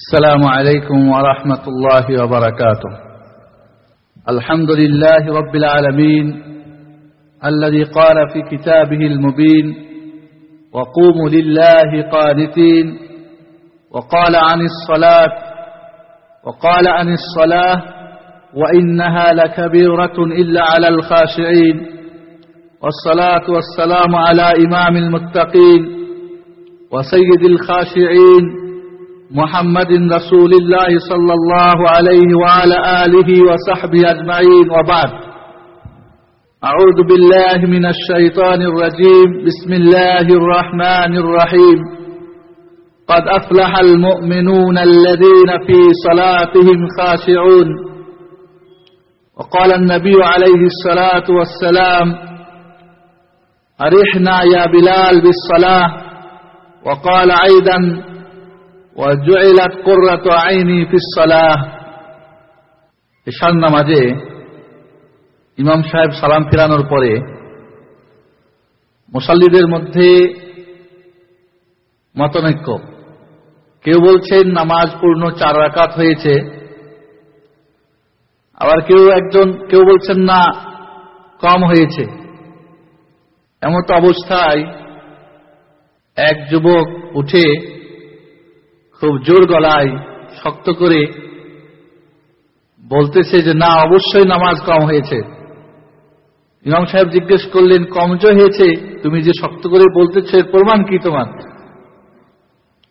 السلام عليكم ورحمة الله وبركاته. الحمد لله رب العالمين الذي قال في كتابه المبين وقوموا لله قانتين وقال عن الصلاة وقال عن الصلاة وإنها لكبيرة إلا على الخاشعين. والصلاة والسلام على إمام المتقين وسيد الخاشعين محمد رسول الله صلى الله عليه وعلى آله وصحبه أجمعين وبعد. أعوذ بالله من الشيطان الرجيم. بسم الله الرحمن الرحيم. قد أفلح المؤمنون الذين في صلاتهم خاشعون. وقال النبي عليه الصلاة والسلام أرحنا يا بلال بالصلاة. وقال أيضا ওয়াজুলাত আইনি এশান নামাজে ইমাম সাহেব সালাম ফিরানোর পরে মুসাল্লিদের মধ্যে মতনৈক্য। কেউ বলছেন নামাজ পূর্ণ চার রাকাত হয়েছে। আবার কেউ একজন, কেউ বলছেন, না, কম হয়েছে। এমত অবস্থায় এক যুবক উঠে খুব জোর গলায় শক্ত করে বলতেছে যে, না, অবশ্যই নামাজ কম হয়েছে। ইমাম সাহেব জিজ্ঞেস করলেন, কম যে হয়েছে? তুমি যে শক্ত করে বলতেছ, এর প্রমাণ কি তোমার?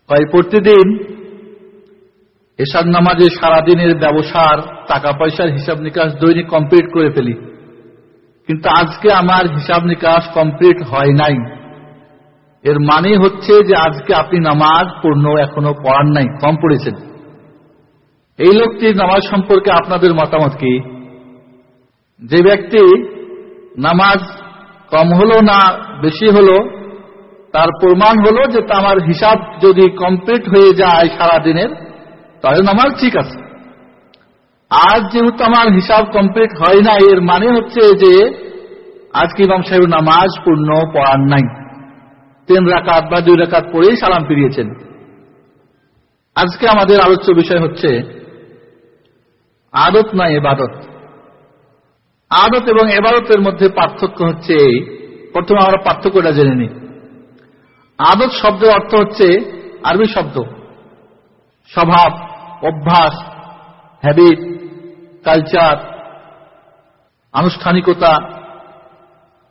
তাই প্রতিদিন এসার নামাজে সারাদিনের ব্যবসার টাকা পয়সার হিসাব নিকাশ দৈনিক কমপ্লিট করে ফেলি। কিন্তু আজকে আমার হিসাব নিকাশ কমপ্লিট হয় নাই। এর মানে হচ্ছে যে আজকে আপনি নামাজ পূর্ণ এখনও পড়ান নাই, কম পড়েছেন। এই লোকটির নামাজ সম্পর্কে আপনাদের মতামত কি? যে ব্যক্তি নামাজ কম হলো না বেশি হলো, তার প্রমাণ হলো যে আমার হিসাব যদি কমপ্লিট হয়ে যায় সারা দিনের তাহলে নামাজ ঠিক আছে। আজ যেহেতু আমার হিসাব কমপ্লিট হয় না এর মানে হচ্ছে যে আজকে ইমাম সাহেব নামাজ পূর্ণ পড়ার নাই। তিন রাকাত বা দুই রাকাত পড়েই সালাম ফিরিয়েছেন। আজকে আমাদের আলোচ্য বিষয় হচ্ছে আদত না এবাদত। আদত এবং এবাদতের মধ্যে পার্থক্য হচ্ছে এই, প্রথমে আমরা পার্থক্যটা জেনে নিই। আদত শব্দের অর্থ হচ্ছে আরবি শব্দ। স্বভাব, অভ্যাস হ্যাবিট কালচার আনুষ্ঠানিকতা,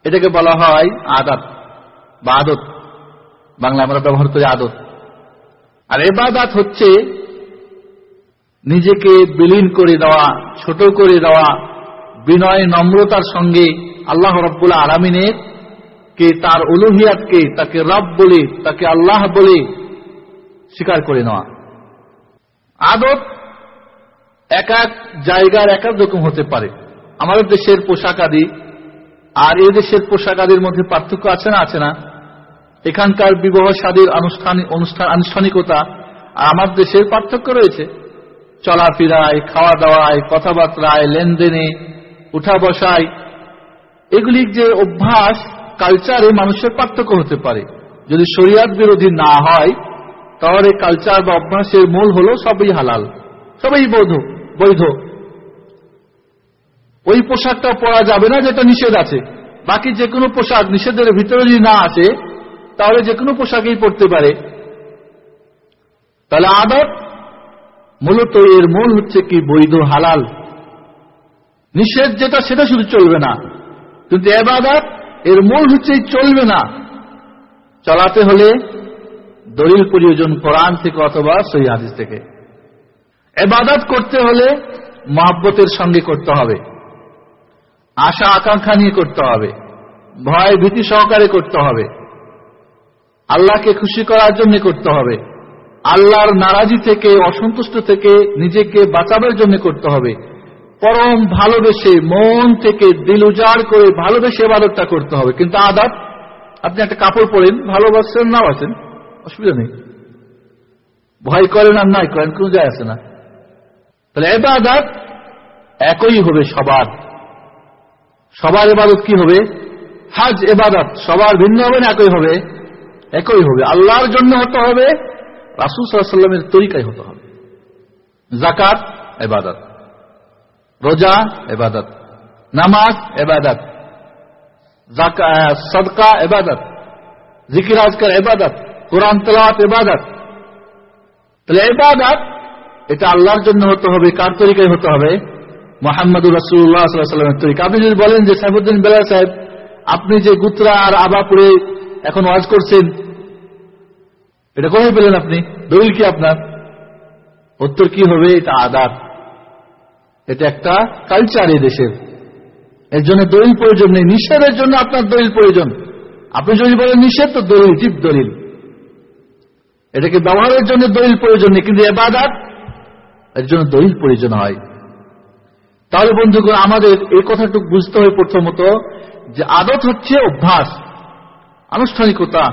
এটাকে বলা হয় আদাত বা আদত। বাংলা আমরা ব্যবহার করি আদত আর এবাদাত হচ্ছে নিজেকে বিলীন করে দেওয়া, ছোট করে দেওয়া, বিনয় নম্রতার সঙ্গে আল্লাহ রব্বুল আলমিনের কে তার উলুহিয়াতকে, তাকে রব বলে, তাকে আল্লাহ বলে স্বীকার করে নেওয়া। আদত এক এক জায়গার এক এক রকম হতে পারে। আমাদের দেশের পোশাক আদি, আর এ দেশের পোশাক আদির মধ্যে পার্থক্য আছে না আছে না? এখানকার বিবাহ সাদীর আনুষ্ঠানিক অনুষ্ঠান আনুষ্ঠানিকতা আমার দেশের পার্থক্য রয়েছে। চলাফেরায় খাওয়া দাওয়ায় কথাবার্তায়, লেনদেনে উঠা বসায় এগুলির যে অভ্যাস কালচারে মানুষের পার্থক্য হতে পারে। যদি শরিয়াত বিরোধী না হয়, তাহলে কালচার বা অভ্যাসের মূল হল সবই হালাল, সবই বৈধ বৈধ। ওই পোশাকটা পরা যাবে না যেটা নিষেধ আছে। বাকি যে কোনো পোশাক নিষেধের ভিতরে যদি না আছে তাহলে যে কোনো পোশাকেই পড়তে পারে। তাহলে আদত মূলত এর মূল হচ্ছে কি? বৈধ, হালাল। নিষেধ যেটা, সেটা শুধু চলবে না। কিন্তু এবাদত এর মূল হচ্ছে চলবে না। চলাতে হলে দলিল প্রয়োজন কোরআন থেকে অথবা সহি হাদিস থেকে। এবাদত করতে হলে মহাব্বতের সঙ্গে করতে হবে। আশা, আকাঙ্ক্ষা নিয়ে করতে হবে। ভয়, ভীতি সহকারে করতে হবে। আল্লাহকে খুশি করার জন্য করতে হবে। আল্লাহর নারাজি থেকে, অসন্তুষ্ট থেকে নিজেকে বাঁচাবার জন্য করতে হবে। পরম ভালোবেসে, মন থেকে দিল উজাড় করে ভালোবেসে এবাদতটা করতে হবে। কিন্তু আদাত আপনি একটা কাপড় পরেন, ভালোবাসেন, না বাসেন, অসুবিধা নেই। ভয় করেন আর নাই করেন, কোনো যায় আসে না। তাহলে এবাদাত একই হবে সবার। সবার এবাদত কি হবে? হাজ এবাদত সবার ভিন্ন হবে না একই হবে? একই হবে। আল্লাহর জন্য হতে হবে, রাসুল সাল্লামের তরিকায় হতে হবে। জাকাত এবাদত রোজা এবাদত নামাজ এবাদত সদকা এবাদত জিকির আজকার এবাদত কোরআন, তেলাওয়াত এবাদত তাহলে এবাদত এটা আল্লাহর জন্য হতে হবে, কার তরিকায় হতে হবে? মোহাম্মদুর রাসুল্লাহ সাল্লামের তরিকা। আপনি যদি বলেন যে সাইফুদ্দিন বেলা সাহেব, আপনি যে গুত্রা আর আবাপুরে এখন ওয়াজ করছেন। এটা কোথায় পেলেন আপনি? দলিল কি আপনার? উত্তর কি হবে? এটা আদাত এটা একটা কালচার এই দেশের। এর জন্য দলিল প্রয়োজন নেই। নিষেধের জন্য আপনার দলিল প্রয়োজন। আপনি যদি বলেন নিষেধ, তো দলিল জীব দলিল। এটাকে ব্যবহারের জন্য দলিল প্রয়োজন নেই, কিন্তু এবাদাত এর জন্য দলিল প্রয়োজন হয়। তাহলে বন্ধুগণ, আমাদের এই কথাটুকু বুঝতে হয় প্রথমত যে আদত হচ্ছে অভ্যাস। আনুষ্ঠানিকতা,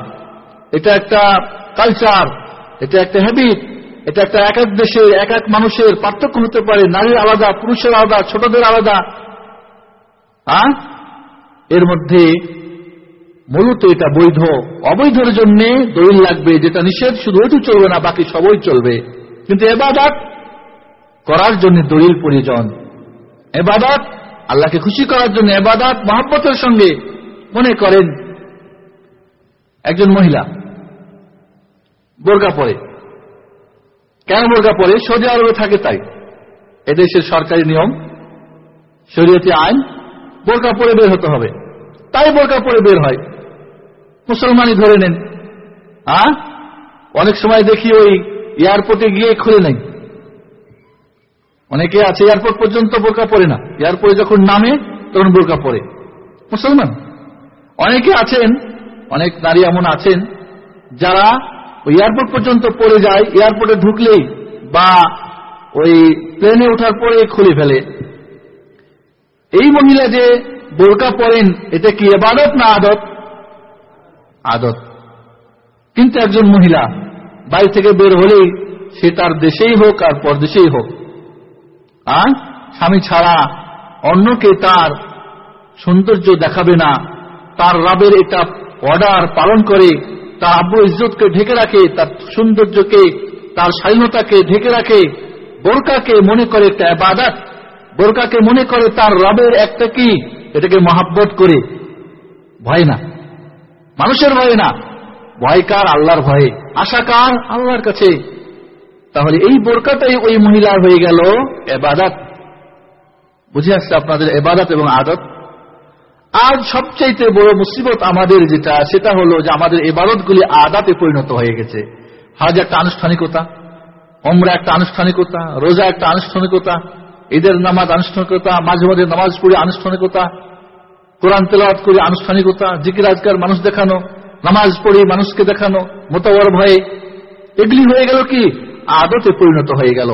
এটা একটা কালচার এটা একটা হ্যাবিট এটা একটা এক এক দেশের এক এক মানুষের পার্থক্য হতে পারে। নারীর আলাদা, পুরুষের আলাদা, ছোটদের আলাদা। হ্যাঁ? এর মধ্যে মূলত এটা বৈধ। অবৈধের জন্য দলিল লাগবে, যেটা নিষেধ, শুধু ওইটু চলবে না, বাকি সবই চলবে। কিন্তু এবাদাত করার জন্য দলিল প্রয়োজন। এবাদাত, আল্লাহকে খুশি করার জন্য এবাদাত, মহাব্বতের সঙ্গে মনে করেন। একজন মহিলা, বোরকা পরে। কেন বোরকা পরে? সৌদি আরবে থাকে তাই। এদেশের সরকারি নিয়ম, শরীয়তি আইন, বোরকা পরে বের হতে হবে। তাই বোরকা পরে বের হয়। মুসলমানই ধরে নেন। হ্যাঁ? অনেক সময় দেখি ওই এয়ারপোর্টে গিয়ে খুলে নেই। অনেকে আছে এয়ারপোর্ট পর্যন্ত বোরকা পরে না। এয়ারপোর্টে যখন নামে, তখন বোরকা পরে। মুসলমান? অনেকে আছেন অনেক নারী এমন আছেন, যারা ওই এয়ারপোর্ট পর্যন্ত পড়ে যায় এয়ারপোর্টে ঢুকলেই বা ওই প্লেনে ওঠার পরে খুলে ফেলে। এই মহিলা যে বোরকা পরেন এটা কি এবাদত না আদত? আদত। কিন্তু একজন মহিলা বাড়ি থেকে বের হলেই সে তার দেশেই হোক আর পরদেশেই হোক। আর স্বামী ছাড়া অন্যকে তার সৌন্দর্য দেখাবে না, তার রাবের এটা অর্ডার পালন করে, তার আব্বু ইজ্জতকে ঢেকে রাখে, তার সৌন্দর্যকে, তার স্বাধীনতাকে ঢেকে রাখে, বোরকাকে মনে করে একটা আবাদাত, বোরকাকে মনে করে তার রবের একটা কি? এটাকে মহাব্বত করে। ভয় না। মানুষের ভয় না। ভয় কার? আল্লাহর ভয়ে। আশা কার? আল্লাহর কাছে। তাহলে এই বোরকাটাই ওই মহিলার হয়ে গেল এবাদাত বুঝে আসছে আপনাদের এবাদাত এবং আদত? আজ সবচাইতে বড় মুসিবত আমাদের যেটা, সেটা হলো যে আমাদের এবাদতগুলি আদাতে পরিণত হয়ে গেছে। হাজ একটা আনুষ্ঠানিকতা অমরা একটা আনুষ্ঠানিকতা, রোজা একটা আনুষ্ঠানিকতা, ঈদের নামাজ আনুষ্ঠানিকতা, মাঝে মাঝে নামাজ পড়ে আনুষ্ঠানিকতা, কোরআন তেলাওয়াত করে আনুষ্ঠানিকতা, জিকির আজকার মানুষ দেখানো, নামাজ পড়ে মানুষকে দেখানো, মোতাবর ভয়ে। এগুলি হয়ে গেল কি? আদতে পরিণত হয়ে গেল।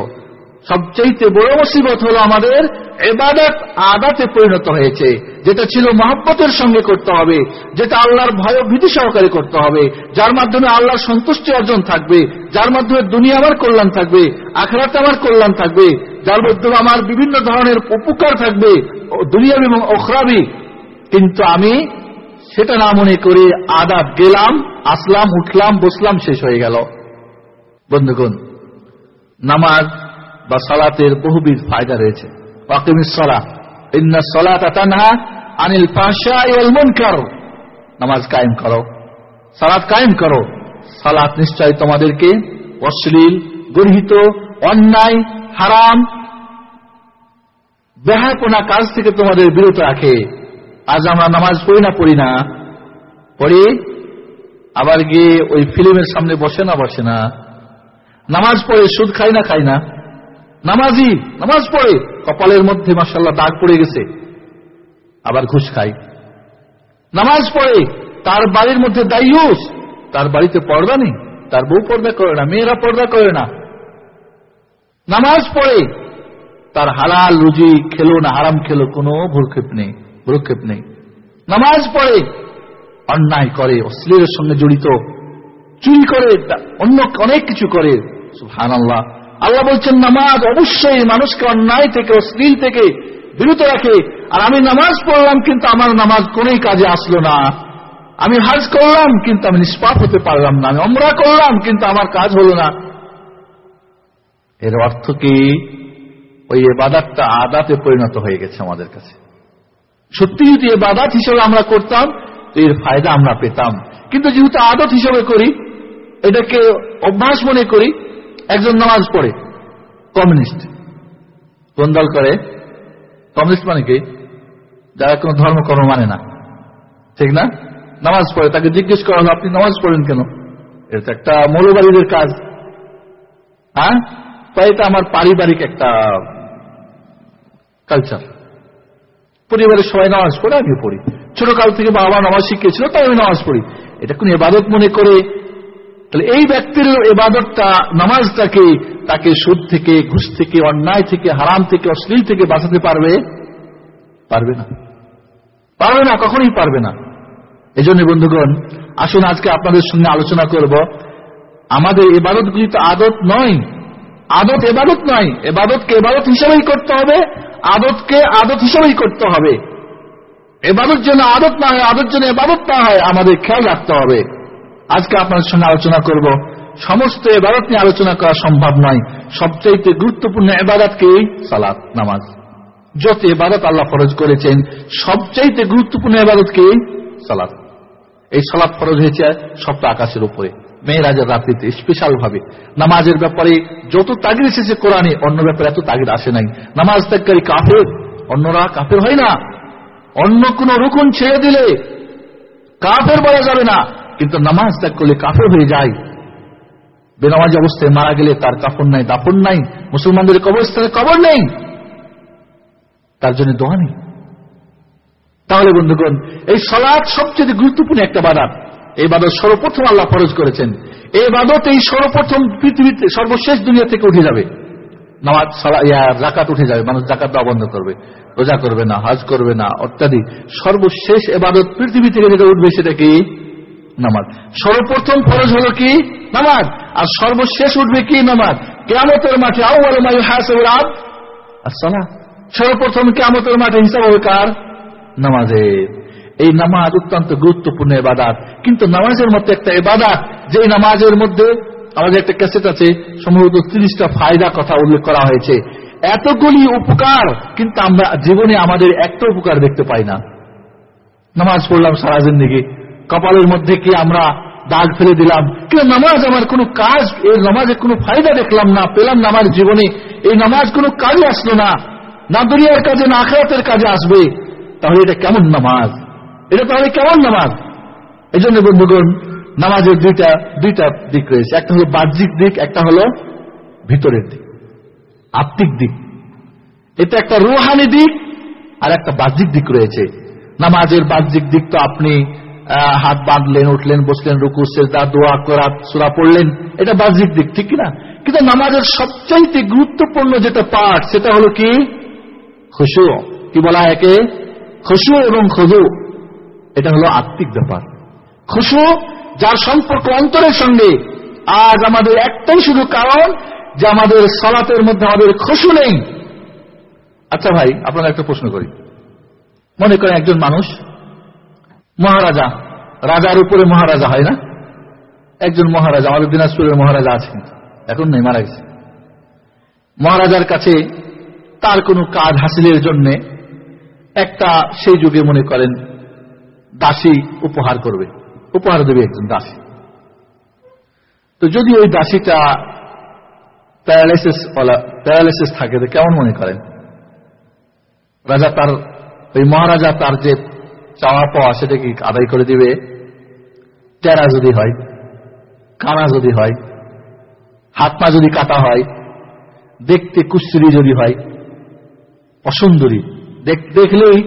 সবচেয়ে বড় মুসিবত হলো আমাদের এবাদত আদাতে পরিণত হয়েছে। যেটা ছিল মহাব্বতের সঙ্গে করতে হবে, যেটা আল্লাহর ভয় ভীতি সহকারে করতে হবে, যার মাধ্যমে আল্লাহর সন্তুষ্টি অর্জন থাকবে, যার মাধ্যমে দুনিয়া আমার কল্যাণ থাকবে, আখরাতে আমার কল্যাণ থাকবে, যার মাধ্যমে আমার বিভিন্ন ধরনের উপকার থাকবে দুনিয়া এবং ওখরাবি। কিন্তু আমি সেটা না মনে করে আদাব গেলাম, আসলাম, উঠলাম, বসলাম, শেষ হয়ে গেল। বন্ধুগণ, নামাজ বা সালাতের বহুবিধ ফায়দা রয়েছে। তোমাদেরকে অশ্লীল অন্যায়, হারাম বেহাপনা কাজ থেকে তোমাদের বিরত রাখে। আজ আমরা নামাজ পড়ি না পড়ি না। পড়ি, আবার গিয়ে ওই ফিল্মের সামনে বসে না বসে না। নামাজ পড়ে সুদ খাই না খাই না। নামাজি, নামাজ পড়ে। কপালের মধ্যে মাসাল্লাহ দাগ পড়ে গেছে। আবার ঘুষ খাই নামাজ পড়ে, তার বাড়ির মধ্যে দায়ুস তার বাড়িতে পর্দা নেই, তার বউ পর্দা করে না, মেয়েরা পর্দা করে না। নামাজ পড়ে, তার হালাল রুজি খেলো না, হারাম খেলো, কোনো ভূক্ষেপ নেই ভূক্ষেপ নেই। নামাজ পড়ে, অন্যায় করে, অশ্লীলের সঙ্গে জড়িত। চুরি করে অন্য অনেক কিছু করে। হান আল্লাহ আল্লাহ বলছেন, নামাজ অবশ্যই মানুষকে অন্যায় থেকে, অশ্লীল থেকে বিরত রাখে। আর আমি নামাজ পড়লাম, কিন্তু আমার নামাজ কোনই কাজে আসলো না। আমি হাজ করলাম, কিন্তু আমি নিষ্পাপ হতে পারলাম না। আমি অমরা করলাম, কিন্তু আমার কাজ হলো না। এর অর্থ কি? ওই এবাদাতটা আদাতে পরিণত হয়ে গেছে আমাদের কাছে। সত্যি যদি এবাদাত হিসেবে আমরা করতাম, তো এর ফায়দা আমরা পেতাম। কিন্তু যেহেতু আদত হিসেবে করি, এটাকে অভ্যাস মনে করি একজন নামাজ পড়ে, কমিউনিস্ট। কোন দল করে? কমিউনিস্ট মানে কি? যারা কোনো ধর্মকর্ম মানে না। ঠিক না? নামাজ পড়ে, তাকে জিজ্ঞেস করা হলো, আপনি নামাজ পড়েন কেন? এটা একটা মৌলবাড়িদের কাজ। হ্যাঁ? তাই এটা আমার পারিবারিক একটা কালচার পরিবারের সবাই নামাজ পড়ে আমি পড়ি। ছোটকাল থেকে বাবা নামাজ শিখিয়েছিল, তাই আমি নামাজ পড়ি। এটা কোন এবাদত মনে করে তাহলে এই ব্যক্তির এবাদতটা নামাজটাকে তাকে সুদ থেকে, ঘুষ থেকে, অন্যায় থেকে, হারাম থেকে, অশ্লীল থেকে বাঁচাতে পারবে? পারবে না। পারবে না, কখনই পারবে না। এই জন্য বন্ধুগণ, আসুন আজকে আপনাদের সঙ্গে আলোচনা করব। আমাদের এবাদতগুলি তো আদত নয়। আদত এবাদত নয়। এবাদতকে এবাদত হিসেবেই করতে হবে, আদতকে আদত হিসেবেই করতে হবে। এবাদত যেন আদত না হয়, আদত যেন এবাদত না হয়, আমাদের খেয়াল রাখতে হবে। আজকে আপনাদের সঙ্গে আলোচনা করব। সমস্ত এবাদত নিয়ে আলোচনা করা সম্ভব নয়। সবচাইতে গুরুত্বপূর্ণ এবাদত কি? সালাত, নামাজ। যত এবাদত আল্লাহ ফরজ করেছেন, সবচাইতে গুরুত্বপূর্ণ এবাদত কি? সালাত। এই সালাত ফরজ হয়েছে সপ্তাহ আকাশের উপরে। মেয়েরাজের রাত্রিতে স্পেশাল ভাবে নামাজের ব্যাপারে যত তাগিদ এসেছে কোরআনে, অন্য ব্যাপারে এত তাগিদ আসে নাই। নামাজ ত্যাগকারী কাফের, অন্যরা কাফের হয় না। অন্য কোন রুকুন ছেড়ে দিলে কাফের বলা যাবে না। কিন্তু নামাজ ত্যাগ করলে কাফের হয়ে যায়। বেনামাজ অবস্থায় মারা গেলে তার কাফন নাই, দাফন নাই, মুসলমানদের কবরস্থানে কবর নেই। তার জন্য দোয়া নেই। তাহলে বন্ধুগণ, এই সলাদ সবচেয়ে গুরুত্বপূর্ণ একটা বাদাত। এই বাদত সর্বপ্রথম আল্লাহ ফরজ করেছেন। এই বাদত এই সর্বপ্রথম পৃথিবীতে, সর্বশেষ দুনিয়া থেকে উঠে যাবে। নামাজ জাকাত উঠে যাবে। মানুষ জাকাত দেওয়া বন্ধ করবে। রোজা করবে না, হাজ করবে না, অত্যাদি। সর্বশেষ এবাদত পৃথিবী থেকে যেটা উঠবে সেটা কি? নামাজ। সর্বপ্রথম ফরজ হলো কি? নামাজ। আর সর্বশেষ উঠবে কি? নামাজ। কেমতের মাঠে সর্বপ্রথম কেমতের মাঠে হিসাব হবে কার? নামাজের এই নামাজ অত্যন্ত গুরুত্বপূর্ণ এবাদাত কিন্তু নামাজের মধ্যে একটা এবাদাত যে নামাজের মধ্যে আমাদের একটা ক্যাসেট আছে, সম্ভবত তিরিশটা ফায়দা কথা উল্লেখ করা হয়েছে। এতগুলি উপকার, কিন্তু আমরা জীবনে আমাদের একটা উপকার দেখতে পাই না। নামাজ পড়লাম সারা জিন্দিগি। কপালের মধ্যে কি আমরা দাগ ফেলে দিলাম? কিন্তু নামাজ আমার কোনো কাজ, এই নামাজের কোনো ফায়দা দেখলাম না, পেলাম না আমার জীবনে, এই নামাজ কোনো কাজে আসলো না। না দুনিয়ার কাজে, না আখরাতের কাজে আসবে। তাহলে এটা কেমন নামাজ? এটা তাহলে কেমন নামাজ? এই জন্য বন্ধুগণ, নামাজের দুইটা দুইটা দিক রয়েছে। একটা হলো বাহ্যিক দিক, একটা হলো ভিতরের দিক, আত্মিক দিক। এটা একটা রুহানি দিক, আর একটা বাহ্যিক দিক রয়েছে। নামাজের বাহ্যিক দিক তো আপনি হাত বাঁধলেন, উঠলেন, বসলেন, রুকু, সেজদা, দোয়া করা সুরা পড়লেন। এটা বাহ্যিক দিক, ঠিক কিনা? কিন্তু নামাজের সবচাইতে গুরুত্বপূর্ণ যেটা পাঠ, সেটা হলো কি? খুশু। কি বলা একে? খুশু এবং খুজু এটা হলো আত্মিক ব্যাপার। খুশু, যার সম্পর্ক অন্তরের সঙ্গে। আজ আমাদের একটাই শুধু কারণ যে আমাদের সলাতের মধ্যে আমাদের খুশু নেই। আচ্ছা ভাই আপনারা একটা প্রশ্ন করি। মনে করেন একজন মানুষ মহারাজা, রাজার উপরে মহারাজা হয় না? একজন মহারাজা, আমাদের দিনাজপুরের মহারাজা আছে এখন নেই, মারা গেছে। মহারাজার কাছে তার কোনো কাজ হাসিলের জন্য একটা সেই যুগে মনে করেন দাসী উপহার করবে। উপহার দেবে একজন দাসী। তো যদি ওই দাসীটা প্যারালাইসিস প্যারালাইসিস থাকে তো কেমন মনে করেন? রাজা তার, ওই মহারাজা তার যে চাওয়া পাওয়া সেটা কি আদায় করে দিবে। টেরা যদি হয়, কানা যদি হয়, হাত পা যদি কাটা হয়, দেখতে কুশ্রী যদি হয়, অসুন্দরী দেখলেই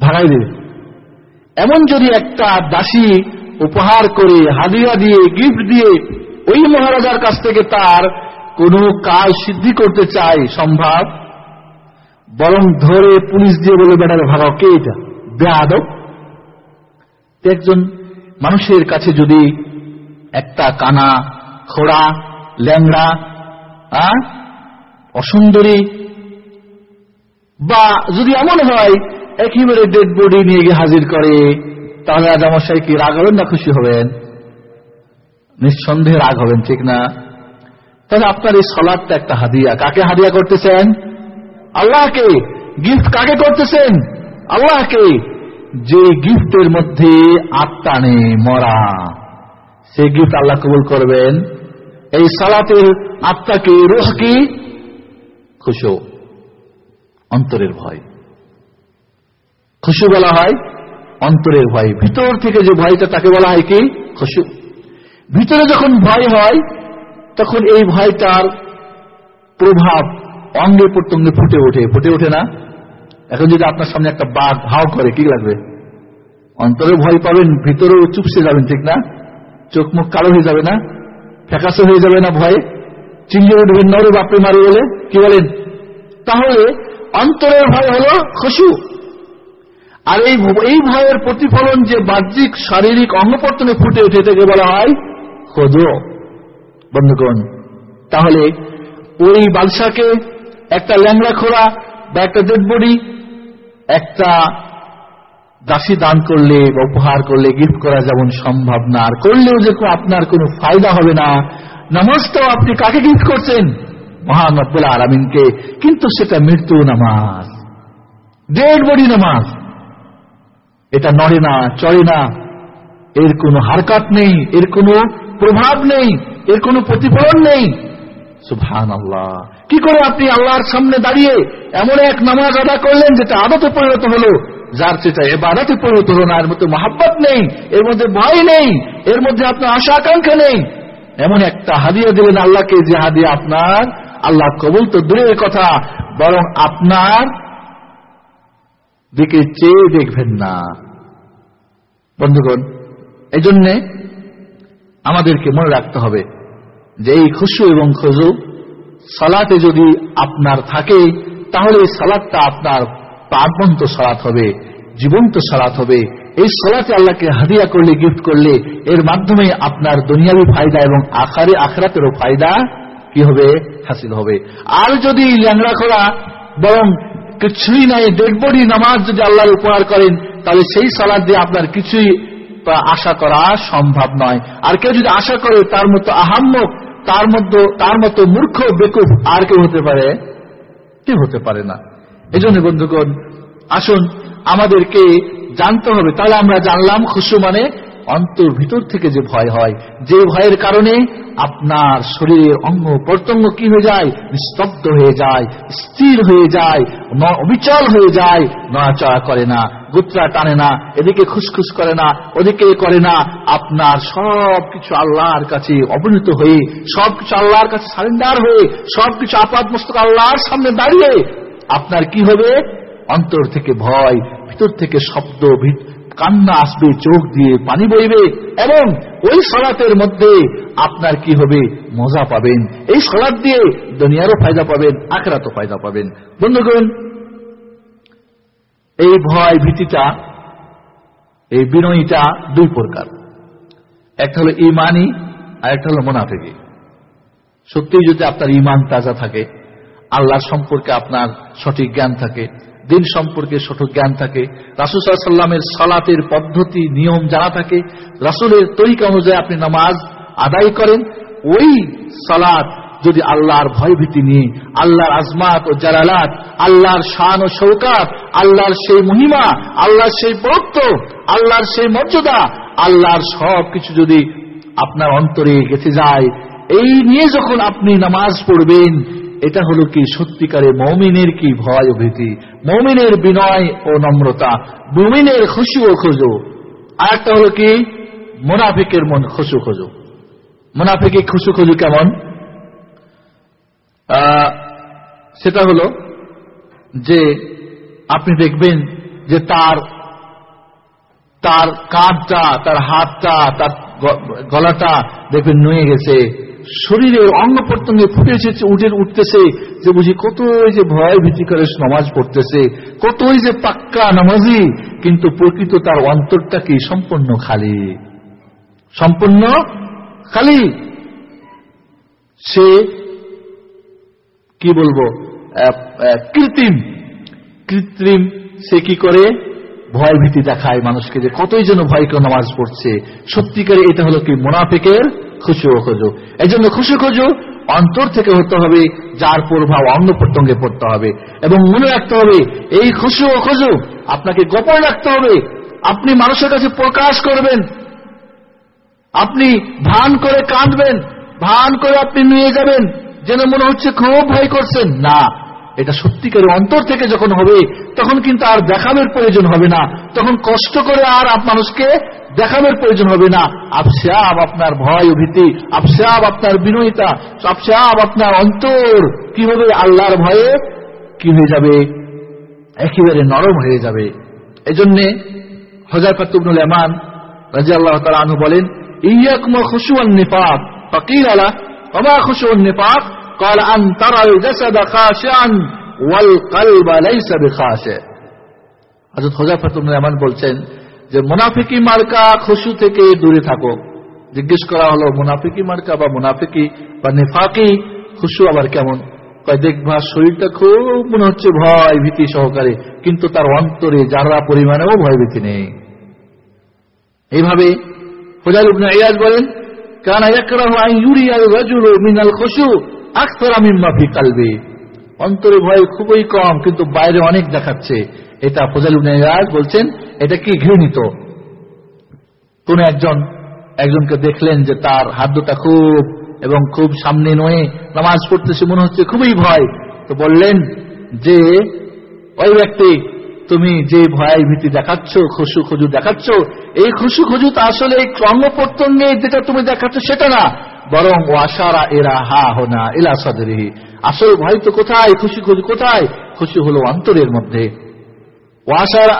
ভাগাই দেবে। এমন যদি একটা দাসী উপহার করে হাদিয়া দিয়ে গিফট দিয়ে ওই মহারাজার কাছ থেকে তার কোনো কাজ সিদ্ধি করতে চায়, সম্ভব? বরং ধরে পুলিশ দিয়ে বলে বেটারে ভাগাও, কে এটা? একজন মানুষের কাছে যদি একটা কানা, খোড়া, ল্যাংড়া অসুন্দরী, বা যদি এমন হয়, একেবারে ডেড বডি নিয়ে গিয়ে হাজির করে, তাহলে রাজামশাই কি রাগ হবেন না খুশি হবেন? নিঃসন্দেহে রাগ হবেন, ঠিক না? তাহলে আপনার এই সলাদটা একটা হাদিয়া। কাকে হাদিয়া করতেছেন? আল্লাহকে। গিফট কাকে করতেছেন? আল্লাহকে যে গিফটের মধ্যে আত্মা নেই মরা সেই গিফট আল্লাহ কবুল করবেন। এই সালাতের আত্মাকে রোহ কি? খুশো, অন্তরের ভয়। খুশু বলা হয় অন্তরের ভয়। ভিতর থেকে যে ভয়টা তাকে বলা হয় কি? খুশু। ভিতরে যখন ভয় হয়, তখন এই ভয়টার প্রভাব অঙ্গে প্রত্যঙ্গে ফুটে ওঠে। ফুটে ওঠে না? এখন যদি আপনার সামনে একটা বাঘ ভাও করে, কি লাগবে? অন্তরে ভয় পাবেন, ভিতরেও চুপসে যাবেন, ঠিক না? চোখ মুখ কালো হয়ে যাবে না? ফ্যাকাশে হয়ে যাবে না ভয়ে? চিল্লিয়ে উঠবেন নরে বাপরে মারে বলে, কি বলেন? তাহলে অন্তরের ভয় হল খুশু আর এই এই ভয়ের প্রতিফলন যে বাহ্যিক শারীরিক অঙ্গপর্তনে ফুটে উঠে থেকে বলা হয় খোদ। বন্ধুগণ, তাহলে ওই বাদশাকে একটা ল্যাংড়া খোলা বা একটা ডেড বডি একটা দাসী দান করলে বা উপহার করলে গিফট করা যেমন সম্ভব না। আর করলেও যে আপনার কোনো ফায়দা হবে না। নামাজটাও আপনি কাকে গিফট করছেন? মহান আব্বুল আলমিনকে। কিন্তু সেটা মৃত্যু নামাজ। ডেড বডি নামাজ। এটা নড়ে না, চড়ে না। এর কোনো হারকাত নেই, এর কোনো প্রভাব নেই, এর কোনো প্রতিফলন নেই। সুভান আল্লাহ কি করে আপনি আল্লাহর সামনে দাঁড়িয়ে এমন এক নামাজ আদা করলেন যেটা আদতে পরিণত হলো? যার সেটা এবারাতে পরিণত হলো না, এর মধ্যে মহাব্বত নেই, এর মধ্যে ভয় নেই, এর মধ্যে আপনার আশা আকাঙ্ক্ষা নেই। এমন একটা হাদিয়া দিলেন আল্লাহকে, যে হাদিয়া আপনার আল্লাহ কবুল তো দূরের কথা, বরং আপনার দিকে চেয়ে দেখবেন না। বন্ধুগণ এই জন্যে আমাদেরকে মনে রাখতে হবে যে এই খুশু এবং খজু সালাতে যদি আপনার থাকে, তাহলে এই সালাদটা আপনার প্রাণবন্ত সালাত হবে, জীবন্ত সালাত হবে। এই সালাতে আল্লাহকে হাদিয়া করলে, গিফট করলে, এর মাধ্যমে আপনার দুনিয়াবি ফায়দা এবং আখারে, আখরাতেরও ফায়দা কি হবে? হাসিল হবে। আর যদি ল্যাংড়া করা বরং কিছুই নাই ডেড বডি নামাজ যদি আল্লাহর উপহার করেন, তাহলে সেই সালাদ দিয়ে আপনার কিছুই আশা করা সম্ভব নয়। আর কেউ যদি আশা করে তার মতো আহাম্মক তার মধ্যে, তার মতো মূর্খ বেকুব আর কেউ হতে পারে? কেউ হতে পারে না। এই জন্য বন্ধুগণ, আসুন, আমাদেরকে জানতে হবে। তাহলে আমরা জানলাম খুশু মানে অন্তর ভিতর থেকে যে ভয় হয়। যে ভয়ের কারণে আপনার শরীরের অঙ্গ প্রত্যঙ্গ কি হয়ে যায়? নিস্তব্ধ হয়ে যায়, স্থির হয়ে যায় অবিচল হয়ে যায়, নড়াচড়া করে না। গুত্রা টানে না, এদিকে খুসখুস করে না, ওদিকে করে না। আপনার সব কিছু আল্লাহর কাছে অবনীত হয়ে সব কিছু আল্লাহর কাছে সারেন্ডার হয়ে সব কিছু আপাত মস্তক আল্লাহর সামনে দাঁড়িয়ে আপনার কি হবে? অন্তর থেকে ভয়, ভিতর থেকে শব্দ কান্না আসবে, চোখ দিয়ে পানি বইবে এবং ওই সলাতের মধ্যে আপনার কি হবে? মজা পাবেন। এই সলাদ দিয়ে দুনিয়ারও ফায়দা পাবেন, আখরাতও ফায়দা পাবেন। বন্ধুগণ এই ভয় ভীতিটা, এই বিনয়ীটা দুই প্রকার। একটা হলো ইমানি, আর একটা হলো মোনাফেকি। সত্যিই যদি আপনার ইমান তাজা থাকে, আল্লাহর সম্পর্কে আপনার সঠিক জ্ঞান থাকে, দিন সম্পর্কে সঠিক জ্ঞান থাকে রাসুসাল্লামের সালাতের পদ্ধতি, নিয়ম জানা থাকে, রাসুলের তরিকা অনুযায়ী আপনি নামাজ আদায় করেন, ওই সালাত যদি আল্লাহর ভয়ভীতি নিয়ে, আল্লাহর আজমাত ও জালালাত, আল্লাহর শান ও শৌকাত, আল্লাহর সেই মহিমা, আল্লাহর সেই পরত্ব আল্লাহর সেই মর্যাদা, আল্লাহর সব কিছু যদি আপনার অন্তরে গেছে যায়, এই নিয়ে যখন আপনি নামাজ পড়বেন, এটা হলো কি সত্যিকারে মৌমিনের কি ভয় ও ভীতি? মৌমিনের বিনয় ও নম্রতা, মুমিনের খুশি ও খোঁজো। আর একটা হলো কি, মোনাফিকের মন খুশু খোঁজো। মোনাফিকে খুশু খোঁজো কেমন? সেটা হলো যে আপনি দেখবেন যে তার তার কাঁধটা, তার হাতটা, তার গলাটা দেখবেন নুয়ে গেছে। শরীরের অঙ্গ প্রত্যঙ্গে ফুটে এসেছে, উঠে, উঠতেছে যে বুঝি কত যে ভয় ভীতি করে নামাজ পড়তেছে, কতই যে পাক্কা নামাজি, কিন্তু প্রকৃত তার অন্তরটা কি সম্পূর্ণ খালি? সম্পূর্ণ খালি। সে কি বলব? কৃত্রিম। কৃত্রিম সে কি করে? ভয় ভীতি দেখায় মানুষকে যে কতই যেন ভয় কেউ নামাজ পড়ছে। সত্যিকারে এটা হলো কি? মোনাফেকের খুশু খুজু। এই জন্য খুশু খুজু অন্তর থেকে হতে হবে, যার প্রভাব অঙ্গ প্রত্যঙ্গে পড়তে হবে। এবং মনে রাখতে হবে, এই খুশু ও খুজু আপনাকে গোপন রাখতে হবে। আপনি মানুষের কাছে প্রকাশ করবেন। আপনি ভান করে কাঁদবেন। ভান করে আপনি নিয়ে যাবেন। যেন মনে হচ্ছে খুব ভয় করছেন। না, এটা সত্যিকারের অন্তর থেকে যখন হবে, তখন কিন্তু আর দেখাবের প্রয়োজন হবে না। তখন কষ্ট করে আর মানুষকে দেখাবের প্রয়োজন হবে না। আপসাব আপনার ভয় ভীতি আপসাব আপনার বিনয়িতা আপসাব আপনার অন্তর কীভাবে আল্লাহর ভয়ে কি হয়ে যাবে? একেবারে নরম হয়ে যাবে। এজন্যে হজার কাতুবনুল এমান রাজি আল্লাহ তালা আনু বলেন ইয়াকুমা খুশু আল নিফাক। ফকির আলা وما خشوع النفاق قال أن ترى الجسد خاشعا والقلب ليس بخاشع হযরত হোজাফাত ইবনে ইয়ামান বলছেন যে মুনাফিকি মার্কা খুশু থেকে দূরে থাকো জিজ্ঞেস করা হলো মুনাফিকি মার্কা বা মুনাফিকি বা নিফাকি খুশু আবার কেমন কয় দেখবা শরীরটা খুব মনে হচ্ছে ভয় ভীতি সহকারে কিন্তু তার অন্তরে যারা পরিমাণেও ভয় ভীতি নেই এইভাবে হোজাল ইবনে ইয়াজ বলেন কানা ইয়াকরাহু আন ইউরিয়াল রাজুলু মিনাল কলবি। অন্তরে ভয় খুবই কম, কিন্তু বাইরে অনেক দেখাচ্ছে। এটা ফজাল বলছেন, এটা কি ঘৃণিত? কোন একজন, একজনকে দেখলেন যে তার হাদ্যটা খুব এবং খুব সামনে নয়ে, নামাজ পড়তেছে, মনে হচ্ছে খুবই ভয়। তো বললেন যে, ওই ব্যক্তি তুমি যে ভয় ভীতি দেখাচ্ছ, খুশু খুজু দেখাচ্ছ, এই খুশু খুজু তো আসলে এই অঙ্গ প্রত্যঙ্গে যেটা তুমি দেখাচ্ছ সেটা না, বরং ও আশারা এরা হা হোনা এলা সদরিহি। আসল ভয় তো কোথায়? খুশি খুশি কোথায়? খুশি হলো অন্তরের মধ্যে। ও আশারা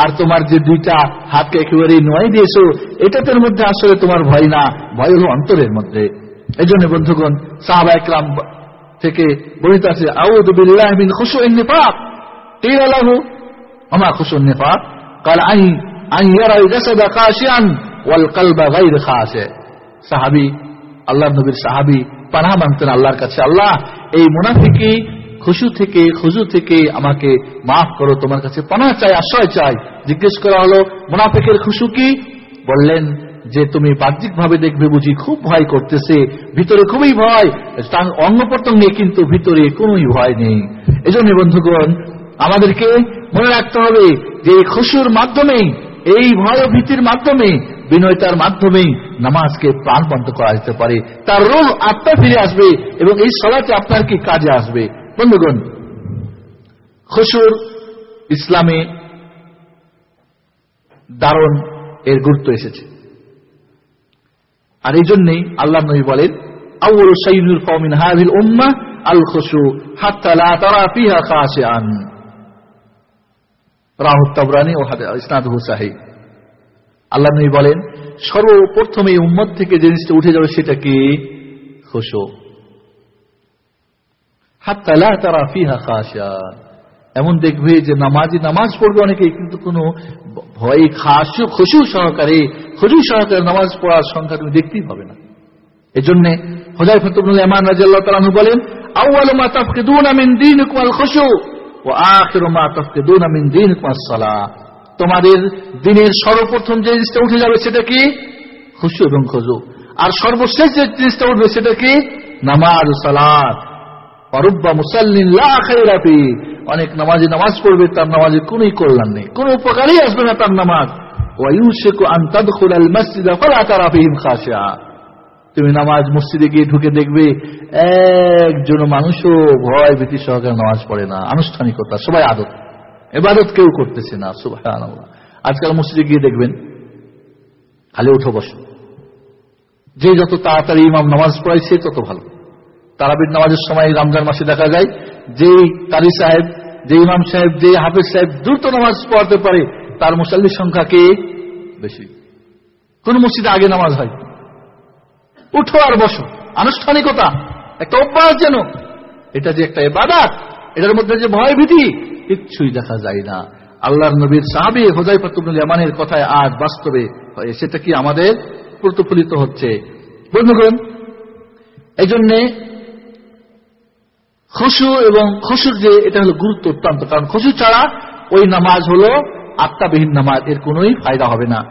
আর তোমার যে দুইটা হাতকে একেবারেই নয় দিয়েছ, এটাতের মধ্যে আসলে তোমার ভয় না, ভয় হলো অন্তরের মধ্যে। এই জন্য বন্ধুগণ সাহাবা একরাম থেকে বলিত আছে আউযু বিল্লাহি মিন খুশুইন নিফাক قيل له وما خشوع النفاق قال أن أن يرى الجسد خاشعا والقلب غير خاشع সাহাবী আল্লাহর নবীর সাহাবী পানাহ মানতেন আল্লাহর কাছে আল্লাহ এই মুনাফিকি খুশু থেকে খুজু থেকে আমাকে মাফ করো তোমার কাছে পানাহ চাই আশ্রয় চাই জিজ্ঞেস করা হলো মুনাফিকের খুশু কি বললেন যে তুমি বাহ্যিক ভাবে দেখবে বুঝি খুব ভয় করতেছে, ভিতরে খুবই ভয়, তার অঙ্গ প্রত্যঙ্গে কিন্তু ভিতরে কোনোই ভয় নেই। এজন্য বন্ধুগণ, আমাদেরকে মনে রাখতে হবে যে খুশুর মাধ্যমেই এই ভয় ভীতির মাধ্যমে বিনয়তার মাধ্যমেই নামাজকে প্রাণবন্ত করা যেতে পারে। তার রোহ আত্মা ফিরে আসবে এবং এই সলাতে আপনার কি কাজে আসবে? বন্ধুগণ, খুশুর ইসলামে দারুণ এর গুরুত্ব এসেছে। আর এই জন্যই আল্লাহ নবী বলেন আউল তারা আল্লাহ নবী বলেন, সর্বপ্রথম এই উম্মত থেকে জিনিসটা উঠে যাবে সেটা কি? খুশু। হাত্তা লা তারা ফিহা খাশিআন এমন দেখবে যে নামাজি নামাজ পড়বে অনেকেই, কিন্তু কোনো ভয় খাসু, খুশু সহকারে খুশু সহকারে নামাজ পড়ার সংখ্যা তুমি দেখতেই পাবে না। এই জন্য হজাই ফতুবুল এমান রাজিয়াল্লাহ তালানু বলেন, আউয়াল মা তাফকিদুনা মিন দীনিকুম আল খুশু ওয়া আখিরু মা তাফকিদুনা দীনিকুম আস সালাহ। তোমাদের দিনের সর্বপ্রথম যে জিনিসটা উঠে যাবে সেটা কি? খুশু এবং খুজু। আর সর্বশেষ যে জিনিসটা উঠবে সেটা কি? নামাজ, সালাত। অরুব্বা মুসাল্লিন লা খাইরা ফি। অনেক নামাজি নামাজ পড়বে, তার নামাজে কোনই কল্যাণ নেই। কোন উপকারই আসবে না তার নামাজ। তুমি নামাজ মসজিদে গিয়ে ঢুকে দেখবে, একজন মানুষও ভয় ভীতি সহকারে নামাজ পড়ে না। আনুষ্ঠানিকতা, সবাই আদত। এবাদত কেউ করতেছে না আজকাল মসজিদে গিয়ে দেখবেন, খালি উঠো বসো। যে যত তাড়াতাড়ি ইমাম নামাজ পড়ায়, সে তত ভালো। তারাবির নামাজের সময় রমজান মাসে দেখা যায় যেই কারি সাহেব, যে ইমাম সাহেব, যে হাফিজ সাহেব দ্রুত নামাজ পড়াতে পারে, তার মুসাল্লির সংখ্যা কে? বেশি। কোন মসজিদে আগে নামাজ হয়। উঠো আর বসো। আনুষ্ঠানিকতা। একটা অভ্যাস যেন। এটা যে একটা এবাদাত এটার মধ্যে যে ভয় ভীতি কিচ্ছুই দেখা যায় না। আল্লাহর নবীর সাহাবি হোজাই ফাতুবুল ইয়ামানের কথায় আজ বাস্তবে সেটা কি আমাদের প্রতিফলিত হচ্ছে? বন্ধুগণ এই জন্যে খুশু এবং খুশুর যে, এটা হলো গুরুত্ব অত্যন্ত। কারণ খুশু ছাড়া ওই নামাজ হলো আত্মাবিহীন নামাজ, এর কোনোই ফায়দা হবে না।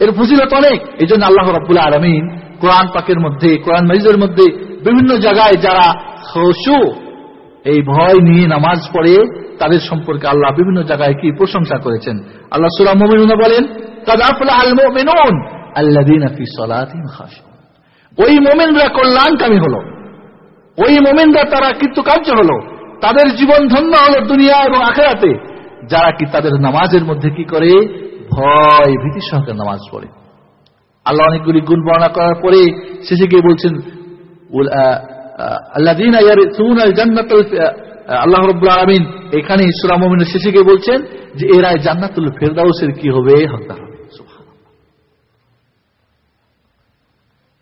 এর ফজিলত অনেক। এই জন্য আল্লাহ রব্বুল আলমিন কোরআন পাকের মধ্যে, কোরআন মজিদের মধ্যে বিভিন্ন জায়গায় যারা খসু, এই ভয় নিয়ে নামাজ পড়ে, তাদের সম্পর্কে আল্লাহ বিভিন্ন জায়গায় কি প্রশংসা করেছেন। আল্লাহ সুরা মোমিনুনা বলেন ওই মোমেনরা কল্যাণকামী হলো। ওই মোমেনরা তারা কৃতকার্য হলো? তাদের জীবন ধন্য হলো দুনিয়া এবং আখেরাতে। যারা কি তাদের নামাজের মধ্যে কি করে? ভয় ভীতি সহকারে নামাজ পড়ে। আল্লাহ অনেকগুলি গুণ বর্ণনা করার পরে শেষে গিয়ে বলছেন আল্লাহ আলমিন এখানে ইসলাম শেষে গিয়ে বলছেন যে এরা জান্নাতুল ফেরদাউসের কি হবে? হকদার হবে।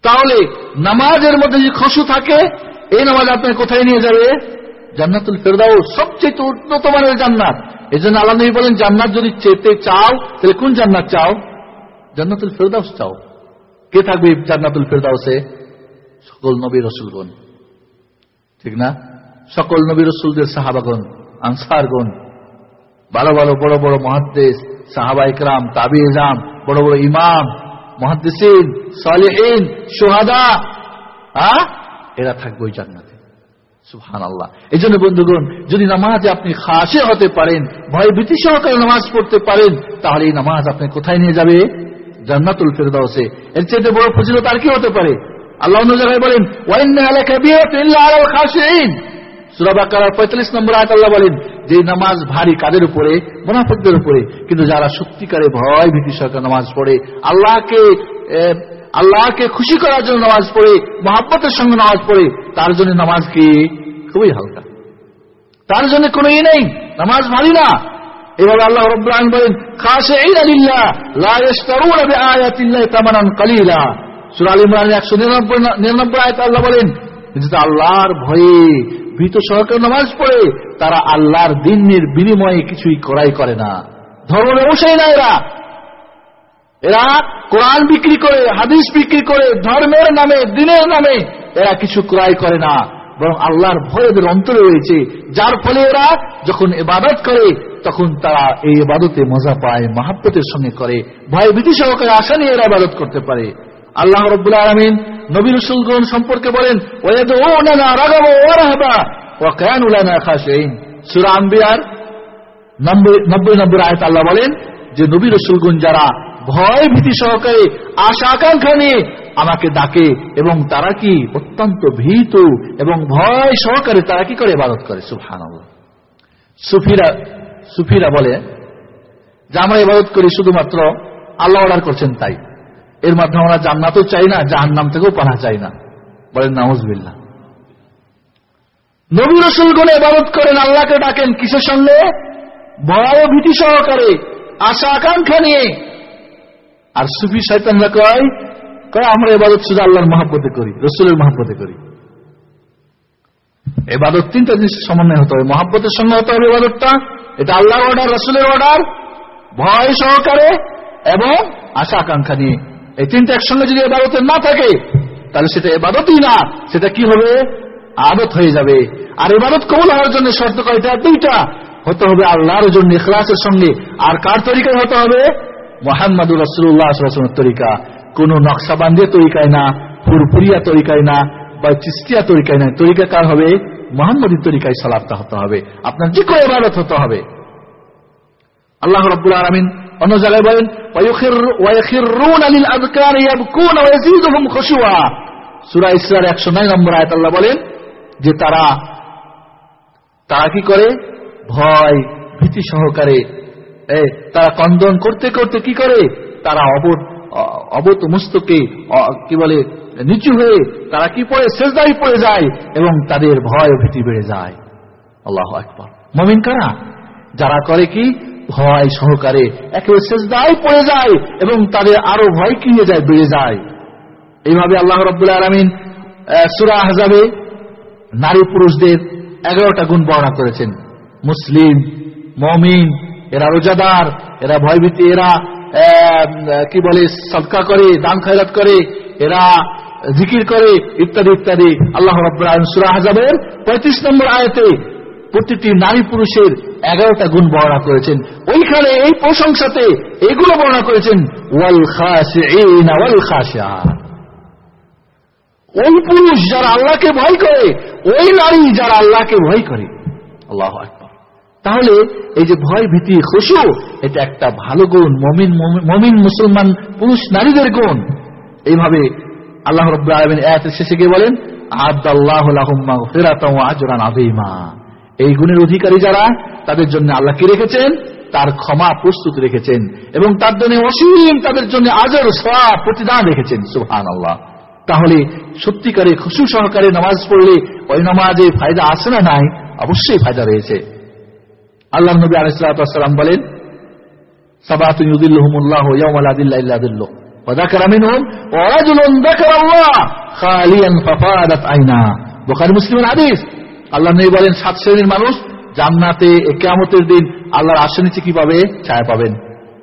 তাহলে নামাজের মধ্যে যে খসু থাকে এই নামাজ আপনার কোথায় নিয়ে যাবে? জান্নাতুল ফেরদাউস, সবচেয়ে উন্নত মানের জান্নাত। এই জন্য আল্লাহ নবী বলেন, জান্নাত যদি চেতে চাও, তাহলে কোন জান্নাত চাও? জান্নাতুল ফেরদাউস চাও। কে থাকবে জান্নাতুল ফেরদাউসে? সকল নবী রসুলগণ। ঠিক না? সকল নবী রসুলদের সাহাবাগণ, আনসারগণ। ভালো ভালো, বড় বড় মহাদ্দেশ, সাহাবা ইকরাম তাবি ইজাম বড় বড় ইমাম সালেহীন সোহাদা হ্যাঁ এরা থাকবে ওই জান্নাতে। সুহান আল্লাহ এই জন্য বন্ধুগণ, যদি নামাজে আপনি খাসে হতে পারেন, ভয় ভীতি সহকারে নামাজ পড়তে পারেন, তাহলে এই নামাজ আপনি কোথায় নিয়ে যাবে? জান্নাতুল ফেরদাউসে। এর চাইতে বড় ফজিলত আর কি হতে পারে? আল্লাহ অন্য জায়গায় বলেন পঁয়তাল্লিশ নম্বর আয়াত আল্লাহ বলেন যে নামাজ ভারী কাদের উপরে? মোনাফেকদের উপরে। কিন্তু যারা সত্যিকারে ভয় ভীতি সহকারে নামাজ পড়ে, আল্লাহকে আল্লাহকে খুশি করার জন্য নামাজ পড়ে, মহাব্বতের সঙ্গে নামাজ পড়ে, তার জন্য নামাজ কি? খুবই হালকা। তার জন্য কোনো ই নেই, নামাজ ভারী না। এভাবে আল্লাহ রব্রান বলেন সুরাল ইমরান একশো নিরানব্বই নিরানব্বই আয়ত আল্লাহ বলেন যেটা আল্লাহর ভয়ে ভীত সহকারে নামাজ পড়ে, তারা আল্লাহর দিনের বিনিময়ে কিছুই করাই করে না। ধর্ম ব্যবসায়ী না এরা এরা কোরআন বিক্রি করে, হাদিস বিক্রি করে, ধর্মের নামে, দিনের নামে, এরা কিছু ক্রয় করে না। বরং আল্লাহর ভয় এদের অন্তরে রয়েছে। যার ফলে এরা যখন এবাদত করে, তখন তারা এই এবাদতে মজা পায়, মাহাব্বতের সঙ্গে করে। ভয় ভীতি সহকারে আশা নিয়ে এরা ইবাদত করতে পারে। আল্লাহ রব্বুল্লাহ আলমিন নবী রসুলগণ সম্পর্কে বলেন আম্বিয়ার নব্বই নব্বই আয়ত আল্লাহ বলেন যে, নবী রসুলগণ যারা ভয় ভীতি সহকারে আশা আকাঙ্ক্ষা নিয়ে আমাকে ডাকে এবং তারা কি অত্যন্ত ভীত এবং ভয় সহকারে তারা কি করে ইবাদত করে? সুফান সুফিরা সুফিরা বলে যে, আমরা ইবাদত করি শুধুমাত্র আল্লাহ অর্ডার করছেন তাই। এর মাধ্যমে আমরা জান্নাতও চাই না জাহান নাম থেকেও পানা চাই না। বলেন নামজবিল্লা নবী রসুল রসুলগণ এবারত করেন, আল্লাহকে ডাকেন কিসের সঙ্গে? ভয় ভীতি সহকারে, আশা আকাঙ্ক্ষা নিয়ে। আর সুফি শৈতানরা কয় কয়, আমরা এবাদত শুধু আল্লাহর মহাব্বতে করি, রসুলের মহাব্বতে করি। এবাদত তিনটা জিনিসের সমন্বয় হতে হবে। মহাব্বতের সঙ্গে হতে হবে এবাদতটা, এটা আল্লাহর অর্ডার রসুলের অর্ডার ভয় সহকারে এবং আশা আকাঙ্ক্ষা নিয়ে। এই তিনটা একসঙ্গে যদি এবাদতের না থাকে, তাহলে সেটা এবাদতই না, সেটা কি হবে? আদত হয়ে যাবে। আর এবাদত কবল হওয়ার জন্য শর্ত কয়টা? দুইটা। হতে হবে আল্লাহর জন্য, ইখলাসের সঙ্গে। আর কার তরিকায় হতে হবে? মোহাম্মদুর রসুল্লাহ তরিকা। কোন নকশাবান্ধিয়া তরিকায় না, ফুরফুরিয়া তরিকায় না, বা চিস্তিয়া তরিকায় না। তরিকা কার হবে? মোহাম্মদী তরিকায় সালাপটা হতে হবে। আপনার যে কোনো ইবাদত হতে হবে। আল্লাহ রব্বুল আলমিন অন্য জায়গায় বলেন নম্বর আয়ত আল্লাহ বলেন, যে তারা তারা কি করে? ভয়, ভীতি সহকারে তারা কন্দন করতে করতে কি করে? তারা অবত অবত মস্তকে কি বলে, নিচু হয়ে তারা কি পড়ে? শেষদাই পড়ে যায় এবং তাদের ভয় ভীতি বেড়ে যায়। আল্লাহ একবার মমিন কারা? যারা করে কি? ভয় সহকারে একেবারে শেষদাই পড়ে যায় এবং তাদের আরও ভয় কিনে যায়? বেড়ে যায়। এইভাবে আল্লাহ রব্দুল্লাহ আলমিন সুরা হাজাবে নারী পুরুষদের এগারোটা গুণ বর্ণনা করেছেন। মুসলিম, মমিন এরা রোজাদার, এরা ভয়ভীতি, এরা কি বলে, সদকা করে, দান খয়রাত করে, এরা জিকির করে, ইত্যাদি ইত্যাদি। আল্লাহ সুরা হাজাবের পঁয়ত্রিশ নম্বর আয়তে প্রতিটি নারী পুরুষের এগারোটা গুণ বর্ণনা করেছেন। ওইখানে এই প্রশংসাতে এগুলো বর্ণনা করেছেন, ওয়াল খাসিঈনা ওয়াল খাসিআত ওই পুরুষ যারা আল্লাহকে ভয় করে, ওই নারী যারা আল্লাহকে ভয় করে। আল্লাহ তাহলে এই যে ভয় ভীতি খুশু, এটা একটা ভালো গুণ। মমিন মমিন মুসলমান পুরুষ নারীদের গুণ। এইভাবে আল্লাহ রব আলমিন শেষে গিয়ে বলেন এই গুণের অধিকারী যারা, তাদের জন্য আল্লাহ কি রেখেছেন? তার ক্ষমা প্রস্তুত রেখেছেন এবং তার জন্য অসীম তাদের জন্য আজর সব প্রতিদান রেখেছেন। সুহান আল্লাহ তাহলে সত্যিকারে খুশু সহকারে নামাজ পড়লে ওই নামাজে ফায়দা আছে না নাই? অবশ্যই ফায়দা রয়েছে। আল্লাহ নবী আলাইসালাম বলেন সাত শ্রেণির মানুষ জান্নাতে কেয়ামতের দিন আল্লাহর আশ্রয় নিচে কি পাবে ছায়া পাবেন?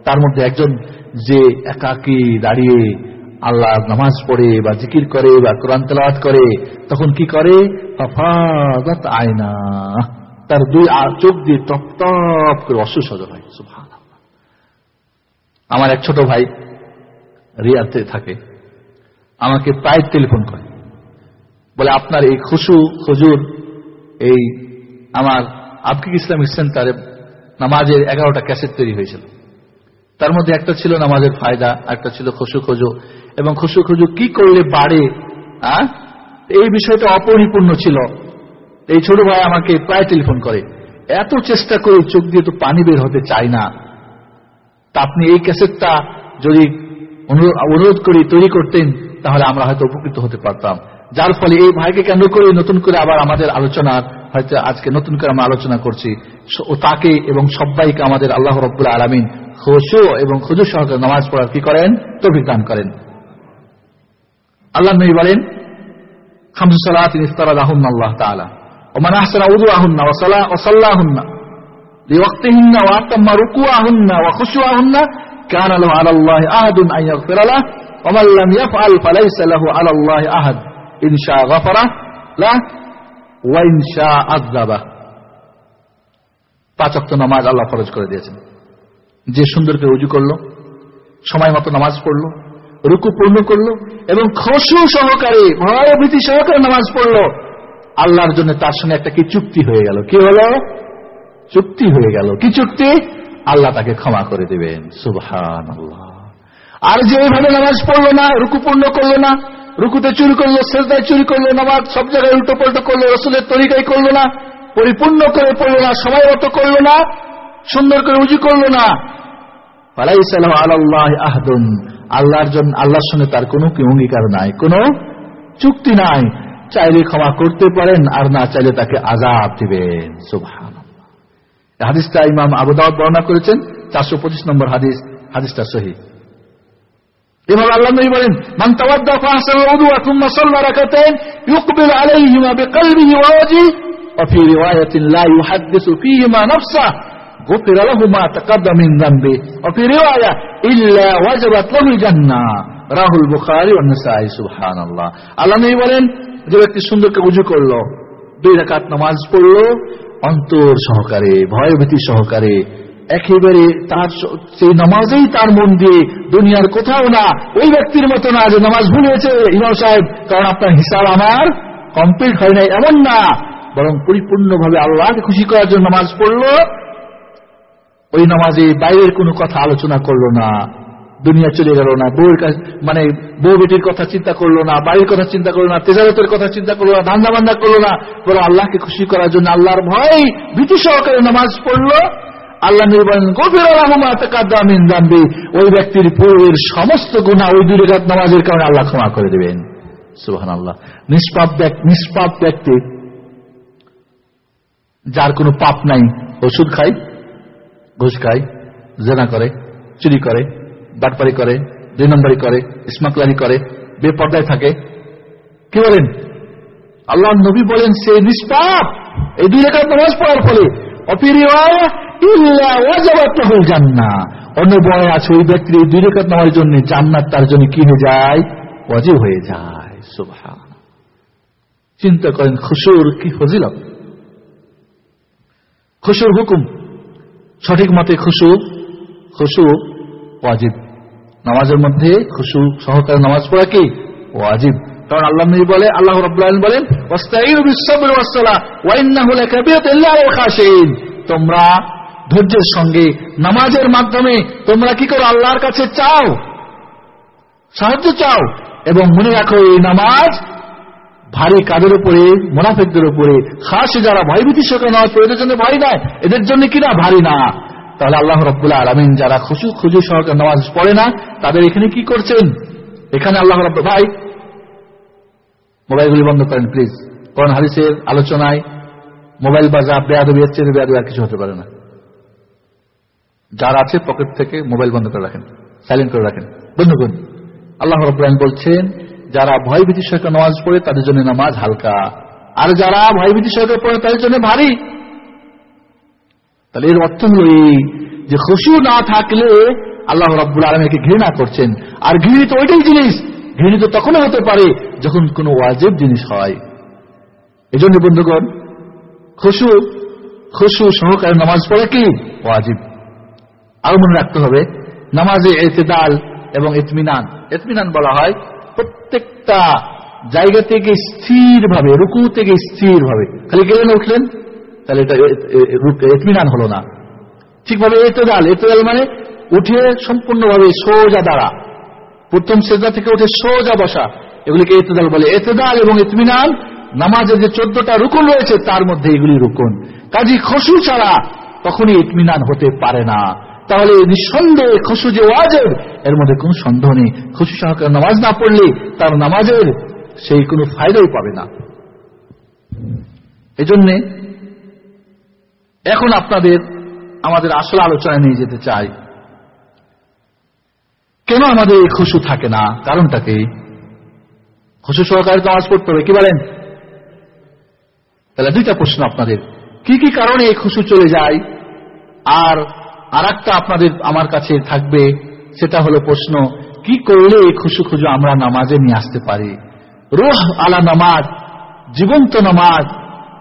তার মধ্যে একজন যে একাকি দাঁড়িয়ে আল্লাহ নামাজ পড়ে বা জিকির করে বা কোরআন করে, তখন কি করে? আয়না তার দুই চোখ দিয়ে টপ টপ করে অসুসজল হয়। আমার এক ছোট ভাই রিয়াতে থাকে। আমাকে প্রায় টেলিফোন করে। বলে, আপনার এই খুশু হজুর, এই আমার আফকিক ইসলামিক সেন্টারে নামাজের এগারোটা ক্যাসেট তৈরি হয়েছিল। তার মধ্যে একটা ছিল নামাজের ফায়দা, একটা ছিল খুশু খুজু। এবং খুশু খুজু কি করলে বাড়ে এই বিষয়টা অপরিপূর্ণ ছিল। এই ছোট ভাই আমাকে প্রায় টেলিফোন করে, এত চেষ্টা করে চোখ দিয়ে তো পানি বের হতে চাই না। তা আপনি এই ক্যাসেটটা যদি অনুরোধ করি তৈরি করতেন, তাহলে আমরা হয়তো উপকৃত হতে পারতাম। যার ফলে এই ভাইকে কেন্দ্র করে নতুন করে আবার আমাদের আলোচনা, হয়তো আজকে নতুন করে আমরা আলোচনা করছি। ও তাকে এবং সবাইকে আমাদের আল্লাহ রব্বুল্লাহ আলমিন খুশু এবং খুজু সহকারে নামাজ পড়ার কি করেন? তৌফিক দান করেন। আল্লাহ নবী বলেন খামসুসালাত ইফতারাদাহুন আল্লাহ তাআলা। ومن احسن وضوءهن وصلاهن لوقتهن واتم ركوعهن وخشوعهن كان له على الله عهد ان يغفر له ومن لم يفعل فليس له على الله عهد ان شاء غفر له وان شاء عذبه পাঁচ ওয়াক্ত নামাজ আল্লাহ ফরজ করে দিয়েছেন যে সুন্দর করে উজু করলো সময় মতো নামাজ পড়লো রুকু পূর্ণ করলো এবং খসু সহকারে ভয় ভীতি সহকারে নামাজ পড়লো আল্লাহর জন্য তার সঙ্গে একটা কি চুক্তি হয়ে গেল? কি হলো? চুক্তি হয়ে গেল। কি চুক্তি? আল্লাহ তাকে ক্ষমা করে দেবেন। সুবহান আর যে এইভাবে নামাজ পড়ল না, রুকু পূর্ণ করল না, রুকুতে চুরি করল, সেজদায় চুরি করল, নামাজ সব জায়গায় উল্টো পাল্টো করল, রসুলের তরিকাই করল না, পরিপূর্ণ করে পড়ল না, সময় মতো করল না, সুন্দর করে উজু করল না। আল্লাহর জন্য আল্লাহর সঙ্গে তার কোনো অঙ্গীকার নাই, কোনো চুক্তি নাই। চাইলে ক্ষমা করতে পারেন আর না চাইলে তাকে আজাব দিবেন সুভান হাদিসটা ইমাম আবুদাওয়াত বর্ণনা করেছেন চারশো পঁচিশ নম্বর হাদিস হাদিসটা সহি এভাবে আল্লাহ নবী বলেন মান তাওয়াদ্দা ফাহসান উযুয়া থুম্মা সাল্লা রাকাতাইন ইউকবিল আলাইহিমা বিকলবিহি ওয়া ওয়াজহি ওয়া ফি রিওয়ায়াতিন লা ইউহাদ্দিসু ফীহিমা নাফসা غفر له ما تقدم من ذنبه وفي روايه الا وجبت له الجنه রাহুল বুখারী ও নাসাই সুবহানাল্লাহ আল্লাহ নবী বলেন যে ব্যক্তি সুন্দরকে উজু করল, দুই রাকাত নামাজ পড়ল, অন্তর সহকারে, ভয়ভীতি সহকারে, একেবারে তার সেই নামাজেই তার মন দিয়ে দুনিয়ার কোথাও না, ওই ব্যক্তির মতো না যে নামাজ ভুলেছে ইমাম সাহেব, কারণ আপনার হিসাব আমার কমপ্লিট হয় নাই, এমন না। বরং পরিপূর্ণভাবে আল্লাহকে খুশি করার জন্য নামাজ পড়ল, ওই নামাজে বাইরের কোনো কথা আলোচনা করল না। দুনিয়া চলে গেল না, বউয়ের কাছে মানে বউ বেটির কথা চিন্তা করল না, বাড়ির কথা চিন্তা করল না, তেজারতের কথা চিন্তা করল না ধান্দা বান্দা করল না, বরং আল্লাহকে খুশি করার জন্য আল্লাহর ভয় ভীতি সহকারে নামাজ পড়ল। আল্লাহ নির্বাচন জানবে ওই ব্যক্তির পূর্বের সমস্ত গুণা ওই দুই রেখাত নামাজের কারণে আল্লাহ ক্ষমা করে দেবেন। সুহান আল্লাহ নিষ্পাপ নিষ্পাপ ব্যক্তি যার কোনো পাপ নাই, ওষুধ খায়, ঘুষ খায়, জেনা করে, চুরি করে বাটপারি করে, দুই নম্বরই করে স্মাকলারি করে, বেপর্দায় থাকে। কি বলেন? আল্লাহ নবী বলেন সে নিষ্পাপ, এই দুই রেখার নামাজ পড়ার ফলে অন্য বয় আছে ওই ব্যক্তির দুই নামার জন্য তার জন্য কি হয়ে যায় অজীব হয়ে যায়। চিন্তা করেন, খুশুর কি ফজিলত? খুশুর হুকুম? সঠিক মতে খুশু খুশু ওয়াজিব। নামাজের মধ্যে খুশু সহকারে নামাজ পড়া কি? ওয়াজিব কারণ আল্লাহ বলে, আল্লাহ বলেন তোমরা ধৈর্যের সঙ্গে নামাজের মাধ্যমে তোমরা কি করো? আল্লাহর কাছে চাও, সাহায্য চাও এবং মনে রাখো, এই নামাজ ভারী কাদের উপরে, মোনাফেকদের উপরে, খাস যারা ভয়ভীতি এদের জন্য ভারী নয়। এদের জন্য কিনা ভারী না। তাহলে আল্লাহ রব্বুল্লাহ আলমিন যারা খুশু খুজু সহকারে নামাজ পড়ে না, তাদের এখানে কি করছেন? এখানে আল্লাহ রব্ব ভাই, মোবাইলগুলি বন্ধ করেন প্লিজ কোন হাদিসের আলোচনায় মোবাইল বাজা বেয়াদবি এর চেয়ে বেয়াদবি আর কিছু হতে পারে না। যার আছে পকেট থেকে মোবাইল বন্ধ করে রাখেন সাইলেন্ট করে রাখেন। বন্ধ করুন। আল্লাহ রব্রান বলছেন, যারা ভয় ভীতি সহকারে নামাজ পড়ে, তাদের জন্য নামাজ হালকা। আর যারা ভয় ভীতি সহকারে পড়ে, তাদের জন্য ভারী। তাহলে এর অর্থ হল এই যে খুশু না থাকলে আল্লাহ রব্বুল আলমীকে ঘৃণা করছেন। আর ঘৃণিত ওইটাই জিনিস, ঘৃণিত তখনও হতে পারে যখন কোনো ওয়াজেব জিনিস হয়। এই জন্য বন্ধুগণ, খুশু খুশু সহকারে নামাজ পড়ে কি? ওয়াজিব। আরও মনে রাখতে হবে, নামাজে এতেদাল এবং ইতমিনান ইতমিনান বলা হয় প্রত্যেকটা জায়গা থেকে স্থির ভাবে রুকু থেকে স্থির ভাবে খালি গেলেন, উঠলেন? তাহলে এটা ইতমিনান হলো না। ঠিকভাবে এতেদাল এতেদাল মানে উঠে সম্পূর্ণভাবে সোজা দাঁড়া। প্রথম সেজা থেকে উঠে সোজা বসা। এগুলিকে এতেদাল বলে। এতেদাল এবং ইতমিনান নামাজের যে চোদ্দটা রুকুন রয়েছে, তার মধ্যে এগুলি রুকুন। কাজী খসু ছাড়া কখনই ইতমিনান হতে পারে না। তাহলে নিঃসন্দেহে খসু যে ওয়াজেব, এর মধ্যে কোন সন্দেহ নেই। খুশি সহকারে নামাজ না পড়লে তার নামাজের সেই কোনো ফায়দাই পাবে না। এজন্য এখন আপনাদের, আমাদের আসল আলোচনায় নিয়ে যেতে চাই। কেন আমাদের এই খুশু থাকে না? কারণটাকে খুশু সহকারে নামাজ পড়তে হবে, কি বলেন? তাহলে দুইটা প্রশ্ন আপনাদের। কি কি কারণে এই খুশু চলে যায়? আর আর আপনাদের আমার কাছে থাকবে, সেটা হলো প্রশ্ন, কি করলে এই খুশু খুশু আমরা নামাজে নিয়ে আসতে পারি? রোহ আলা নামাজ, জীবন্ত নামাজ,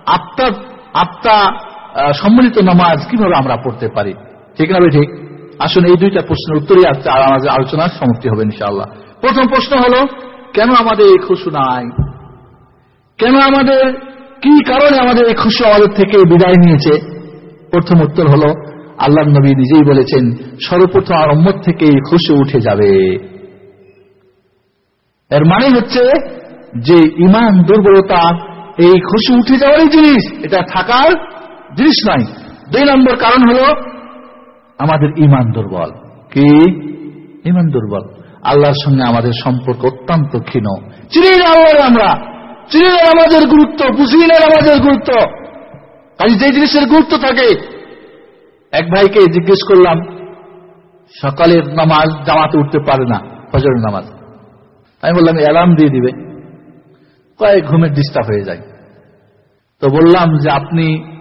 আত্মা আত্মা সম্মিলিত নামাজ কীভাবে আমরা পড়তে পারি? ঠিক না ঠিক আসুন এই দুইটা প্রশ্নের উত্তরই আসছে আর আমাদের আলোচনার সমাপ্তি হবে ইনশাআল্লাহ। প্রথম প্রশ্ন হলো, কেন আমাদের এই খুশু নাই? কেন আমাদের, কি কারণে আমাদের এই খুশু আমাদের থেকে বিদায় নিয়েছে? প্রথম উত্তর হলো আল্লাহ নবী নিজেই বলেছেন, সর্বপ্রথম আর উম্মত থেকে খুশি উঠে যাবে। এর মানে হচ্ছে যে ইমান দুর্বলতা, এই খুশি উঠে যাওয়ারই জিনিস, এটা থাকার জিনিস নয় দুই নম্বর কারণ হলো আমাদের ইমান দুর্বল। কি? ইমান দুর্বল। আল্লাহর সঙ্গে আমাদের সম্পর্ক অত্যন্ত ক্ষীণ। চিনি আল্লাহ আমরা। চিনি আমাদের গুরুত্ব। বুঝি না আমাদের গুরুত্ব। কাজে যে জিনিসের গুরুত্ব থাকে। এক ভাইকে জিজ্ঞেস করলাম, সকালের নামাজ জামাতে উঠতে পারে না, ফজরের নামাজ। আমি বললাম অ্যালার্ম দিয়ে দিবে। কয়েক ঘুমের ডিস্টার্ব হয়ে যায়। তো বললাম যে, আপনি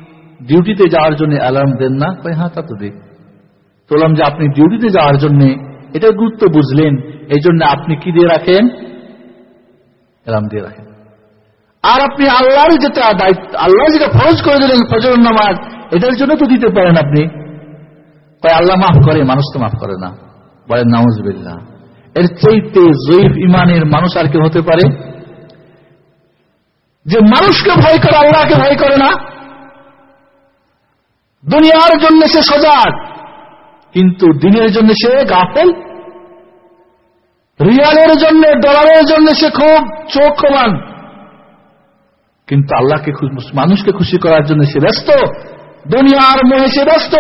ডিউটিতে যাওয়ার জন্য অ্যালার্ম দেন না। কয় হ্যাঁ তা তো দিই বললাম যে, আপনি ডিউটিতে যাওয়ার জন্য এটা গুরুত্ব বুঝলেন। এই জন্য আপনি কি দিয়ে রাখেন? অ্যালার্ম দিয়ে রাখেন। আর আপনি আল্লাহর যেটা দায়িত্ব, আল্লাহ যেটা ফরজ করে দিলেন ফজর নামাজ, এটার জন্য তো দিতে পারেন আপনি। কয়, আল্লাহ মাফ করে, মানুষ তো মাফ করে না। বলেন নাউজবিল্লা এর চাইতে জয়ীফ ইমানের মানুষ আর কেউ হতে পারে? যে মানুষকে ভয় করে, আল্লাহকে ভয় করে না। দুনিয়ার জন্য সে সজাগ, কিন্তু দিনের জন্য সে গাফেল। রিয়ালের জন্য, ডলারের জন্য সে খুব চোখ কমান কিন্তু আল্লাহকে মানুষকে খুশি করার জন্য সে ব্যস্ত। দুনিয়ার মোহে সে ব্যস্ত,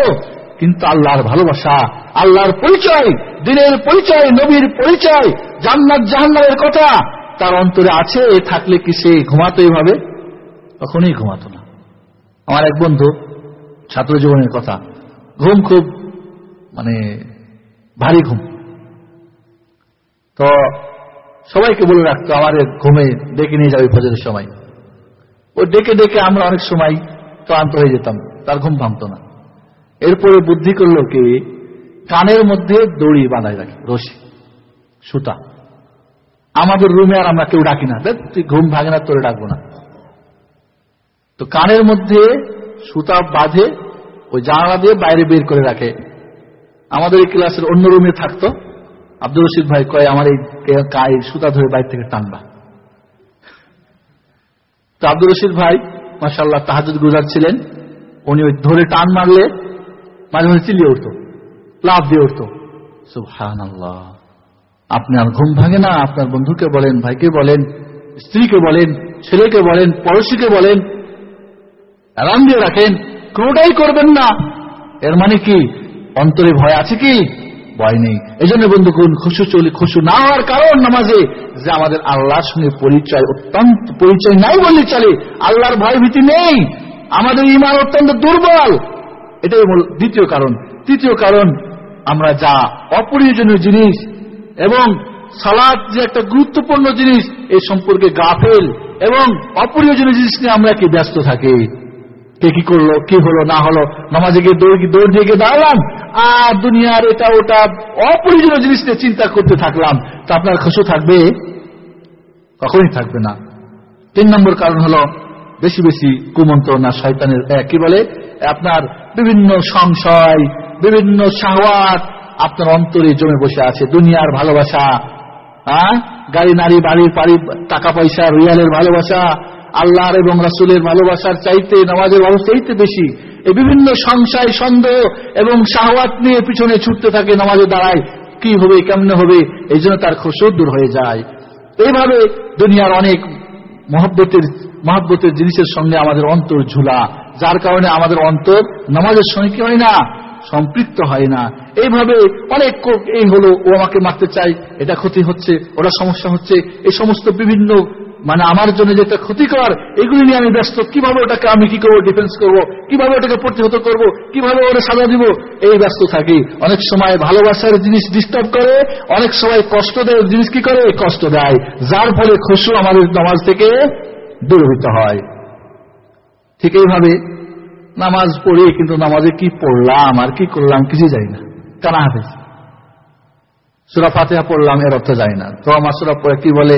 কিন্তু আল্লাহর ভালোবাসা, আল্লাহর পরিচয়, দিনের পরিচয়, নবীর পরিচয়, জান্নাত জাহান্নামের কথা, তার অন্তরে আছে, থাকলে কি সে ঘুমাতো এভাবে কখনই ঘুমাতো না। আমার এক বন্ধু ছাত্র জীবনের কথা। ঘুম খুব মানে ভারী ঘুম। তো সবাইকে বলে রাখতো, আমাদের ঘুমে ডেকে নিয়ে যাবে ফজরের সময়। ও ডেকে ডেকে আমরা অনেক সময় ক্লান্ত হয়ে যেতাম, তার ঘুম ভাঙত না। এরপরে বুদ্ধি করল কে, কানের মধ্যে দড়ি বাঁধাই রাখি, রশি, সুতা। আমাদের রুমে আর আমরা কেউ ডাকি না। দেখ, তুই ঘুম ভাঙে না, তোরে ডাকবো না। তো কানের মধ্যে সুতা বাঁধে, ওই জানালা দিয়ে বাইরে বের করে রাখে। আমাদের ক্লাসের অন্য রুমে থাকতো। আব্দুল রশিদ ভাই কয়, আমার এই কায় সুতা ধরে বাইরে থেকে টানবা। তো আব্দুল রশিদ ভাই মাসাল্লাহ তাহাজুদ গুজার ছিলেন। উনি ওই ধরে টান মারলে মাঝে মাঝে চিলিয়ে উঠতো লাভ দিয়ে উঠতো। সুহান আপনার ঘুম ভাঙে না। আপনার বন্ধুকে বলেন, ভাইকে বলেন, স্ত্রীকে বলেন, ছেলেকে বলেন, পড়োশীকে বলেন অ্যালার্ম দিয়ে রাখেন কোনোটাই করবেন না। এর মানে কি? অন্তরে ভয় আছে কি? ভয় নেই। এই জন্য বন্ধুকুন খুশু চলি, খুশু না হওয়ার কারণ নামাজে যে আমাদের আল্লাহর সঙ্গে পরিচয়, অত্যন্ত পরিচয় নাই বললে চলে। আল্লাহর ভয় ভীতি নেই। আমাদের ইমান অত্যন্ত দুর্বল। এটাই দ্বিতীয় কারণ। তৃতীয় কারণ, আমরা যা অপ্রয়োজনীয় জিনিস এবং সালাদ যে একটা গুরুত্বপূর্ণ জিনিস এই সম্পর্কে গাফেল এবং অপ্রয়োজনীয় জিনিস নিয়ে আমরা কি ব্যস্ত থাকি? কে কি করল, কি হলো, না হলো, নামাজে গিয়ে দৌড় দৌড় দিয়ে গিয়ে দাঁড়ালাম? আর দুনিয়ার এটা ওটা অপ্রয়োজনীয় জিনিস নিয়ে চিন্তা করতে থাকলাম। তা আপনার খুশু থাকবে? কখনই থাকবে না। তিন নম্বর কারণ হলো বেশি বেশি কুমন্ত্রণা শয়তানের কি বলে? আপনার বিভিন্ন সংশয়, বিভিন্ন শাহওয়াত আপনার অন্তরে জমে বসে আছে। দুনিয়ার ভালোবাসা হ্যাঁ গাড়ি, নারী, বাড়ির বাড়ি টাকা পয়সা, রিয়ালের ভালোবাসা আল্লাহর এবং রাসুলের ভালোবাসার চাইতে, নামাজের ভালো চাইতে বেশি। এই বিভিন্ন সংশয়, সন্দেহ এবং শাহওয়াত নিয়ে পিছনে ছুটতে থাকে, নামাজে দাঁড়ায়। কি হবে, কেমনে হবে, এই জন্য তার খুশো দূর হয়ে যায়। এইভাবে দুনিয়ার অনেক মহব্বতের মহব্বতের জিনিসের সঙ্গে আমাদের অন্তর ঝুলা। যার কারণে আমাদের অন্তর নামাজের সঙ্গে কি হয় না, সম্পৃক্ত হয় না। এইভাবে অনেক এই হলো, ও আমাকে মারতে চাই এটা ক্ষতি হচ্ছে, ওরা সমস্যা হচ্ছে। এই সমস্ত বিভিন্ন মানে আমার জন্য যেটা ক্ষতিকর, এগুলি নিয়ে আমি ব্যস্ত, কীভাবে ওটাকে আমি কি করব ডিফেন্স করব, কীভাবে ওটাকে প্রতিহত করব, কীভাবে ওরা সাজা দিব, এই ব্যস্ত থাকি। অনেক সময় ভালোবাসার জিনিস ডিস্টার্ব করে, অনেক সময় কষ্ট দেয় জিনিস কি করে? কষ্ট দেয়। যার ফলে খুশু আমাদের নামাজ থেকে দূরভূত হয়। ঠিক এইভাবে নামাজ পড়ি, কিন্তু নামাজে কি পড়লাম, আর কি করলাম কিছু যাই না। কানা হাফেজ। সুরা ফাতেহা পড়লাম, এর অর্থ যায় না। তো আমার সুরা কি বলে?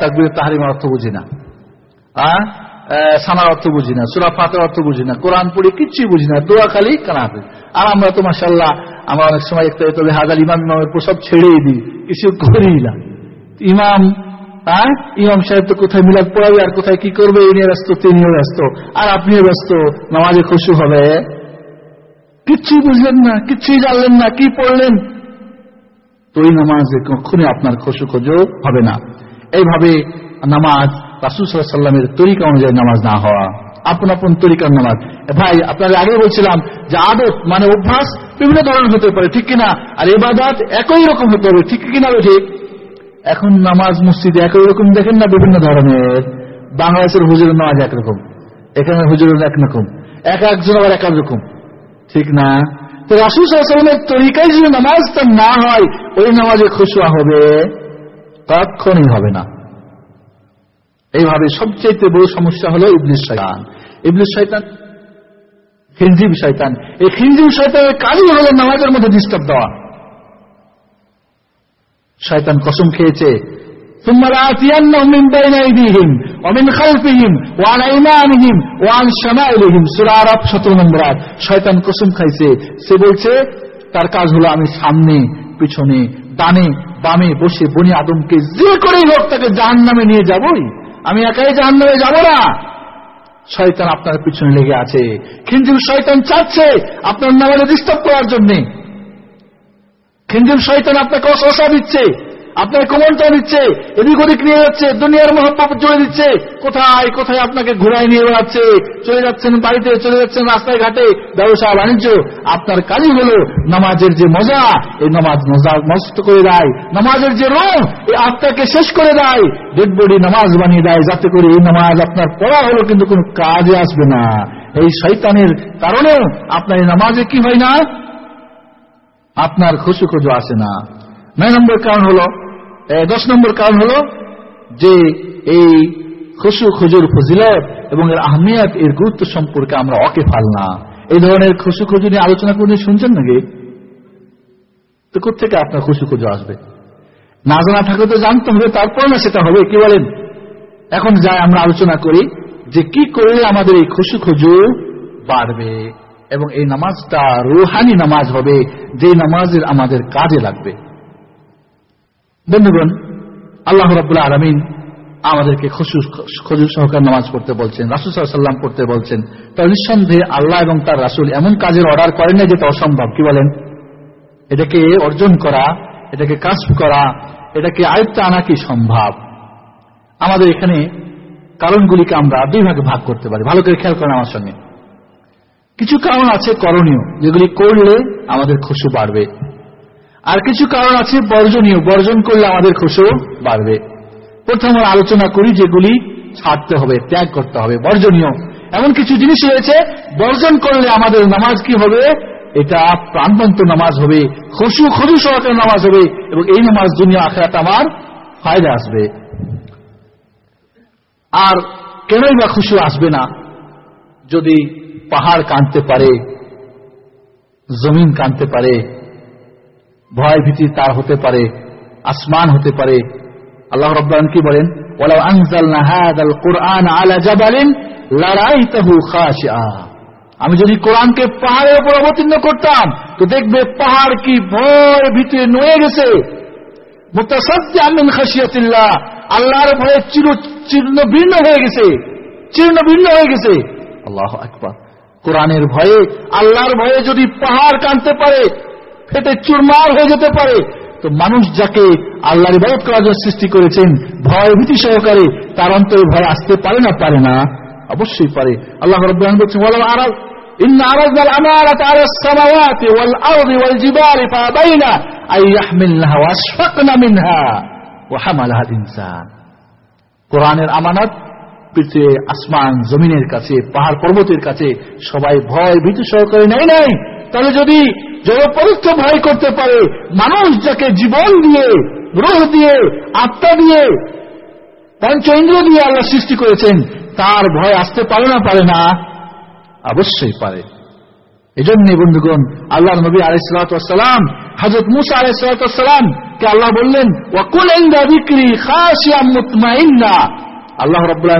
তাকবির তাহারিমার অর্থ বুঝি না। সানার অর্থ বুঝি না। সুরা ফাতের অর্থ বুঝি না। কোরআন পড়ি কিচ্ছুই বুঝি না। দোয়া খালি কানা হাফেজ আর আমরা তো মাসাল্লাহ আমরা অনেক সময় তবে হাজার ইমাম ইমামের সব ছেড়েই দিই। কিছু করি না। ইমাম হ্যাঁ ইমাম সাহেব তো কোথায় মিলাদ পড়াবে আর কোথায় কি করবে? এই নিয়ে ব্যস্ত তিনিও ব্যস্ত। আর আপনিও ব্যস্ত। নামাজে খুশি হবে। কিচ্ছুই বুঝলেন না, কিচ্ছুই জানলেন না, কি পড়লেন? তো ওই নামাজে কখনই আপনার খুশু খোঁজো হবে না। এইভাবে নামাজ রাসুসাল্লামের তরিকা অনুযায়ী নামাজ না হওয়া, আপন আপন তরিকার নামাজ। ভাই আপনার আগে বলছিলাম যে আদত মানে অভ্যাস বিভিন্ন ধরনের হতে পারে, ঠিক কিনা? আর এবাদাত একই রকম হতে হবে, ঠিক কিনা ঠিক? এখন নামাজ মসজিদে একই রকম, দেখেন না বিভিন্ন ধরনের। বাংলাদেশের হুজুরের নামাজ একরকম এখানে হুজুরের একরকম, এক একজন আবার এক এক রকম, ঠিক না? সাল্লামের তরিকায় যদি নামাজটা না হয়, ওই নামাজে খুশুয়া হবে? কখনই হবে না। এইভাবে সবচেয়ে বড় সমস্যা হলো ইবলিশ শৈতান ইবলিশ শৈতান খিনজিব শৈতান এই খিনজিব শৈতানের কাজই হলো নামাজের মধ্যে ডিস্টার্ব দেওয়া। শয়তান কসম খেয়েছে ثم لآتينهم من بين أيديهم ومن خلفهم وعن أيمانهم وعن شمائلهم সূরা আরাফ 17 নম্বর আয়াত শয়তান কসম খাইছে সে বলছে তার কাজ হলো আমি সামনে পিছনে ডানে বামে বসে বনি আদমকে যে করেই হোক তাকে জাহান্নামে নিয়ে যাবই আমি একাই জাহান্নামে যাব না শয়তান আপনার পিছনে লেগে আছে কিন্তু শয়তান চাচ্ছে আপনার নামাজে ডিস্টার্ব করার জন্যে খিঞ্জিল শয়তান আপনাকে অসহসা দিচ্ছে আপনার কোমলটা দিচ্ছে এদিক ওদিক নিয়ে যাচ্ছে, দুনিয়ার মহব্বত জড়ে দিচ্ছে। কোথায় কোথায় আপনাকে ঘুরাই নিয়ে বেড়াচ্ছে? চলে যাচ্ছেন বাড়িতে, চলে যাচ্ছেন রাস্তায় ঘাটে ব্যবসা বাণিজ্য আপনার কাজই হলো নামাজের যে মজা, এই নামাজ মজা নষ্ট করে দেয়। নামাজের যে রং, এই আত্মাকে শেষ করে দেয়। ডেড বডি নামাজ বানিয়ে দেয়, যাতে করে এই নামাজ আপনার পড়া হলো, কিন্তু কোনো কাজে আসবে না। এই শৈতানের কারণেও আপনার এই নামাজে কি হয় না? আপনার খুশু খুঁজো আসে না। নয় নম্বর কারণ হলো দশ নম্বর কারণ হলো যে এই খুশু খুজুর ফজিলত এবং এর আহমিয়াত, এর গুরুত্ব সম্পর্কে আমরা অকে ফাল না। এই ধরনের খুশু খুজু নিয়ে আলোচনা করে শুনছেন নাকি? তো কোথেকে আপনার খুশু খুঁজো আসবে? না জানা থাকলে তো জানতে হবে, তারপর না সেটা হবে। কি বলেন? এখন যাই আমরা আলোচনা করি যে কি করলে আমাদের এই খুশু খুজু বাড়বে এবং এই নামাজটা রুহানি নামাজ হবে যে নামাজের আমাদের কাজে লাগবে। বন্ধুগণ, আল্লাহ রাবুল্লাহ আলমিন আমাদেরকে খজু সহকার নামাজ পড়তে বলছেন, রাসুল সাল্লাম পড়তে বলছেন। তো নিঃসন্দেহে আল্লাহ এবং তার রাসুল এমন কাজের অর্ডার করেন না যেটা অসম্ভব। কি বলেন? এটাকে অর্জন করা, এটাকে কাজ করা, এটাকে আয়ত্তে আনা কি সম্ভব? আমাদের এখানে কারণগুলিকে আমরা দুই ভাগে ভাগ করতে পারি। ভালো করে খেয়াল করেন আমার সঙ্গে। কিছু কারণ আছে করণীয়, যেগুলি করলে আমাদের খুশু বাড়বে। আর কিছু কারণ আছে বর্জনীয়। বর্জন করলে আমাদের খুশু বাড়বে। প্রথম আলোচনা করি যেগুলি ছাড়তে হবে, ত্যাগ করতে হবে, বর্জনীয়। এমন কিছু জিনিস রয়েছে, বর্জন করলে আমাদের নামাজ কি হবে? এটা প্রাণবন্ত নামাজ হবে খুশু খুশু সহকারে নামাজ হবে, এবং এই নামাজ দুনিয়া আখেরাতে আমার ফায়দা আসবে। আর কেনই বা খুশু আসবে না? যদি পাহাড় কাঁদতে পারে, জমিন কাঁদতে পারে ভয় ভীতি তার হতে পারে, আসমান হতে পারে। আল্লাহ রব্বান কি বলেন? কুরআন আমি যদি কোরআনকে পাহাড়ের উপর অবতীর্ণ করতাম, তো দেখবে পাহাড় কি ভয় ভিতরে নয়ে গেছে। আল্লাহর ভয়ে চির চীর্ণ ভিন্ন হয়ে গেছে চীর্ণ ভিন্ন হয়ে গেছে। আল্লাহ আকবার। কোরআনের ভয়ে, আল্লাহর ভয়ে যদি পাহাড় কানতে পারে ফেটে চুরমার হয়ে যেতে পারে তো মানুষ যাকে আল্লাহর ইবাদত করার জন্য সৃষ্টি করেছেন ভয় ভীতি সহকারে তার অন্তরে ভয় আসতে পারে না পারে না অবশ্যই পারে আল্লাহ রব্বান বলছেন ওয়ালাউ আরাদ إن عرضنا الأمانة على السماوات والأرض والجبال فأبين أن يحملنها وأشفقن منها وحملها الإنسان কোরআনের আমানত পৃথিবী আসমান জমিনের কাছে, পাহাড় পর্বতের কাছে সবাই ভয় ভীতি সহকারে নেয় নাই। তাহলে যদি জড়পরস্থ ভয় করতে পারে, মানুষ যাকে জীবন দিয়ে, রোহ দিয়ে, আত্মা দিয়ে, পঞ্চ ইন্দ্র দিয়ে আল্লাহ সৃষ্টি করেছেন, তার ভয় আসতে পারে না পারে না? অবশ্যই পারে। এই জন্যই বন্ধুগণ আল্লাহ নবী আলাইসালাম হজরত মুসা আলাইসালাম কে আল্লাহ বললেন ওয়াকুল ইন্দা বিক্রি খাসিয়া আল্লাহ রব্বুল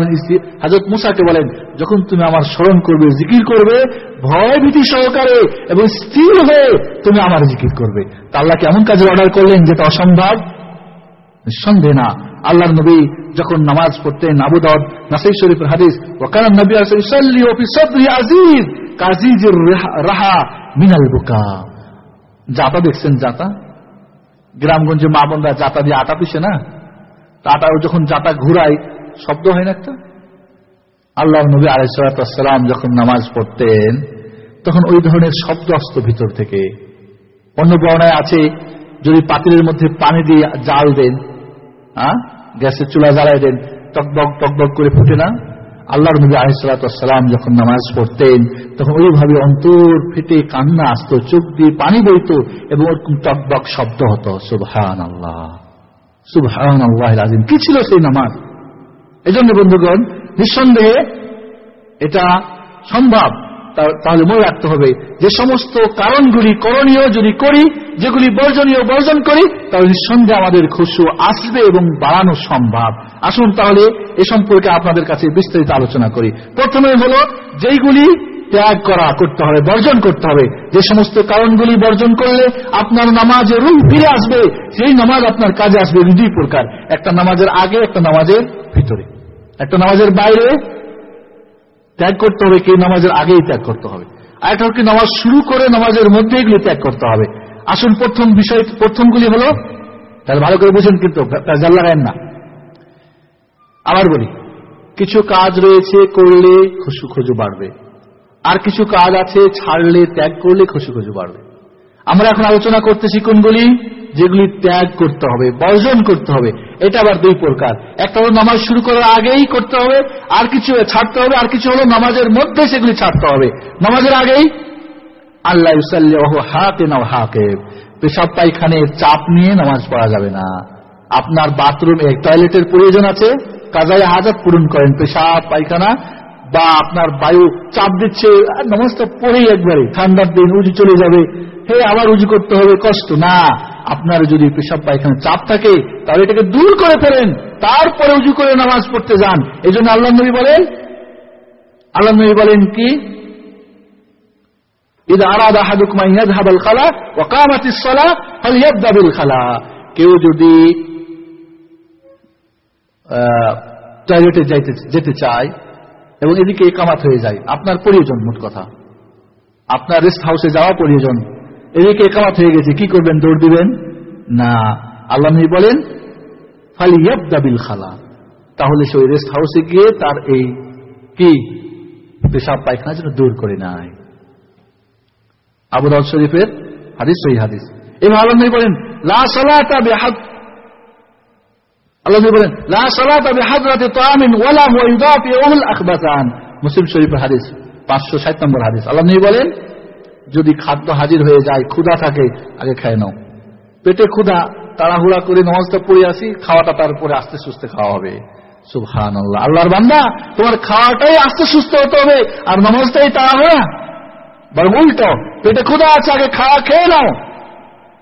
হাজরত মুসাকে বলেন, যখন তুমি আমার স্মরণ করবে, জিকির করবে ভয় ভীতি সহকারে এবং স্থির হয়ে তুমি আমার জিকির করবে। তা আল্লাহকে এমন কাজে অর্ডার করলেন যেটা অসম্ভব? নিঃসন্দেহ না। আল্লাহর নবী যখন নামাজ পড়তেন আবুদর নাসাই শরীফের হাদিস রাহা বুকা। জাতা দেখছেন জাতা? গ্রামগঞ্জে মা বোনরা জাতা দিয়ে আটা পিসে না? আটা যখন জাতা ঘুরায় শব্দ হয় না একটা? আল্লাহ নবী আলাইসালাম যখন নামাজ পড়তেন, তখন ওই ধরনের শব্দ আসত ভিতর থেকে। অন্য বর্ণায় আছে, যদি পাতিলের মধ্যে পানি দিয়ে জাল দেন গ্যাসের চুলা জ্বালাই দেন, টকবক টকবক করে ফুটে না? আল্লাহর নবী আলিসাল্লাম যখন নামাজ পড়তেন, তখন ওইভাবে অন্তর ফেটে কান্না আসতো, চোখ দিয়ে পানি বইত এবং ওরকম টকবক শব্দ হতো। সুবহান আল্লাহ সুবহান আল্লাহ কি ছিল সেই নামাজ? এই জন্য বন্ধুগণ, নিঃসন্দেহে এটা সম্ভব। তাহলে মনে রাখতে হবে যে সমস্ত কারণগুলি করণীয় যদি করি, যেগুলি বর্জনীয় বর্জন করি, তাহলে নিঃসন্দেহে আমাদের খুশু আসবে এবং বাড়ানো সম্ভব। আসুন তাহলে এ সম্পর্কে আপনাদের কাছে বিস্তারিত আলোচনা করি। প্রথমে হল, যেইগুলি ত্যাগ করা করতে হবে, বর্জন করতে হবে। যে সমস্ত কারণগুলি বর্জন করলে আপনার নামাজে রুম ফিরে আসবে। সেই নামাজ আপনার কাজে আসবে দুই প্রকার। একটা নামাজের আগে, একটা নামাজের ভিতরে। একটা নামাজের বাইরে ত্যাগ করতে হবে কি নামাজের আগেই ত্যাগ করতে হবে। আর একটা কি, নামাজ শুরু করে নামাজের মধ্যে এগুলি ত্যাগ করতে হবে। আসুন, প্রথম বিষয়, প্রথমগুলি হল, তাহলে ভালো করে বুঝেন কিন্তু জাল লাগায়েন না। আবার বলি, কিছু কাজ রয়েছে করলে খুশু খুজু বাড়বে। আর কিছু কাজ আছে ছাড়লে ত্যাগ করলে খুশু খুজু বাড়বে। আমরা এখন আলোচনা করতেছি কোনগুলি? যেগুলি ত্যাগ করতে হবে, বর্জন করতে হবে। এটা আবার দুই প্রকার। একটা হলো নামাজ শুরু করার আগেই করতে হবে, আর কিছু ছাড়তে হবে, আর কিছু হলো নামাজের মধ্যে সেগুলি ছাড়তে হবে। নামাজের আগেই আল্লাহ হাতে নাও হাকে পেশাব পায়খানে চাপ নিয়ে নামাজ পড়া যাবে না। আপনার বাথরুমে টয়লেটের প্রয়োজন আছে, কাজায় হাজার পূরণ করেন। পেশাব, পায়খানা বা আপনার বায়ু চাপ দিচ্ছে নামাজটা পড়েই একবারে। ঠান্ডার দিন উজু চলে যাবে। হে, আবার উজু করতে হবে, কষ্ট। না আপনার যদি পেশাব পায়খানে চাপ থাকে, তাহলে এটাকে দূর করে ফেলেন। তারপরে উজু করে নামাজ পড়তে যান। এই জন্য আল্লাহ নবী বলেন, আল্লাহ নবী বলেন কি? আপনার প্রয়োজন মোট কথা। আপনার রেস্ট হাউসে যাওয়া প্রয়োজন। এদিকে একামাত হয়ে গেছে, কি করবেন? দৌড় দিবেন? না। আল্লাহ বলেন ফালিয়াবদাবিল খালা তাহলে সে ওই রেস্ট হাউসে গিয়ে তার এই কি? পেশাব পায়খানা যেন দূর করে নেয়। আবু দাউদ শরীফের হাদিস, সহি হাদিস। এবার আল্লাহ বলেন, লা সালাতা বিহাদ, আল্লাহ বলেন, লা সালাতা বিহাদরাতি তামিন ওয়ালা হুয়া ইউদাফিউল আখবাসান। মুসলিম শরীফের হাদিস 560 নম্বর হাদিস। আল্লাহ বলেন যদি খাদ্য হাজির হয়ে যায়, ক্ষুধা থাকে, আগে খেয়ে নাও। পেটে ক্ষুধা, তাড়াহুড়া করে নামাজটা পড়ে আসি, খাওয়াটা তারপরে আস্তে সুস্থে খাওয়া হবে। সুবহান আল্লাহ আল্লাহর বান্দা, তোমার খাওয়াটাই আস্তে সুস্থ হতে হবে, আর নামাজটাই তাড়াহুড়া। বরং উল্টো, পেটে ক্ষুধা আছে, আগে খাওয়া খেয়ে নাও।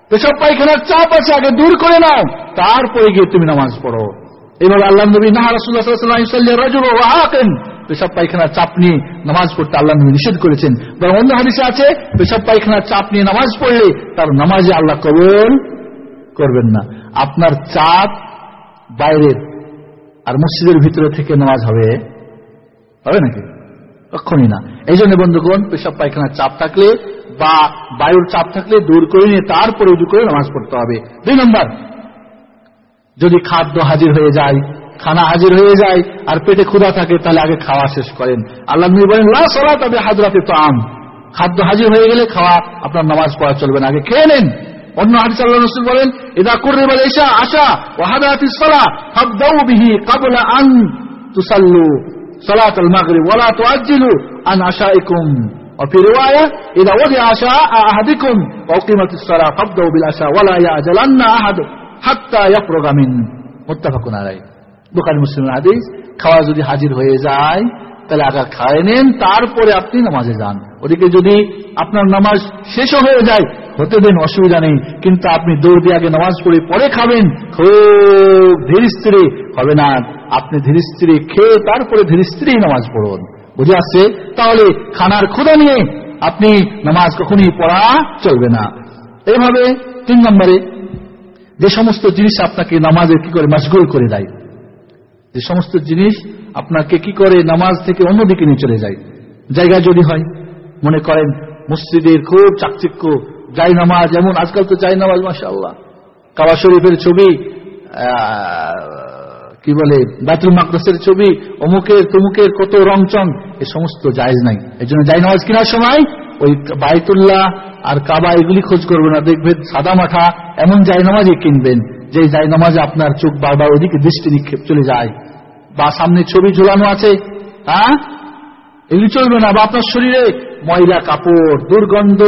পেশাব পায়খানার চাপ আছে, আগে দূর করে নাও। তারপরে গিয়ে তুমি নামাজ পড়ো। এইভাবে আল্লাহ নবী নাহা রাসুল্লাহাম পেশাব পায়খানার চাপ নিয়ে নামাজ পড়তে আল্লাহ নিষেধ করেছেন। বরং অন্য হাদিসে আছে, পেশাব পায়খানার চাপ নিয়ে নামাজ পড়লে তার নামাজে আল্লাহ কবল করবেন না। আপনার চাপ বাইরের আর মসজিদের ভিতরে থেকে নামাজ হবে। হবে নাকি? কখনই না। এই জন্য বন্ধুগণ, পেশাব পায়খানার চাপ থাকলে বা বায়ুর চাপ থাকলে দূর করে নিয়ে তারপরে উজু করে নামাজ পড়তে হবে। দুই নম্বর, যদি খাদ্য হাজির হয়ে যায় খানা হাজির হয়ে যায় আর পেটে ক্ষুধা থাকে তাহলে আগে খাওয়া শেষ করেন আল্লাহ নবী বলেন লা সলা তবে হাজরাতে তো আম খাদ্য হাজির হয়ে গেলে খাওয়া আপনার নামাজ পড়া চলবে না আগে খেয়ে নেন অন্য হাদিস আল্লাহ রসুল বলেন ইদা কুররিবা ইশা আশা ওয়া হাদাতিস সালাহ ফাবদাউ বিহি ক্বাবলা আন তুসাল্লু সালাত আল মাগরিব ওয়া লা তুআজ্জিলু আন আশাইকুম وفي رواية إذا وضع عشاء أحدكم وأقيمت الصلاة فابدأوا بالعشاء ولا يعجلن أحد حتى يفرغ من متفق عليه বুখারি মুসলিমের হাদিস, খাওয়া যদি হাজির হয়ে যায়, তাহলে আগে খায় নেন, তারপরে আপনি নামাজে যান। ওদিকে যদি আপনার নামাজ শেষ হয়ে যায়, হতে দেন, অসুবিধা নেই। কিন্তু আপনি দৌড় দিয়ে আগে নামাজ পড়ে পরে খাবেন, খুব ধীর স্ত্রী হবে না। আপনি ধীর স্ত্রী খেয়ে তারপরে ধীর স্ত্রী নামাজ পড়ুন। বুঝে আসছে? তাহলে খানার ক্ষুদা নিয়ে আপনি নামাজ কখনই পড়া চলবে না। এইভাবে তিন নম্বরে যে সমস্ত জিনিস আপনাকে নামাজে কি করে মশগুল করে দেয়। যে সমস্ত জিনিস আপনাকে কি করে নামাজ থেকে অন্যদিকে নিয়ে চলে যায়? জায়গা যদি হয়, মনে করেন মসজিদের খুব চাকচিক্য, যাই নামাজ, এমন আজকাল তো যাই নামাজ মাসা আল্লাহ কাবা শরীফের ছবি কি বলে বাতুল মাকদাসের ছবি, অমুকের তমুকের কত রংচং, এ সমস্ত জায়জ নাই। এই জন্য যাই নামাজ কেনার সময় ওই বাইতুল্লাহ আর কাবা এগুলি খোঁজ করবেন না। দেখবেন সাদা মাঠা, এমন যাই নামাজই কিনবেন যে যাই নামাজে আপনার চোখ বারবার ওদিকে দৃষ্টি নিক্ষেপ চলে যায়। বা সামনে ছবি ঝোলানো আছে হ্যাঁ? এগুলি চলবে না, বা আপনার শরীরে ময়লা কাপড়, দুর্গন্ধ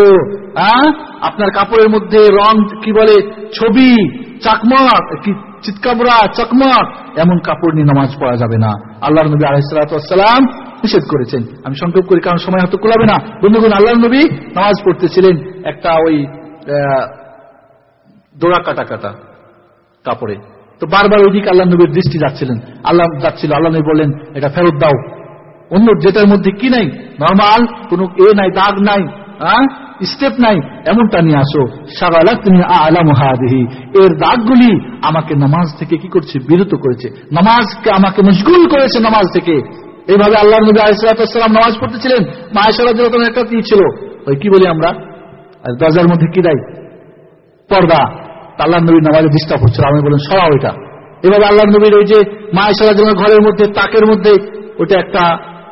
হ্যাঁ? আপনার কাপড়ের মধ্যে রং, কি বলে, ছবি, চাকমক, কি চিৎকাবরা চকমক, এমন কাপড় নিয়ে নামাজ পড়া যাবে না। আল্লাহ নবী আলাইসালাম নিষেধ করেছেন। আমি সংক্ষেপ করি, কারণ সময় হয়তো কুলাবে না। বন্ধুগণ আল্লাহ নবী নামাজ পড়তেছিলেন একটা ওই দোড়া কাটা কাটা কাপড়ে। তো বারবার ওইদিকে আল্লাহ নবীর দৃষ্টি যাচ্ছিলেন। আল্লাহ যাচ্ছিল, আল্লাহ নবী বললেন, এটা ফেরত দাও। অন্য যেটার মধ্যে কি নাই? নর্মাল, কোন এ নাই, দাগ নাই হ্যাঁ? স্টেপ নাই, এমনটা নিয়ে আসো। সাগালা তুমি আলা মহাদেহি এর দাগগুলি আমাকে নামাজ থেকে কি করছে? বিরত করেছে। নামাজকে আমাকে মশগুল করেছে নামাজ থেকে। এইভাবে আল্লাহ নবী আলাইসালাম নামাজ পড়তেছিলেন। মায়েশারা যেরকম একটা কি ছিল। ওই কি বলি আমরা? দরজার মধ্যে কি দেয় পর্দা। আল্লাহ নবীর নামাজে ডিস্টার্ব হচ্ছিল আমি বলেন সরা ওইটা এভাবে আল্লাহ নবীর ওই যে মায়েশারা যেন ঘরের মধ্যে, তাকের মধ্যে ওটা একটা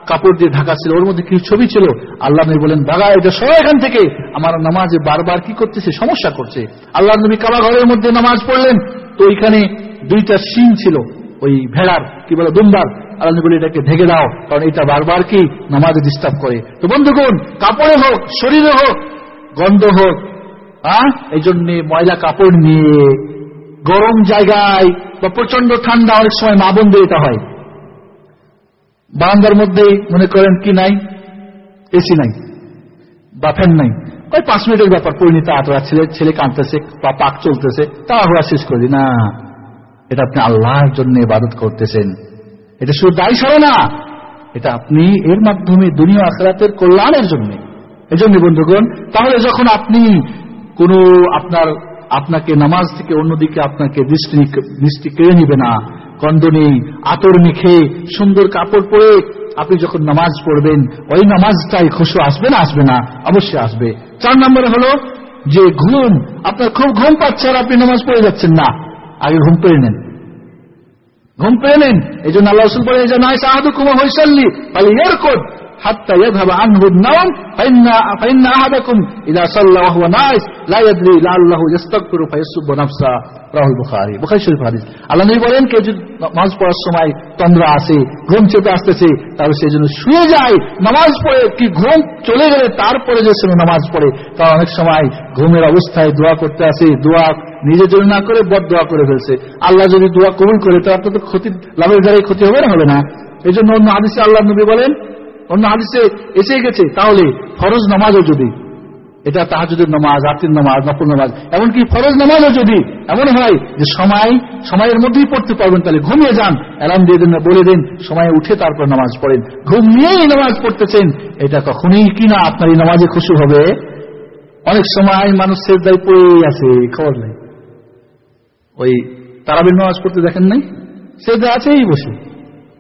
কাপড় দিয়ে ঢাকা ছিল, ওর মধ্যে কিছু ছবি ছিল। আল্লাহ নবী বলেন দাদা, এটা সবাই এখান থেকে। আমার নামাজে বারবার কি করতেছে? সমস্যা করছে। আল্লাহ নবী কাবা ঘরের মধ্যে নামাজ পড়লেন, তো ওইখানে দুইটা সিং ছিল, ওই ভেড়ার, কি বলে, দুম্বার। আল্লাহ নবী এটাকে ঢেকে দাও, কারণ এটা বারবার কি নামাজে ডিস্টার্ব করে। তো বন্ধুগণ, কাপড়ে হোক, শরীরে হোক, গন্ধ হোক হ্যাঁ? এই জন্যে ময়লা কাপড় নিয়ে গরম জায়গায় বা প্রচণ্ড ঠান্ডা অনেক সময় মা বন্ধু এটা হয়। বারান্দার মধ্যেই মনে করেন কি নাই? এসি নাই, বা ফ্যান নাই। ওই পাঁচ মিনিটের ব্যাপার, পরিণীতা আতরা ছেলে ছেলে কাঁদতেছে বা পাক চলতেছে তা আমরা শেষ করি না, এটা আপনি আল্লাহর জন্য ইবাদত করতেছেন। এটা শুধু দায়ী সরে না, এটা আপনি এর মাধ্যমে দুনিয়া আখরাতের কল্যাণের জন্য। এজন্য বন্ধুগণ, তাহলে যখন আপনি কোন আপনার, আপনাকে নামাজ থেকে অন্যদিকে আপনাকে দৃষ্টি দৃষ্টি কেড়ে নিবে না। কন্দ নেই আতর মেখে সুন্দর কাপড় পরে আপনি যখন নামাজ পড়বেন, ওই নামাজটাই খুশু আসবে না আসবে না? অবশ্যই আসবে। চার নম্বরে হলো যে ঘুম, আপনার খুব ঘুম পাচ্ছে আর আপনি নামাজ পড়ে যাচ্ছেন না। আগে ঘুম পেয়ে নেন। ঘুম পেয়ে নেন। এই জন্য আল্লাহ বলে যে নয় সাহাদু কুমা হইসাল্লি তাহলে এর কোড حتى يذهب عنه النوم فإن, فإن أحدكم إذا صلى وهو نائس لا يدري لعله يستغفر فيسب نفسه রাহুল বুখারি বুখারি শরীফ হাদিস আল্লাহ নবী বলেন কেউ যদি নামাজ পড়ার সময় তন্দ্রা আসে ঘুম চেপে আসতেছে তাহলে সেই জন্য শুয়ে যায় নামাজ পড়ে কি ঘুম চলে গেলে তারপরে যে সে নামাজ পড়ে কারণ অনেক সময় ঘুমের অবস্থায় দোয়া করতে আসে দোয়া নিজের জন্য না করে বদ দোয়া করে ফেলছে আল্লাহ যদি দোয়া কবুল করে তো আপনার তো ক্ষতি লাভের দ্বারাই ক্ষতি হবে না হবে না এই জন্য অন্য হাদিসে আল্লাহ নবী বলেন অন্য হাদিসে এসে গেছে, তাহলে ফরজ নামাজও যদি, এটা তাহাজুদের নামাজ, রাত্রির নামাজ, নফল নামাজ, এমনকি ফরজ নামাজও যদি এমন হয় যে সময়, সময়ের মধ্যেই পড়তে পারবেন, তাহলে ঘুমিয়ে যান অ্যালার্ম দিয়ে দেন, বলে দেন, সময় উঠে তারপর নামাজ পড়েন। ঘুম নিয়েই নামাজ পড়তেছেন, এটা কখনই কিনা আপনার এই নামাজে খুশি হবে? অনেক সময় মানুষ দায় পড়েই আছে খবর নেই। ওই তারাবির নামাজ পড়তে দেখেন নাই? সেজদায় আছেই বসে।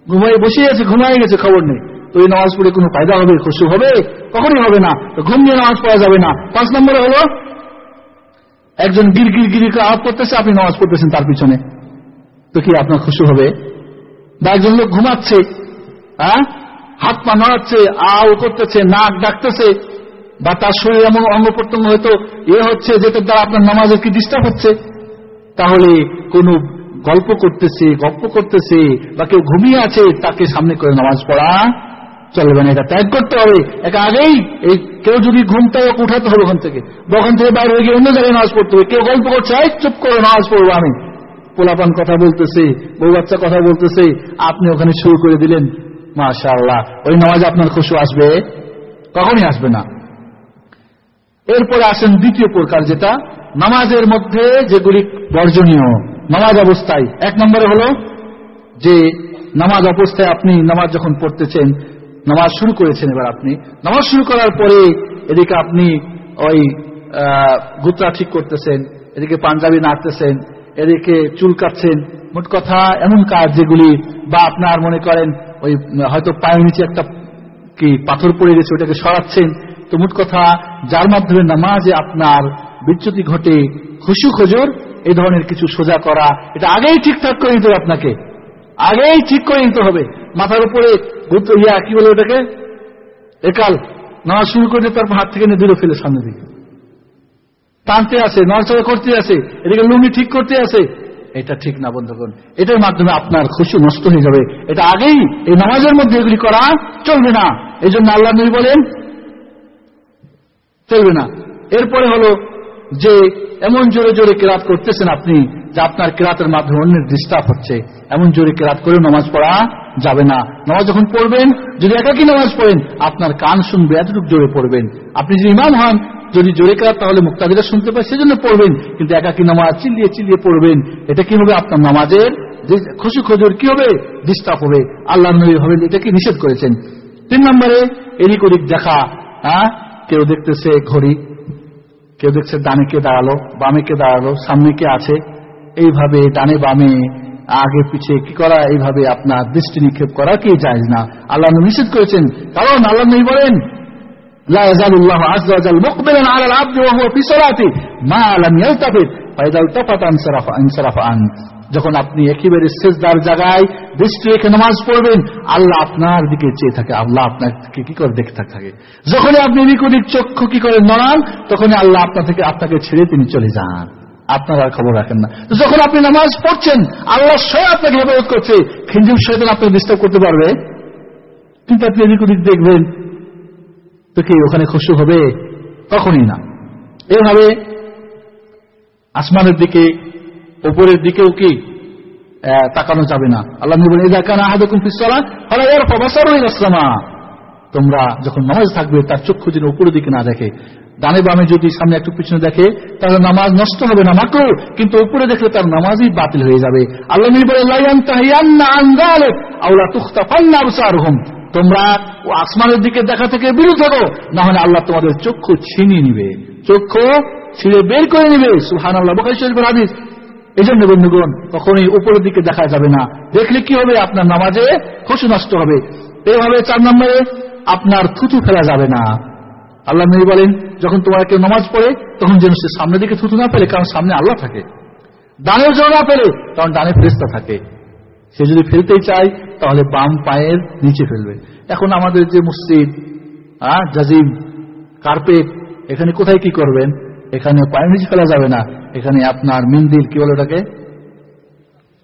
ঘুমাই বসেই আছে ঘুমাই গেছে, খবর নেই। তো এই নামাজ পড়ে কোনো ফায়দা হবে, খুশি হবে? কখনই হবে না। ঘুম নিয়ে নামাজ পড়া যাবে না। পাঁচ নম্বরে হলো, একজন গির গির গির আওয়াজ করতেছে, আপনি নামাজ পড়তেছেন তার পিছনে। তো কি আপনার খুশি হবে? বা একজন লোক ঘুমাচ্ছে হ্যাঁ? হাত পা নড়াচ্ছে আও করতেছে, নাক ডাকতেছে, বা তার শরীর এমন অঙ্গ প্রত্যঙ্গ হয়তো, এ হচ্ছে যেটার দ্বারা আপনার নামাজের কি ডিস্টার্ব হচ্ছে? তাহলে কোনো গল্প করতেছে গল্প করতেছে, বা কেউ ঘুমিয়ে আছে, তাকে সামনে করে নামাজ পড়া চলবে না এটা ত্যাগ করতে হবে। এটা আগেই এই কেউ যদি ঘুমটা উঠাতে হবে ওখান থেকে ওখান থেকে বাইরে হয়ে গিয়ে অন্য জায়গায় নামাজ পড়তে হবে, কেউ গল্প করছে, এই চুপ করে, নামাজ পড়ব আমি। পোলাপান কথা বলতেছে, বউ বাচ্চা কথা বলতেছে, আপনি ওখানে শুরু করে দিলেন। মাশা আল্লাহ ওই নামাজ আপনার খুশু আসবে? কখনই আসবে না। এরপরে আসেন দ্বিতীয় প্রকার যেটা, নামাজের মধ্যে যেগুলি বর্জনীয়, নামাজ অবস্থায়। এক নম্বরে হলো যে, নামাজ অবস্থায় আপনি নামাজ যখন পড়তেছেন নামাজ শুরু করেছেন এবার আপনি। নামাজ শুরু করার পরে এদিকে আপনি ওই গুতরা ঠিক করতেছেন, এদিকে পাঞ্জাবি নাড়তেছেন, এদিকে চুল কাটছেন। মোট কথা এমন কাজ যেগুলি বা আপনার মনে করেন ওই, হয়তো পায়ের নিচে একটা কি পাথর পড়ে গেছে, ওটাকে সরাচ্ছেন। তো মোট কথা যার মাধ্যমে নামাজে আপনার বিচ্যুতি ঘটে, খুশু খোঁজর, এই ধরনের কিছু সোজা করা, এটা আগেই ঠিকঠাক করে দিতে হবে আপনাকে। আগেই ঠিক করে নিতে হবে। মাথার উপরে ইয়া, কি বলে ওটাকে? একাল। নামাজ শুরু করে তারপর হাত থেকে নিয়ে দূরে ফেলে সামনে দিকে। টানতে আছে নড়চড়া করতে আছে এদিকে লুঙ্গি ঠিক করতে আছে এটা ঠিক না, বন্ধুগণ। এটার মাধ্যমে আপনার খুশি নষ্ট হয়ে যাবে। এটা আগেই এই নামাজের মধ্যে এগুলি করা চলবে না। এই জন্য আল্লাহ নবী বলেন, চলবে না। এরপরে হলো যে এমন জোরে জোরে কেরাত করতেছেন আপনি, যে আপনার কেরাতের মাধ্যমে অন্যের ডিস্টার্ব হচ্ছে। এমন জোরে কেরাত করে নামাজ পড়া যাবে না। নামাজ যখন পড়বেন, যদি একাকি নামাজ পড়েন, আপনার কান শুনবে, এতটুকু জোরে পড়বেন। আপনি যদি ইমাম হন, যদি জোরে কেরাত, তাহলে মুক্তাদিরা শুনতে পায়, সেজন্য পড়বেন। কিন্তু একাকি নামাজ চিল্লিয়ে চিল্লিয়ে পড়বেন। এটা কি হবে আপনার নামাজের খুশি খোঁজর কি হবে? ডিস্টার্ব হবে। আল্লাহ নবী হবে এটাকে নিষেধ করেছেন? তিন নম্বরে, এদিক ওদিক দেখা। হ্যাঁ? কেউ দেখতেছে ঘড়ি, কেউ দেখছে ডানে কে দাঁড়াল, বামে কে দাঁড়াল, সামনে কে আছে। এইভাবে, ডানে বামে আগে পিছিয়ে কি করা, এইভাবে আপনার দৃষ্টি নিক্ষেপ করা কি যায় না? আল্লাহ নিষেধ করেছেন, কারণ আল্লাহ নেই বলেন যখন আপনি একেবারে শেষদার জায়গায় দৃষ্টি রেখে নামাজ পড়বেন, আল্লাহ আপনার দিকে চেয়ে থাকে, আল্লাহ আপনার থেকে কি করে দেখতে থাকে? যখনই আপনি নিকুনিক চক্ষু কি করে নড়ান, তখনই আল্লাহ আপনার থেকে আপনাকে ছেড়ে তিনি চলে যান। আপনার আর খবর রাখেন না। যখন আপনি নামাজ পড়ছেন, আল্লাহ স্বয়ং আপনাকে হেফাজত করছে খিঞ্জিম শয়তান আপনাকে ডিস্টার্ব করতে পারবে? কিন্তু আপনি এদিক ওদিক দেখবেন, তো কি ওখানে খুশি হবে? কখনই না। এভাবে আসমানের দিকে, উপরের দিকেও কি তাকানো যাবে না। আল্লাহ বলেন এই দেখা না আহাদুকুম ফিসলা ফলে এর প্রবাসার ইসলামা তোমরা যখন নামাজ থাকবে, তার চক্ষু যেন উপরের দিকে না দেখে। ডানে বামে যদি সামনে একটু পিছনে দেখে, তাহলে নামাজ নষ্ট হবে না মাত্র কিন্তু উপরে দেখলে তার নামাজই বাতিল হয়ে যাবে। আল্লাহ তোমরা ও আসমানের দিকে দেখা থেকে বিরত থাকো, না হলে আল্লাহ তোমাদের চক্ষু ছিনিয়ে নিবে। চক্ষু ছিঁড়ে বের করে নিবে সুহান আল্লাহ এই জন্য বন্ধুগণ, কখনই উপরের দিকে দেখা যাবে না। দেখলে কি হবে? আপনার নামাজে খুশি নষ্ট হবে। এইভাবে চার নম্বরে আপনার থুতু ফেলা যাবে না। আল্লাহ নবী বলেন, যখন তোমার কেউ নামাজ পড়ে, তখন যেন সে সামনের দিকে থুতু না ফেলে, কারণ সামনে আল্লাহ থাকে। ডানের জন্য না ফেলে, কারণ ডানে ফেরেস্তা থাকে। সে যদি ফেলতেই চায়, তাহলে বাম পায়ের নিচে ফেলবে। এখন আমাদের যে মসজিদ হ্যাঁ জাজিম, কার্পেট, এখানে কোথায় কি করবেন? এখানে পায়ের নিচে ফেলা যাবে না। এখানে আপনার মিন্দির, কি বলে ওটাকে?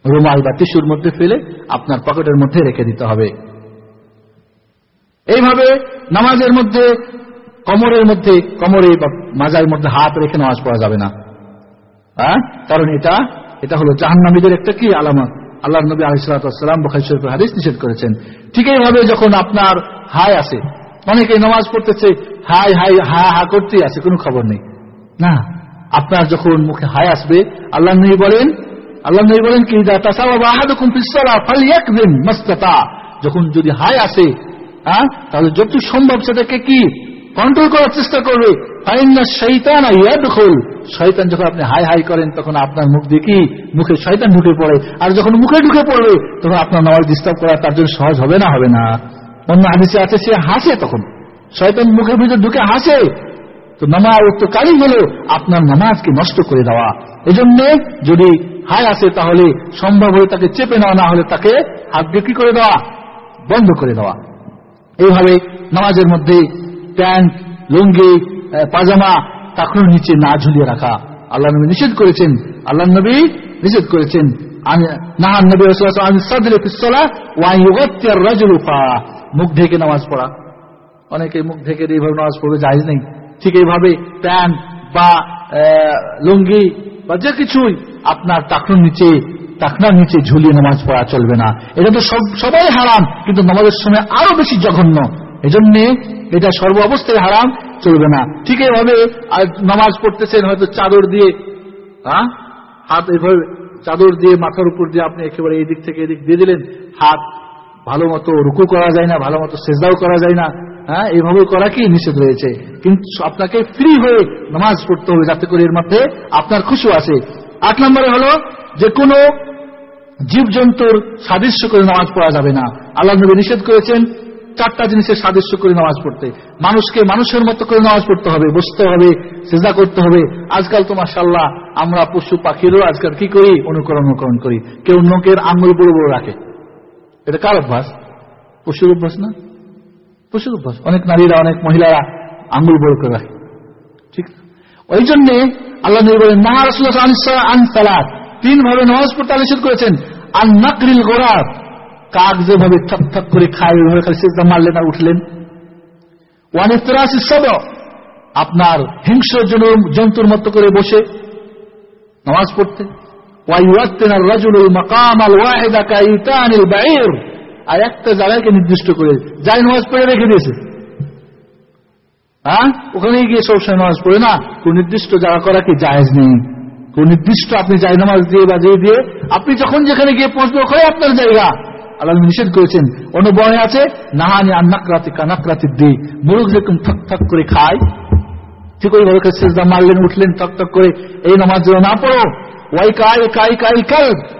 রুমাল বা টিস্যুর মধ্যে ফেলে আপনার পকেটের মধ্যে রেখে দিতে হবে। এইভাবে নামাজের মধ্যে কমরের মধ্যে, কমরে বা মাজার মধ্যে হাত রেখে নামাজ পড়া যাবে না। হ্যাঁ? কারণ এটা এটা হলো জাহান্নামীদের একটা কি আলামত আল্লাহ নবী আলিসাল্লাম শরীফের হাদিস নিষেধ করেছেন। ঠিক এইভাবে যখন আপনার হাই আসে অনেকে নামাজ পড়তেছে, হাই হাই, হা হা করতেই আছে, কোনো খবর নেই। না, আপনার যখন মুখে হাই আসবে আল্লাহ নবী বলেন আল্লাহ নবী বলেন কি যখন যদি হাই আসে হ্যাঁ তাহলে যত সম্ভব সেটাকে কি? কন্ট্রোল করার চেষ্টা করবে। শৈতান শয়তান যখন আপনি হাই হাই করেন, তখন আপনার মুখ দিয়ে কি মুখে শয়তান ঢুকে পড়ে। আর যখন মুখে ঢুকে পড়বে, তখন আপনার নামাজ ডিস্টার্ব করা তার জন্য সহজ হবে না হবে না। অন্য হাদিসে আছে, সে হাসে তখন। শয়তান মুখের ভিতরে ঢুকে হাসে। তো নামাজ তো কারই হলো আপনার নামাজকে নষ্ট করে দেওয়া। এজন্য যদি হাই আসে, তাহলে সম্ভব হয়ে তাকে চেপে নেওয়া, না হলে তাকে হাত বিক্রি করে দেওয়া, বন্ধ করে দেওয়া। এইভাবে নামাজের মধ্যে প্যান্ট, লুঙ্গি পাজামা তাকড়ুর নিচে না ঝুলিয়ে রাখা। আল্লাহ নবী নিষেধ করেছেন। আল্লাহ নবী নিষেধ করেছেন। মুখ ঢেকে নামাজ পড়া। অনেকে মুখ ঢেকে এইভাবে নামাজ পড়বে, জায়জ নেই। ঠিক এইভাবে প্যান্ট বা লুঙ্গি বা যে কিছুই আপনার টাকনুর নিচে টাকনার নিচে ঝুলিয়ে নামাজ পড়া চলবে না। এটা তো সবাই হারাম, কিন্তু নামাজের সময় আরও বেশি জঘন্য। এজন্য এটা সর্ব অবস্থায় হারাম, চলবে না। ঠিক এইভাবে নামাজ পড়তেছেন, হয়তো চাদর দিয়ে হ্যাঁ? হাত এইভাবে চাদর দিয়ে, মাথার উপর দিয়ে আপনি একেবারে এই দিক থেকে এদিক দিয়ে দিলেন, হাত ভালো মতো রুকু করা যায় না, ভালো মতো সেজাও করা যায় না হ্যাঁ? এইভাবে করা কি নিষেধ রয়েছে? কিন্তু আপনাকে ফ্রি হয়ে নামাজ পড়তে হবে, যাতে করে এর মধ্যে আপনার খুশি আছে আট নম্বরে হলো, যে কোনো জীবজন্তুর সাদৃশ্য করে নামাজ পড়া যাবে না। আল্লাহ নবী নিষেধ করেছেন চারটা জিনিসের সাদৃশ্য করে নামাজ পড়তে। মানুষকে মানুষের মতো করে নামাজ পড়তে হবে, বসতে হবে সেজা করতে হবে। আজকাল তো মাসাল্লাহ আমরা পশু পাখিরও আজকাল কি করি? অনুকরণ অনুকরণ করি। কেউ নোকের আঙুল বড় বড় রাখে। এটা কার অভ্যাস? পশুর অভ্যাস না? পশুর অভ্যাস। অনেক নারীরা, অনেক মহিলারা আঙুল বড় করে রাখে। ঠিক ওই জন্যে আল্লাহ বলেন নাহা রসুল্লাহ আনসালাত তিন ভাবে নামাজ পড়তে আলোচনা করেছেন। আর নাকরিল গোড়ার কাক যেভাবে ঠক ঠক করে খায়, ওইভাবে খালি সেজদা মারলেন আর উঠলেন। সব আপনার হিংস্র জন্তুর মতো করে বসে নামাজ পড়তে। আর একটা নির্দিষ্ট করে, যাই নামাজ পড়ে রেখে দিয়েছে। হ্যাঁ? ওখানে গিয়ে সবসময় নামাজ পড়ে না। কোন নির্দিষ্ট জায়গা করা কি জায়েজ নেই? কোন নির্দিষ্ট আপনি যাই নামাজ দিয়ে বা দিয়ে দিয়ে, আপনি যখন যেখানে গিয়ে পৌঁছবে ওখানে আপনার জায়গা। আল্লাহ নিষেধ করেছেন অনুবর্ণে আছে, নাহানি আন্নাকরাতি কানাকরাতি দি। মুরুখ যেরকম থক থক করে খায়, ঠিক ওইভাবে সেজদা মারলেন, উঠলেন থক থক করে এই নামাজ যেন না পড়ো।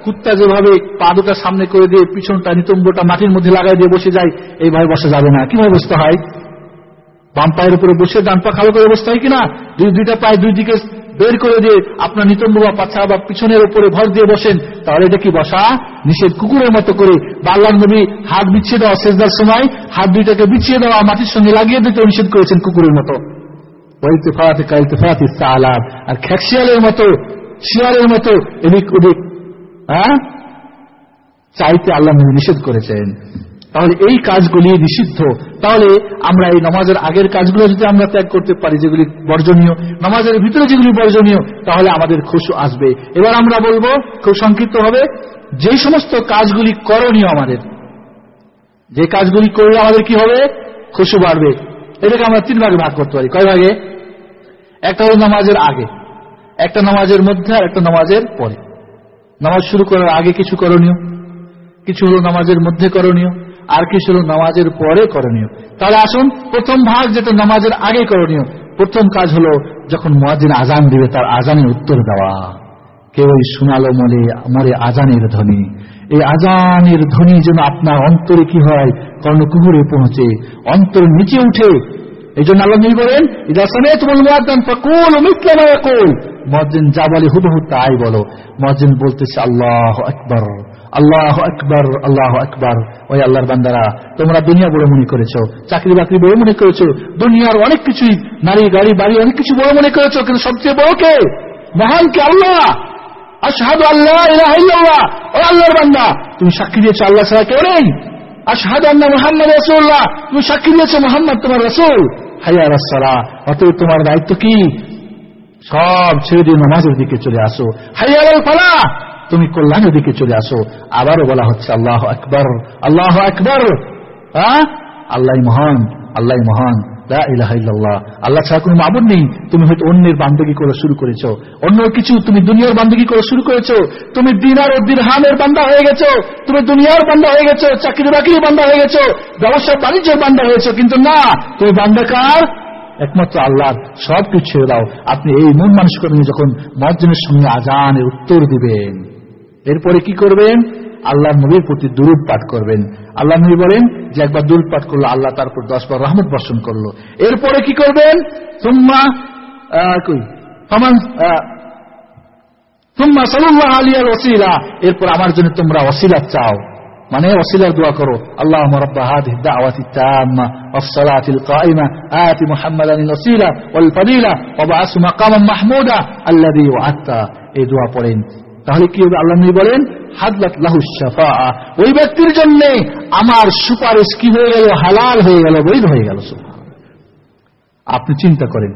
কুত্তা যেভাবে সামনে করে পিছনটা, নিতম্বটা মাটির মধ্যে লাগাই দিয়ে বসে যায়, এইভাবে বসা যাবে না। কীভাবে বসতে হয়? বাম পায়ের উপরে বসে, ডান পা খালো করে বসতে হয় কিনা দুই, দুইটা পায়ে দুই দিকে বের করে দিয়ে আপনার নিতম্ব বা পাছা বা পিছনের উপরে ভর দিয়ে বসেন, তাহলে এটা কি বসা? নিষেধ কুকুরের মতো করে বাল্লার নবী হাত বিছিয়ে দেওয়া শেষদার সময় হাত দুইটাকে বিছিয়ে দেওয়া, মাটির সঙ্গে লাগিয়ে দিতে নিষেধ করেছেন কুকুরের মতো। আর খ্যাকশিয়ালের মতো, শিয়ালের মতো এদিক ওদিক হ্যাঁ? চাইতে আল্লাহ নবী নিষেধ করেছেন। তাহলে এই কাজগুলি নিষিদ্ধ। তাহলে আমরা এই নামাজের আগের কাজগুলো যদি আমরা ত্যাগ করতে পারি, যেগুলি বর্জনীয়, নামাজের ভিতরে যেগুলি বর্জনীয়, তাহলে আমাদের খুশু আসবে। এবার আমরা বলব, খুব সংক্ষিপ্ত হবে যে সমস্ত কাজগুলি করণীয় আমাদের, যে কাজগুলি করলে আমাদের কি হবে? খুশু বাড়বে। এটাকে আমরা তিন ভাগে ভাগ করতে পারি। কয় ভাগে? একটা হলো নামাজের আগে, একটা নামাজের মধ্যে আর একটা নামাজের পরে। নামাজ শুরু করার আগে কিছু করণীয়, কিছু হলো নামাজের মধ্যে করণীয় আর কিছু হলো নামাজের পরে করণীয় তাহলে আসুন, প্রথম ভাগ যেটা নামাজের আগে করণীয় প্রথম কাজ হলো যখন মহাজিন আজান দিবে, তার আজানের উত্তর দেওয়া। কেউ শোনালো মরে মরে আজানের ধ্বনি। এই আজানের ধ্বনি যেন আপনার অন্তরে কি হয়, কর্ণকুহুরে পৌঁছে, অন্তর নিচে উঠে। এই জন্য আল্লাহ বলেন, ইদা সামিআতুমুল মুয়াজ্জিন ফাকুল মিথলা মা ইয়াকুল। মুয়াজ্জিন যা বলে হুবহু তাই বলো। মুয়াজ্জিন বলতেছে, আল্লাহু আকবার। আল্লাহু আকবার, আল্লাহ আকবার। ওই আল্লাহর বান্দারা, তোমরা দুনিয়া বড় মনে করেছ, চাকরি বাকরি বড় মনে করেছ, দুনিয়ার অনেক কিছুই, নারী, গাড়ি, বাড়ি অনেক কিছু বড় মনে করেছ, কিন্তু সবচেয়ে বড় কে? মহান কে? আল্লাহ! আশহাদু আল্লাহ ইলাহা ও আল্লাহর বান্দা, তুমি সাক্ষী দিয়েছ, আল্লাহ ছাড়া কেউ নেই। আশহাদু আন্না মুহাম্মদ রাসূলুল্লাহ। তুমি সাক্ষী দিয়েছ মুহাম্মদ তোমার রাসূল। হাইয়া রাসসালা অতএব তোমার দায়িত্ব কি? সব ছেড়ে দিয়ে নামাজের দিকে চলে আসো। হাইয়াল ফালা তুমি কল্যাণের দিকে চলে আসো। আবারও বলা হচ্ছে, আল্লাহ আকবর আল্লাহ আকবর। আল্লাহ মহান আল্লাহ মহান। আল্লাহ ছাড়া কোনো মাবুদ নেই। তুমি হয়তো অন্যের বান্ধবী করা শুরু করেছ। অন্য কিছু তুমি দুনিয়ার বান্ধবী করা শুরু করেছ। তুমি দিনার ও দিরহামের বান্দা হয়ে গেছো। তুমি দুনিয়ার বান্দা হয়ে গেছো। চাকরি বাকরির বান্দা হয়ে গেছো। ব্যবসা বাণিজ্যের বান্দা হয়েছো। কিন্তু না, তুমি বান্দা কার? একমাত্র আল্লাহ সবকিছু ছেড়ে দাও। আপনি এই মন মানুষ করে যখন মজ্জনের সঙ্গে আজানের উত্তর দিবেন। এরপরে কি করবেন আল্লাহ নবীর প্রতি দুরুদ পাঠ করবেন আল্লাহ নবী বলেন যে একবার দুরুদ পাঠ করলো আল্লাহ তারপর দশ বার রহমত বর্ষণ করলো এরপরে কি করবেন তুম্মা কই তুম্মা সাল্লাহ আলিয়ার ওসিলা এরপর আমার জন্য তোমরা ওসিলা চাও মানে ওসিলার দোয়া করো আল্লাহ রব্বা হাদিহি দাওয়াতি তাম্মা والصلاة القائمة آت محمدا الوسيلة والفضيلة وبعث مقاما محمودا الذي وعدته এই দোয়া পড়েন তাহলে কি হবে আল্লাহ বলেন, হাদলাত লাহু শাফা ওই ব্যক্তির জন্য আমার সুপারিশ কি হয়ে গেল? হালাল হয়ে গেল, বৈধ হয়ে গেল আপনি চিন্তা করেন,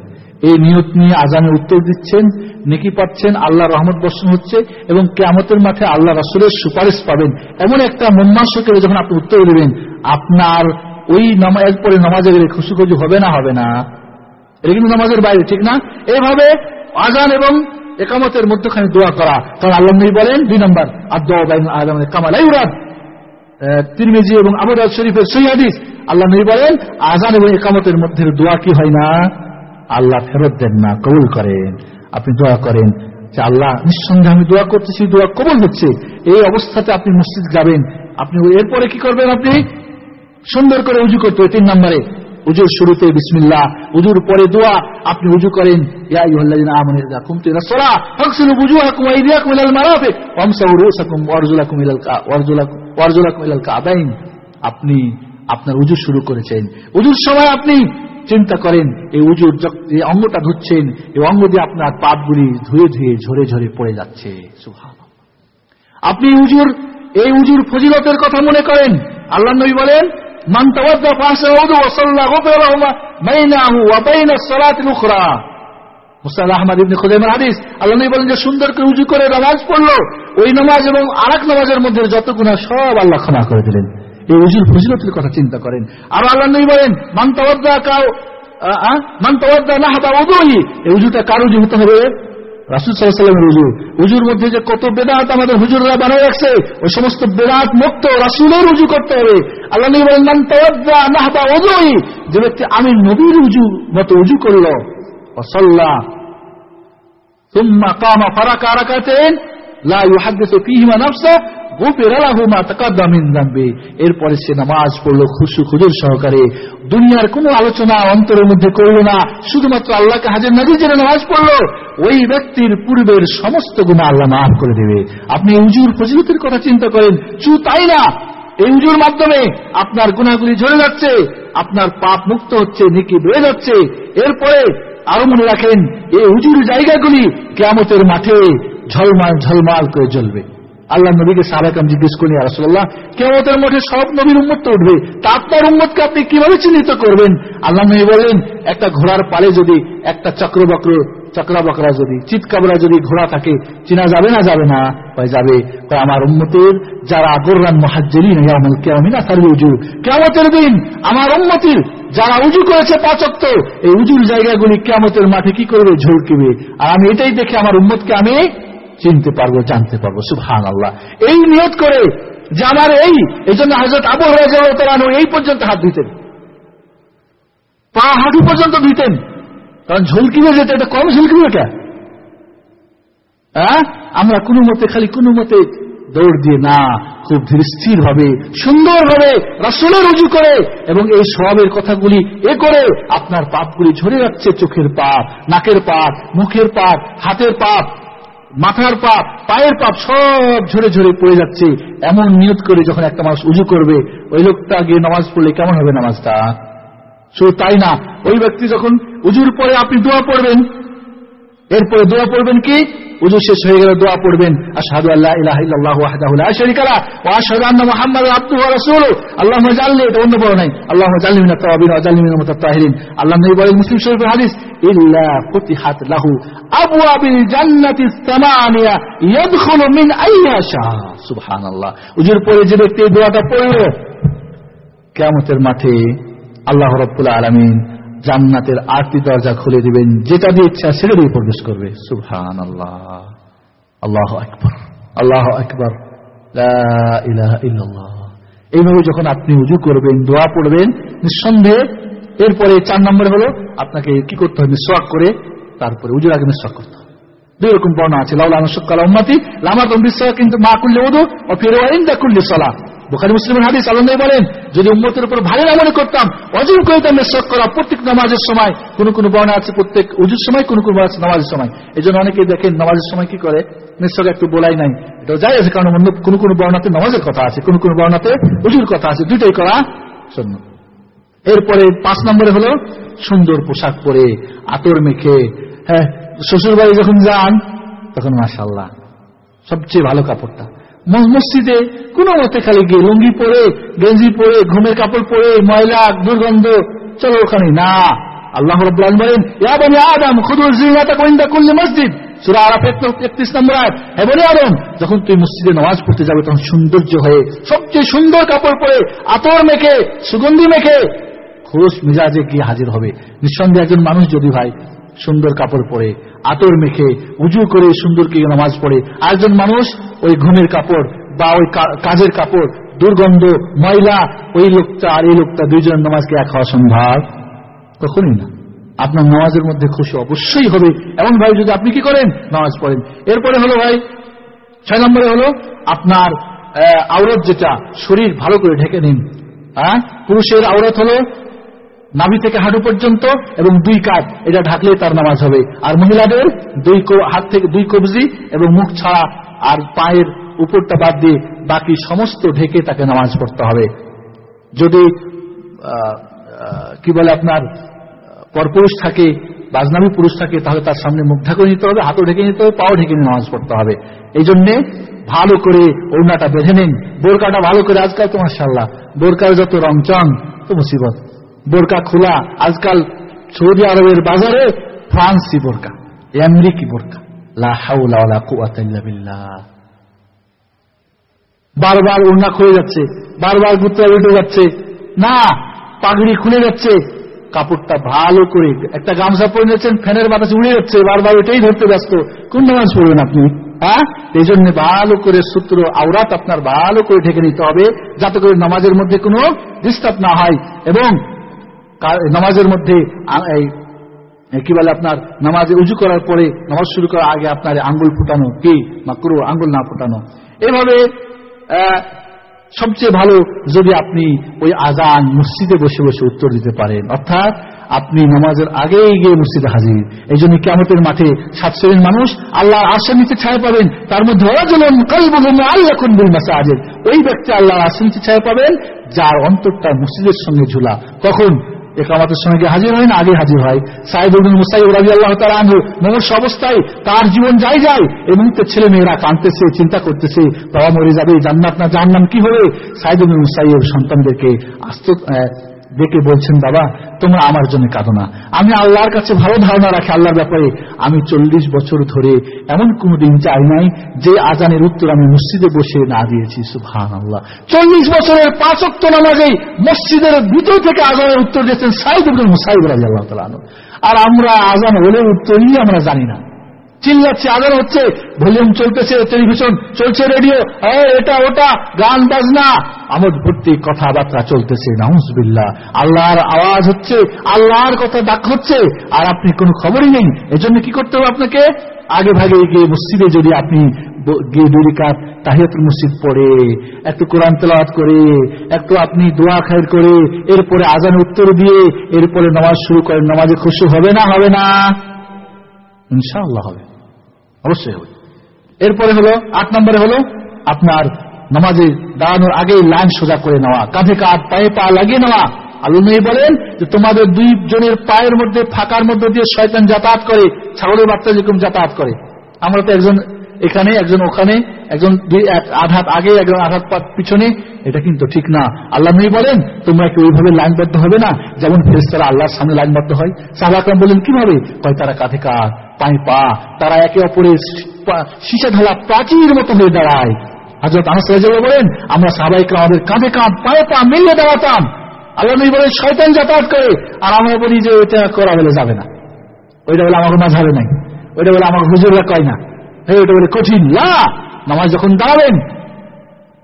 এই নিয়ত নিয়ে আজানের উত্তর দিচ্ছেন, নেকি পাচ্ছেন, আল্লাহ রহমত বর্ষণ হচ্ছে, এবং কেমতের মাঠে আল্লাহ রাসুলের সুপারিশ পাবেন। এমন একটা মম্মাসকের যখন আপনি উত্তর দেবেন, আপনার ওই নামাজ পরে নামাজের গেলে খুশি হবে না হবে না। এটা কিন্তু নামাজের বাইরে, ঠিক না? এভাবে আজান এবং একামতের মধ্যখানে দোয়া করা। কারণ আল্লাহ বলেন, দুই নম্বর আদম কামালাইরাদ তিরমিজি এবং আবুদাদ শরীফের সৈহাদিস আল্লাহ নবী বলেন আজান এবং একামতের মধ্যে দোয়া কি হয় না? আল্লাহ ফেরত দেন না, কবুল করেন। আপনি দোয়া করেন যে আল্লাহ নিঃসন্দেহে আমি দোয়া করতেছি, দোয়া কবল হচ্ছে। এই অবস্থাতে আপনি মসজিদ যাবেন। আপনি এরপরে কি করবেন আপনি? সুন্দর করে উজু করতে হবে, তিন নম্বরে। উজুর শুরুতে বিসমিল্লা উজুর পরে দোয়া, আপনি উজু করেন আপনি, আপনার উজু শুরু করেছেন। উজুর সময় আপনি চিন্তা করেন, এই উজুর যে অঙ্গটা ধুচ্ছেন, এই অঙ্গ দিয়ে আপনার পাপগুলি ধুয়ে ধুয়ে ঝরে ঝরে পড়ে যাচ্ছে। আপনি উজুর, এই উজুর ফজিলতের কথা মনে করেন? আল্লাহ নবী বলেন ফাহসানা উযু ওয়া সাল্লা গুফিরা লাহু বাইনাহু ওয়া বাইনা সালাতিল উখরা মুসাল আহমদ ইবনে খুজাইমার হাদিস আল্লাহ নবী বলেন যে সুন্দর করে উজু করে নামাজ পড়ল। ওই নামাজ এবং আরেক নামাজের মধ্যে যত গুনাহ সব আল্লাহ ক্ষমা করে দিলেন। এই উজুর ফজিলতের কথা চিন্তা করেন। আর আল্লাহ নবী বলেন, মান কাউ মান তাওয়াদ্দা নাহবা উযুই এই উজুটা কার উজু হতে হবে? রাসুল সাল্লামের উজু উজুর মধ্যে যে কত বেদাত আমাদের হুজুররা বানায় রাখছে ওই সমস্ত বেদাত মুক্ত রাসুলের উজু করতে হবে আল্লাহ বলেন মান তাওয়াদ্দা নাহবা উযুই যে ব্যক্তি আমি নবীর উজু মতো উজু করল وصلى ثم قام فركع ركعتين لا يحدث فيهما نفسه এরপরে সে নামাজ পড়ল খুশু খুজুর সহকারে। দুনিয়ার কোনো আলোচনা অন্তরের মধ্যে করল না। শুধুমাত্র আল্লাহকে হাজির নাজির জেনে নামাজ পড়ল। ওই ব্যক্তির পূর্বের সমস্ত গুণা আল্লাহ মাফ করে দেবে। আপনি উজুর ফজিলতের কথা চিন্তা করেন, চু তাই না? এই উজুর মাধ্যমে আপনার গুণাগুলি ঝরে যাচ্ছে, আপনার পাপ মুক্ত হচ্ছে নিকি বেড়ে যাচ্ছে। এরপরে আরও মনে রাখেন, এই উজুর জায়গাগুলি কেয়ামতের মাঠে ঝলমাল ঝলমাল করে জ্বলবে। আল্লাহ নবীকে সাহাবাকাম জিজ্ঞেস করি রাসুল্লাহ কেমতের মধ্যে সব নবীর উন্মত উঠবে। তা আপনার উন্মতকে আপনি কীভাবে চিহ্নিত করবেন? আল্লাহ নবী বলেন একটা ঘোড়ার পালে যদি, একটা চক্রবক্র চকরা বকরা যদি, চিৎকাবরা যদি ঘোড়া থাকে, চিনা যাবে না যাবে না? যাবে। আমার উন্মতের যারা গোর্রান মহাজ্জেরি কেমতের দিন আমার উন্মতির যারা উজু করেছে পাচক্ত এই উজুর জায়গাগুলি কেমতের মাঠে কি করবে? ঝলকিবে আর আমি এটাই দেখে আমার উন্মতকে আমি চিনতে পারব, জানতে পারব। সুহান আল্লাহ এই নিয়ত করে যে আমার এই এই জন্য হাজরত আবু হরাজ এই পর্যন্ত হাত দিতেন। পা হাঁটু পর্যন্ত দিতেন। কারণ ঝুলকিবে যেতে, এটা কম ঝুলকিবে কে হ্যাঁ? আমরা কোনো মতে, খালি কোনো মতে দৌড় দিয়ে না, খুব ধীর স্থির ভাবে সুন্দর ভাবে রাসুলের রুজু করে এবং এই সবের কথাগুলি এ করে আপনার পাপগুলি ঝরে যাচ্ছে, চোখের পাপ, নাকের পাপ, মুখের পাপ, হাতের পাপ। মাথার পাপ, পায়ের পাপ সব ঝরে ঝরে পড়ে যাচ্ছে। এমন নিয়ত করে যখন একটা মানুষ উজু করবে, ওই লোকটা গিয়ে নামাজ পড়লে কেমন হবে নামাজটা? শুধু তাই না, ওই ব্যক্তি যখন উজুর পরে আপনি দোয়া পড়বেন, এরপরে দোয়া পড়বেন কি? উজু শেষ হয়ে গেলে দোয়া পড়বেন। আশহাদু আল্লাহ ইলাহা ইল্লাল্লাহু ওয়াহদাহু লা শারীকা লা ওয়া আশহাদু আন্না মুহাম্মাদান আবদুহু ওয়া রাসূলুহু। আল্লাহুম্মা জাল্লি, এটা অন্য বড় নাই। আল্লাহুম্মা জাল্লি মিনাত তাওয়াবিন ওয়া জাল্লি মিনাল মুতাত্তাহিরিন। আল্লাহ নবী বলেন মুসলিম শরীফের হাদিস, ইল্লা ফুতিহাত লাহু আবওয়াবিল জান্নাতিস সামানিয়া ইয়াদখুলু মিন আইয়া উজুর পরে যে ব্যক্তি দোয়াটা পড়ল, কিয়ামতের মাঠে আল্লাহ রাব্বুল আলামিন জান্নাতের আটটি দরজা খুলে দিবেন, যেটা দিয়ে ইচ্ছা সেটা দিয়ে প্রবেশ করবে। সুহান আল্লাহ আল্লাহ একবার আল্লাহ একবার এইভাবে যখন আপনি উজু করবেন, দোয়া পড়বেন, নিঃসন্দেহে এরপরে চার নম্বরে হলো আপনাকে কি করতে হবে? মিসওয়াক করে তারপরে উজুর আগে মিসওয়াক করতে হবে। দুই রকম বর্ণনা আছে। লাউলা আনুসকাল উম্মাতি বিশ্বাস কিন্তু মা করলে উদু ও ফিরে দা করলে সলা বোখারি মুসলিমের হাদিস আলন্দাই বলেন, যদি উম্মতের উপর ভালো আমলে করতাম অজুর করতাম মেসক করা প্রত্যেক নামাজের সময়, কোন কোন বর্ণা আছে প্রত্যেক উজুর সময়, কোন কোন আছে নামাজের সময়। এই জন্য অনেকে দেখেন নামাজের সময় কি করে? মেসক একটু বলাই নাই। এটা যাই আছে, কারণ অন্য কোন কোন বর্ণাতে নামাজের কথা আছে, কোন কোন বর্ণাতে উজুর কথা আছে, দুইটাই করা শূন্য। এরপরে পাঁচ নম্বরে হলো সুন্দর পোশাক পরে, আতর মেখে হ্যাঁ শ্বশুর বাড়ি যখন যান, তখন মাসাল্লাহ সবচেয়ে ভালো কাপড়টা। মসজিদে, কোনো মতে খালি গিয়ে লুঙ্গি পরে, গেঞ্জি পরে, ঘুমের কাপড় পরে ময়লা দুর্গন্ধ, চলো ওখানে। না, আল্লাহ বলেন আদম করলে মসজিদ। সুরা যখন তুই মসজিদে নামাজ পড়তে যাবে, তখন সৌন্দর্য হয়ে, সবচেয়ে সুন্দর কাপড় পরে, আতর মেখে, সুগন্ধি মেখে, খোশ মেজাজে গিয়ে হাজির হবে। নিঃসন্দেহে একজন মানুষ যদি ভাই সুন্দর কাপড় পরে, আতর মেখে উজু করে সুন্দর কি নামাজ পড়ে। আরেকজন মানুষ ওই ঘুমের কাপড় বা ওই কাজের কাপড়, দুর্গন্ধ, ময়লা, ওই লোকটা আর এই লোকটা দুইজনের নামাজকে এক হওয়া সম্ভব? কখনই না। আপনার নামাজের মধ্যে খুশি অবশ্যই হবে। এমন ভাই যদি আপনি কি করেন? নামাজ পড়েন। এরপরে হলো ভাই, ছয় নম্বরে হলো আপনার আওরত যেটা, শরীর ভালো করে ঢেকে নিন। হ্যাঁ? পুরুষের আওরত হলো নাভি থেকে হাঁটু পর্যন্ত এবং দুই কাজ এটা ঢাকলে তার নামাজ হবে। আর মহিলাদের দুই হাত থেকে দুই কবজি এবং মুখ ছাড়া আর পায়ের উপরটা বাদ দিয়ে বাকি সমস্ত ঢেকে তাকে নামাজ পড়তে হবে। যদি কি বলে আপনার পরপুরুষ থাকে বাজনামী পুরুষ থাকে, তাহলে তার সামনে মুখ ঢাকে নিতে হবে, হাতও ঢেকে নিতে হবে, পাও ঢেকে নামাজ পড়তে হবে। এই জন্যে ভালো করে ওড়নাটা বেঁধে নিন। বোরকাটা ভালো করে আজকাল তো মার্শাল্লাহ বোরকার যত রংচং, তো মুসিবত। বোরকা খোলা। আজকাল সৌদি আরবের বাজারে ফ্রান্সি বোরকা, আমেরিকি বোরকা। বারবার ওড়না খুলে যাচ্ছে, বারবার গুত্রা উঠে যাচ্ছে। না, পাগড়ি খুলে যাচ্ছে। কাপড়টা ভালো করে একটা গামছা পরে নিয়েছেন, ফ্যানের বাতাসে উড়ে যাচ্ছে, বারবার ওইটাই ধরতে ব্যস্ত। কোন নামাজ পড়বেন আপনি? হ্যাঁ? এই জন্য ভালো করে সূত্র, আওরাত আপনার ভালো করে ঢেকে নিতে হবে, যাতে করে নামাজের মধ্যে কোনো ডিস্টার্ব না হয়। এবং নামাজের মধ্যে কি বলে আপনার, নামাজে উজু করার পরে, নামাজ শুরু করার আগে আপনার আঙ্গুল ফুটানো, কি? মাকরু, আঙ্গুল না ফুটানো। এভাবে সবচেয়ে ভালো যদি আপনি ওই আজান মসজিদে বসে বসে উত্তর দিতে পারেন। অর্থাৎ, আপনি নামাজের আগেই গিয়ে মসজিদে হাজির। এই জন্য কেমতের মাঠে সাত শ্রেণির মানুষ আল্লাহ আশ্রয় নিচে ছায়া পাবেন। তার মধ্যে ওই ব্যক্তি আল্লাহ আশ্রয় নিচে ছায়া পাবেন, যার অন্তরটা মসজিদের সঙ্গে ঝুলা। কখন? একামাতের সঙ্গে হাজির হয় না, আগে হাজির হয়। সাহেবুল মুসাইব রাজি আল্লাহ তার আনহু মনুষ্য অবস্থায় তার জীবন যাই যায় মুহূর্তে ছেলে মেয়েরা কাঁদতেছে, চিন্তা করতেছে, বাবা মরে যাবে, জান্নাত না জানলাম কি হবে? সাহেবুল মুসাইব সন্তানদেরকে আস্ত ডেকে বলছেন, বাবা, তোমরা আমার জন্য কাঁদো না। আমি আল্লাহর কাছে ভালো ধারণা রাখি, আল্লাহর ব্যাপারে। আমি চল্লিশ বছর ধরে এমন কোন দিন চাই নাই যে আজানের উত্তর আমি মসজিদে বসে না দিয়েছি। সুহান আল্লাহ চল্লিশ বছরের পাঁচক্ত নামাজেই মসজিদের ভিতর থেকে আজানের উত্তর দিয়েছেন সাইদ মুসাইব রাজি আল্লাহ আর আমরা আজান হলে উত্তরই আমরা জানি না। চিল্লাচ্ছে আদর হচ্ছে, ভলিউম চলতেছে, টেলিভিশন চলছে, রেডিও। এটা, ওটা, গান, বাজনা। আমোদ ভর্তি কথাবার্তা চলতেছে নাউজবিল্লা আল্লাহর আওয়াজ হচ্ছে, আল্লাহর কথা ডাক হচ্ছে, আর আপনি কোনো খবরই নেই। এজন্য কি করতে হবে আপনাকে? আগে ভাগে গিয়ে মসজিদে যদি আপনি গিয়ে দুই তাহিয়াতুল মসজিদ পড়ে, একটু কোরআন তেলাওয়াত করে, একটু আপনি দোয়া খায়ের করে, এরপরে আজান উত্তর দিয়ে, এরপরে নামাজ শুরু করেন। নামাজে খুশি হবে না? হবে না? ইনশাআল্লাহ হবে। অবশ্যই হবে। এরপরে হলো, আট নম্বরে হলো, আপনার নামাজে দাঁড়ানোর আগেই লাইন সোজা করে নেওয়া। কাঁধে কাঁধ, পায়ে পা লাগিয়ে নেওয়া। আল্লাহ বলেন যে, তোমাদের দুই জনের পায়ের মধ্যে, ফাঁকার মধ্যে দিয়ে শয়তান যাতায়াত করে, ছাগলের বাচ্চা যেরকম যাতায়াত করে। আমরা তো একজন এখানে একজন ওখানে, একজন দুই এক আঘাত আগে, একজন আঘাত পিছনে, এটা কিন্তু ঠিক না। আল্লাহ নবী বলেন, তোমরা কি ওইভাবে লাইনবদ্ধ হবে না, যেমন ফেরেস্তারা আল্লাহর সামনে লাইনবদ্ধ হয়। সাহাবাকরাম বলেন কীভাবে? কয়, তারা কাঁধে কাঁধ, পায়ে পা, তারা একে অপরের সীসা ঢালা প্রাচীর মতো হয়ে দাঁড়ায়। হাজরত আনাস বলেন, আমরা সাহাবাহিক আমাদের কাঁধে কাঁধ, পায়ে পা মিলিয়ে দাঁড়াতাম। আল্লাহ নবী বলেন, শয়তান যাতায়াত করে, আর আমরা বলি যে ওইটা করা বলে যাবে না। ওইটা বলে আমাকে মাঝাবে নাই। ওইটা বলে আমাকে হুজুররা কয় না। ওইটা বলে কঠিন। লা নামাজ যখন দাঁড়াবেন,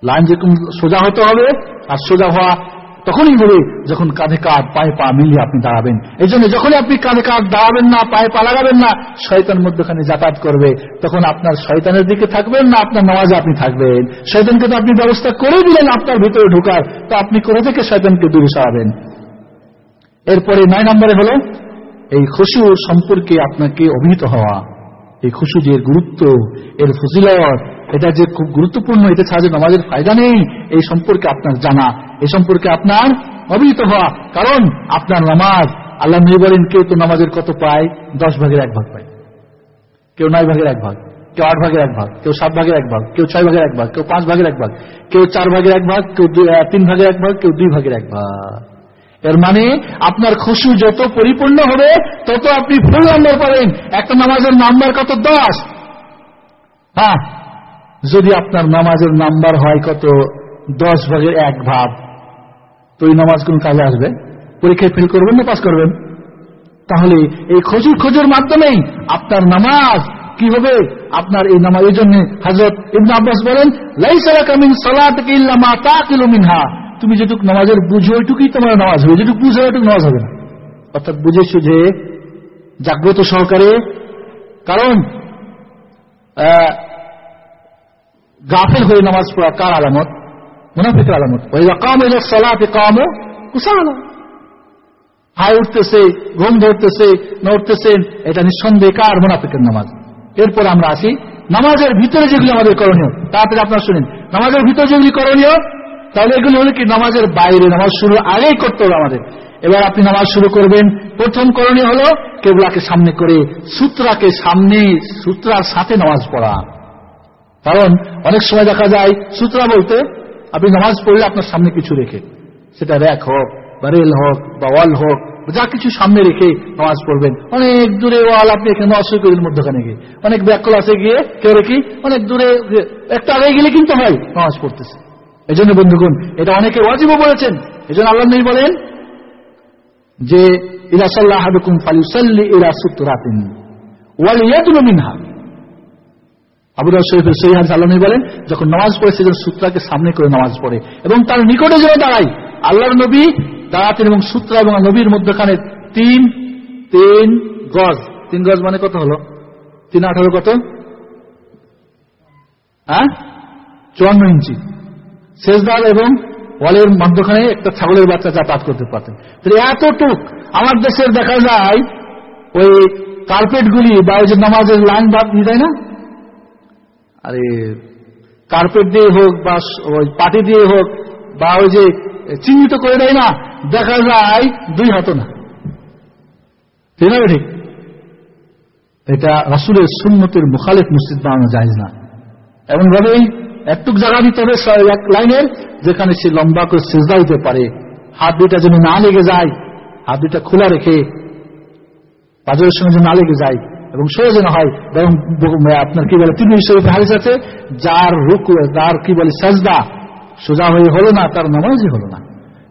লাইন যেরকম সোজা হতে হবে, আর সোজা হওয়া তখনই হবে যখন কাঁধে কাঁধ, পায়ে পা মিলিয়ে আপনি দাঁড়াবেন। এই জন্য যখনই আপনি কাঁধে কাঁধ দাঁড়াবেন না, পায়ে পা লাগাবেন না, শয়তান মধ্যখানে যাতায়াত করবে। তখন আপনার শয়তানের দিকে থাকবেন না, আপনার নামাজে আপনি থাকবেন। শয়তানকে তো আপনি ব্যবস্থা করে দিলেন আপনার ভিতরে ঢুকার, তো আপনি করে থেকে শয়তানকে দূরে সরাবেন? এরপরে নয় নম্বরে হল, এই খুশু সম্পর্কে আপনাকে অভিহিত হওয়া। এই খুশু যে গুরুত্ব, এর ফজিলত, এটা যে খুব গুরুত্বপূর্ণ, এটা ছাড়া যে নামাজের ফায়দা নেই, এই সম্পর্কে আপনার জানা। এই সম্পর্কে আপনার অভিহিত হওয়া। কারণ আপনার নামাজ, আল্লাহ নবী বলেন, কেউ তো নামাজের কত পায়? দশ ভাগের এক ভাগ পায়। কেউ নয় ভাগের এক ভাগ, কেউ আট ভাগের এক ভাগ, কেউ সাত ভাগের এক ভাগ, কেউ ছয় ভাগের এক ভাগ, কেউ পাঁচ ভাগের এক ভাগ, কেউ চার ভাগের এক ভাগ, কেউ তিন ভাগের এক ভাগ, কেউ দুই ভাগের এক ভাগ। এর মানে আপনার খুশু যত পরিপূর্ণ হবে, তত আপনি ফুল নাম্বার পাবেন একটা নামাজের নাম্বার কত? দশ। হ্যাঁ যদি আপনার নামাজের নাম্বার হয় কত? দশ ভাগের এক ভাব তো এই নামাজ কোন কাজে আসবে। পরীক্ষায় ফেল করবেন না পাস করবেন? তাহলে এই খোঁজুর খোঁজের মাধ্যমেই আপনার নামাজ কি হবে আপনার এই নামাজ এই জন্য হাজরত ইবন আব্বাস বলেন লাইসালা কামিন সালাত ইল্লামা তাকিলু মিনহা। তুমি যেটুক নামাজের বুঝো, ওইটুকুই তোমার নামাজ হবে। যেটুকু বুঝো, ওইটুকু নামাজ হবে না। অর্থাৎ বুঝেছ যে জাগ্রত সহকারে, কারণ গাফেল হয়ে নামাজ পড়া কার আলামত? মুনাফিকের আলামত। কাম কুসাল। হায় উঠতেছে, ঘুম ধরতেছে, না উঠতেছেন এটা নিঃসন্দেহ কার? মুনাফিকের নামাজ। এরপর আমরা আসি, নামাজের ভিতরে যেগুলি আমাদের করণীয়, তাড়াতাড়ি আপনারা শুনেন। নামাজের ভিতরে যেগুলি করণীয় তাহলে এগুলি হলো কি? নামাজের বাইরে, নামাজ শুরু আগেই করতে হবে আমাদের। এবার আপনি নামাজ শুরু করবেন। প্রথম করণীয় হলো কেবলাকে সামনে করে, সূত্রাকে সামনে, সূত্রার সাথে নামাজ পড়া। কারণ অনেক সময় দেখা যায়, সূত্রা বলতে আপনি নামাজ পড়লে আপনার সামনে কিছু রেখে, সেটা র্যাক হোক, বা রেল হোক, বা ওয়াল হোক, যা কিছু সামনে রেখে নামাজ পড়বেন। অনেক দূরে ওয়াল আপনি এখানে অসুখ করেন মধ্যখানে গিয়ে, অনেক ব্যাকল আছে গিয়ে, কেউ রেখি, অনেক দূরে একটা আগে গেলে কিন্তু হয়, নামাজ পড়তেছে। এই জন্য বন্ধুগণ, এটা অনেকে ওয়াজিবও বলেছেন। এই জন্য আল্লাহ বলেন যে ইরা সুতরাতিন হাদিস আল্লাহ বলেন, যখন নামাজ পড়ে সেজন সূত্রাকে সামনে করে নামাজ পড়ে এবং তার নিকটে যেন দাঁড়াই আল্লাহর নবী দাঁড়াতেন এবং সূত্রা এবং নবীর মধ্যখানে তিন তিন গজ। তিন গজ মানে কত হলো? তিন আঠারো কত? হ্যাঁ? চুয়ান্ন ইঞ্চি। শেষদার এবং ওয়ালের মধ্যখানে একটা ছাগলের বাচ্চা যাতায়াত করতে পারতেন। এতটুক আমার দেশের দেখা যায়, ওই কার্পেটগুলি বা ওই যে নামাজের লাইন বাদ দিয়ে দেয় না? আরে, কার্পেট দিয়ে হোক বা ওই পাটি দিয়ে হোক বা ওই যে চিহ্নিত করে দেয় না, দেখা যায় দুই হাত না। ঠিক না ঠিক? এটা রাসুলের সুন্নতের মুখালেফ মসজিদ বানানো যায় না। এমন ভাবেই একটুক জায়গা দিতে হবে এক লাইনের যেখানে সে লম্বা করে সেজদা দিতে পারে। হাত দুইটা যেন না লেগে যায়, হাত দুইটা খোলা রেখে পাজরের সঙ্গে যেন না লেগে যায় এবং সোজা যেন হয়। আপনার কি বলে তিন শরীফ হারিস আছে, যার রুকু, যার কি বলে, সাজদা সোজা হয়ে হলো না, তার নামাজই হলো না।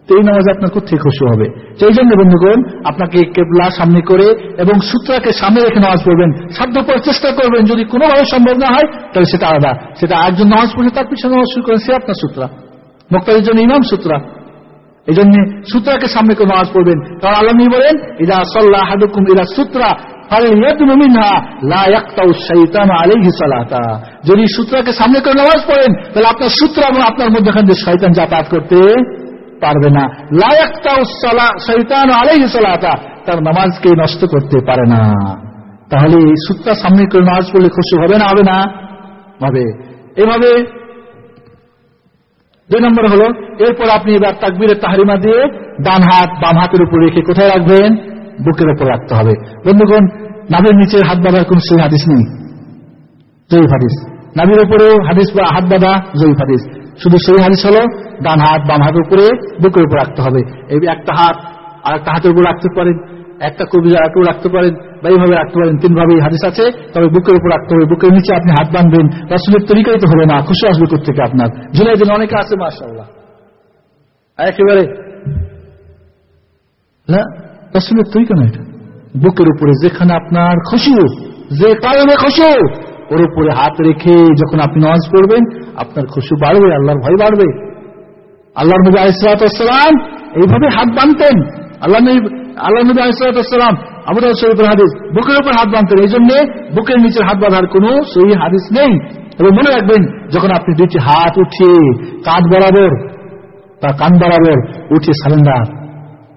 তো এই নামাজে আপনার কোথেকে খুশি হবে? সেই জন্য, বন্ধুগণ, আপনাকে কেবলা সামনে করে এবং সূত্রাকে সামনে রেখে নামাজ পড়বেন। সাধ্যপর চেষ্টা করবেন, যদি কোনোভাবে সম্ভব না হয়, তাহলে সেটা আলাদা। সেটা একজন নামাজ পড়ে তার পিছনে নামাজ শুরু করেন, সে আপনার সূত্রা। মোক্তাদের জন্য ইমাম সূত্রা। এই জন্য সূত্রাকে সামনে করে নামাজ পড়বেন। কারণ আল্লাহ বলেন, ইদা সল্লাহ হাদুকুম ইদা সূত্রা যদি সূত্রাকে সামনে করে নামাজ পড়েন, তাহলে আপনার সূত্র এবং আপনার মধ্যখান দিয়ে যাতায়াত করতে পারবে না। শৈতান আলাই সালাতা। তার নামাজকে নষ্ট করতে পারে না। তাহলে এই সূত্রা সামনে করে নামাজ পড়লে খুশি হবে না হবে না? হবে। এভাবে দুই নম্বর হলো, এরপর আপনি এবার তাকবীরের তাহারিমা দিয়ে ডান হাত বাম হাতের উপর রেখে কোথায় রাখবেন? বুকের উপর রাখতে হবে। বন্ধুগণ, নাভের নিচে হাত বাঁধার কোন সেই হাদিস নেই? জয়ীফ হাদিস। নাভির উপরেও হাদিস বা হাত বাঁধা জয়ীফ হাদিস। শুধু সেই হাদিস হলো ডান হাত, বাম হাতের উপরে, বুকের উপর রাখতে হবে। এই একটা হাত আর একটা হাতের উপর রাখতে পারেন, একটা কবিতা একটু রাখতে পারেন বা এইভাবে রাখতে পারেন তিনভাবে হাদিস আছে, তবে বুকের উপর রাখতে হবে, বুকের নিচে আপনি হাত বাঁধবেন, রাসুলের তরিকাই তো হবে না, খুশি আসবে থেকে আপনার? জুলাই দিন অনেকে আছে মার্শাল্লাহ একেবারে রাসুলের তরিকা না এটা? বুকের উপরে যেখানে আপনার খুশি, যে কারণে খুশি, ওর উপরে হাত রেখে যখন আপনি নামাজ পড়বেন, আপনার খুশি বাড়বে, আল্লাহর ভয় বাড়বে। আল্লাহর নবী আলিসালাম এইভাবে হাত বাঁধতেন আল্লাহ নবী আল্লাহ নবী আলিসালাম আবু শরীফের হাদিস, বুকের উপর হাত বাঁধতেন এই জন্য বুকের নিচের হাত বাঁধার কোন সহি হাদিস নেই। এবং মনে রাখবেন, যখন আপনি দুইটি হাত উঠিয়ে কাঁধ বরাবর বা কান বরাবর উঠিয়ে সারেন্ডার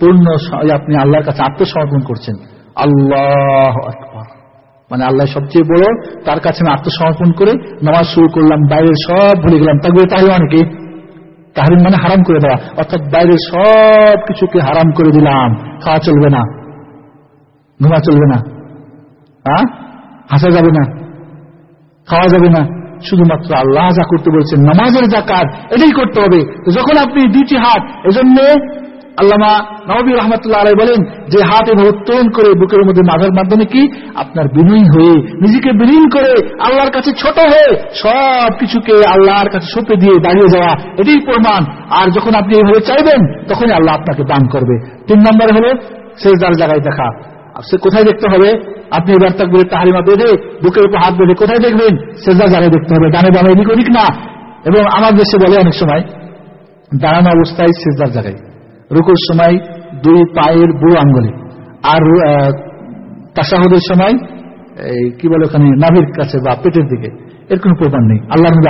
পূর্ণ আপনি আল্লাহর কাছে আত্মসমর্পণ করছেন। আল্লাহ মানে আল্লাহ সবচেয়ে বড়, তার কাছে আমি আত্মসমর্পণ করে নামাজ শুরু করলাম, বাইরের সব ভুলে গেলাম। তাকবির, তাহলে অনেকে তাহরিম মানে হারাম করে দেওয়া। অর্থাৎ বাইরে সব কিছুকে হারাম করে দিলাম। খাওয়া চলবে না। ঘুমা চলবে না। হ্যাঁ হাসা যাবে না। খাওয়া যাবে না। শুধুমাত্র আল্লাহ যা করতে বলছেন, নামাজের যা কাজ এটাই করতে হবে। যখন আপনি দুটি হাত, এজন্য আল্লামা নবী রহমতুল্লাহ আলাই বলেন, যে হাত এভাবে উত্তোলন করে বুকের মধ্যে মাথার মাধ্যমে কি? আপনার বিনয়ী হয়ে, নিজেকে বিলীন করে আল্লাহর কাছে ছোট হয়ে সব কিছুকে আল্লাহর কাছে সঁপে দিয়ে দাঁড়িয়ে যাওয়া, এটাই প্রমাণ। আর যখন আপনি এইভাবে চাইবেন, তখনই আল্লাহ আপনাকে দান করবে। তিন নম্বরে হলো সে যার জায়গায় দেখা। সে কোথায় দেখতে হবে? আপনি এবার তাকবির তাহারিমা বেঁধে বুকের উপর হাত বেঁধে কোথায় দেখবেন? সেজার জায়গায় দেখতে হবে। ডানে বামে এদিক ওদিক না। এবং আমার দেশে বলে অনেক সময়, দাঁড়ানো অবস্থায় সেজার জায়গায়। রুকুর সময় দুই পায়ের বুড়ো আঙ্গুলে। আর তাসাহুদের সময় কি বলে ওখানে, নাভির কাছে বা পেটের দিকে। এর কোন প্রমাণ নেই। আল্লাহ নবী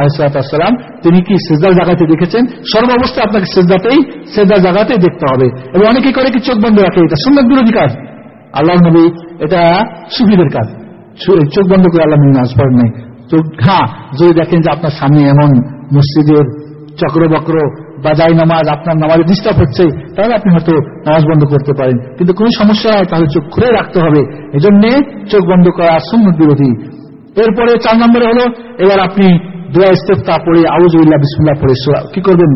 তিনি কি সেজদার জায়গাতে দেখেছেন? সর্বাবস্থায় আপনাকে সেজদাতেই সেজদার জায়গাতেই দেখতে হবে। এবং অনেকে করে কি চোখ বন্ধ রাখে, এটা সুন্দর বিরোধী কাজ। আল্লাহ নবী, এটা সুবিধের কাজ। চোখ বন্ধ করে আল্লাহ নবী নামাজ পড়েন নাই। চোখ হ্যাঁ যদি দেখেন যে আপনার সামনে এমন মসজিদের চক্রবক্র বা যাই নামাজ, আপনার নামাজে ডিস্টার্ব হচ্ছে, তাহলে আপনি হয়তো নামাজ বন্ধ করতে পারেন। কিন্তু কোনো সমস্যা হয় তাহলে চোখ খুলে রাখতে হবে। এজন্য চোখ বন্ধ করা সুন্নত বিরোধী। এরপরে চার নম্বরে হলো, এবার আপনি দোয়া ইস্তেফতা পড়ে আউজুল্লাহ বিসমুল্লাহ পড়ে কি করবেন?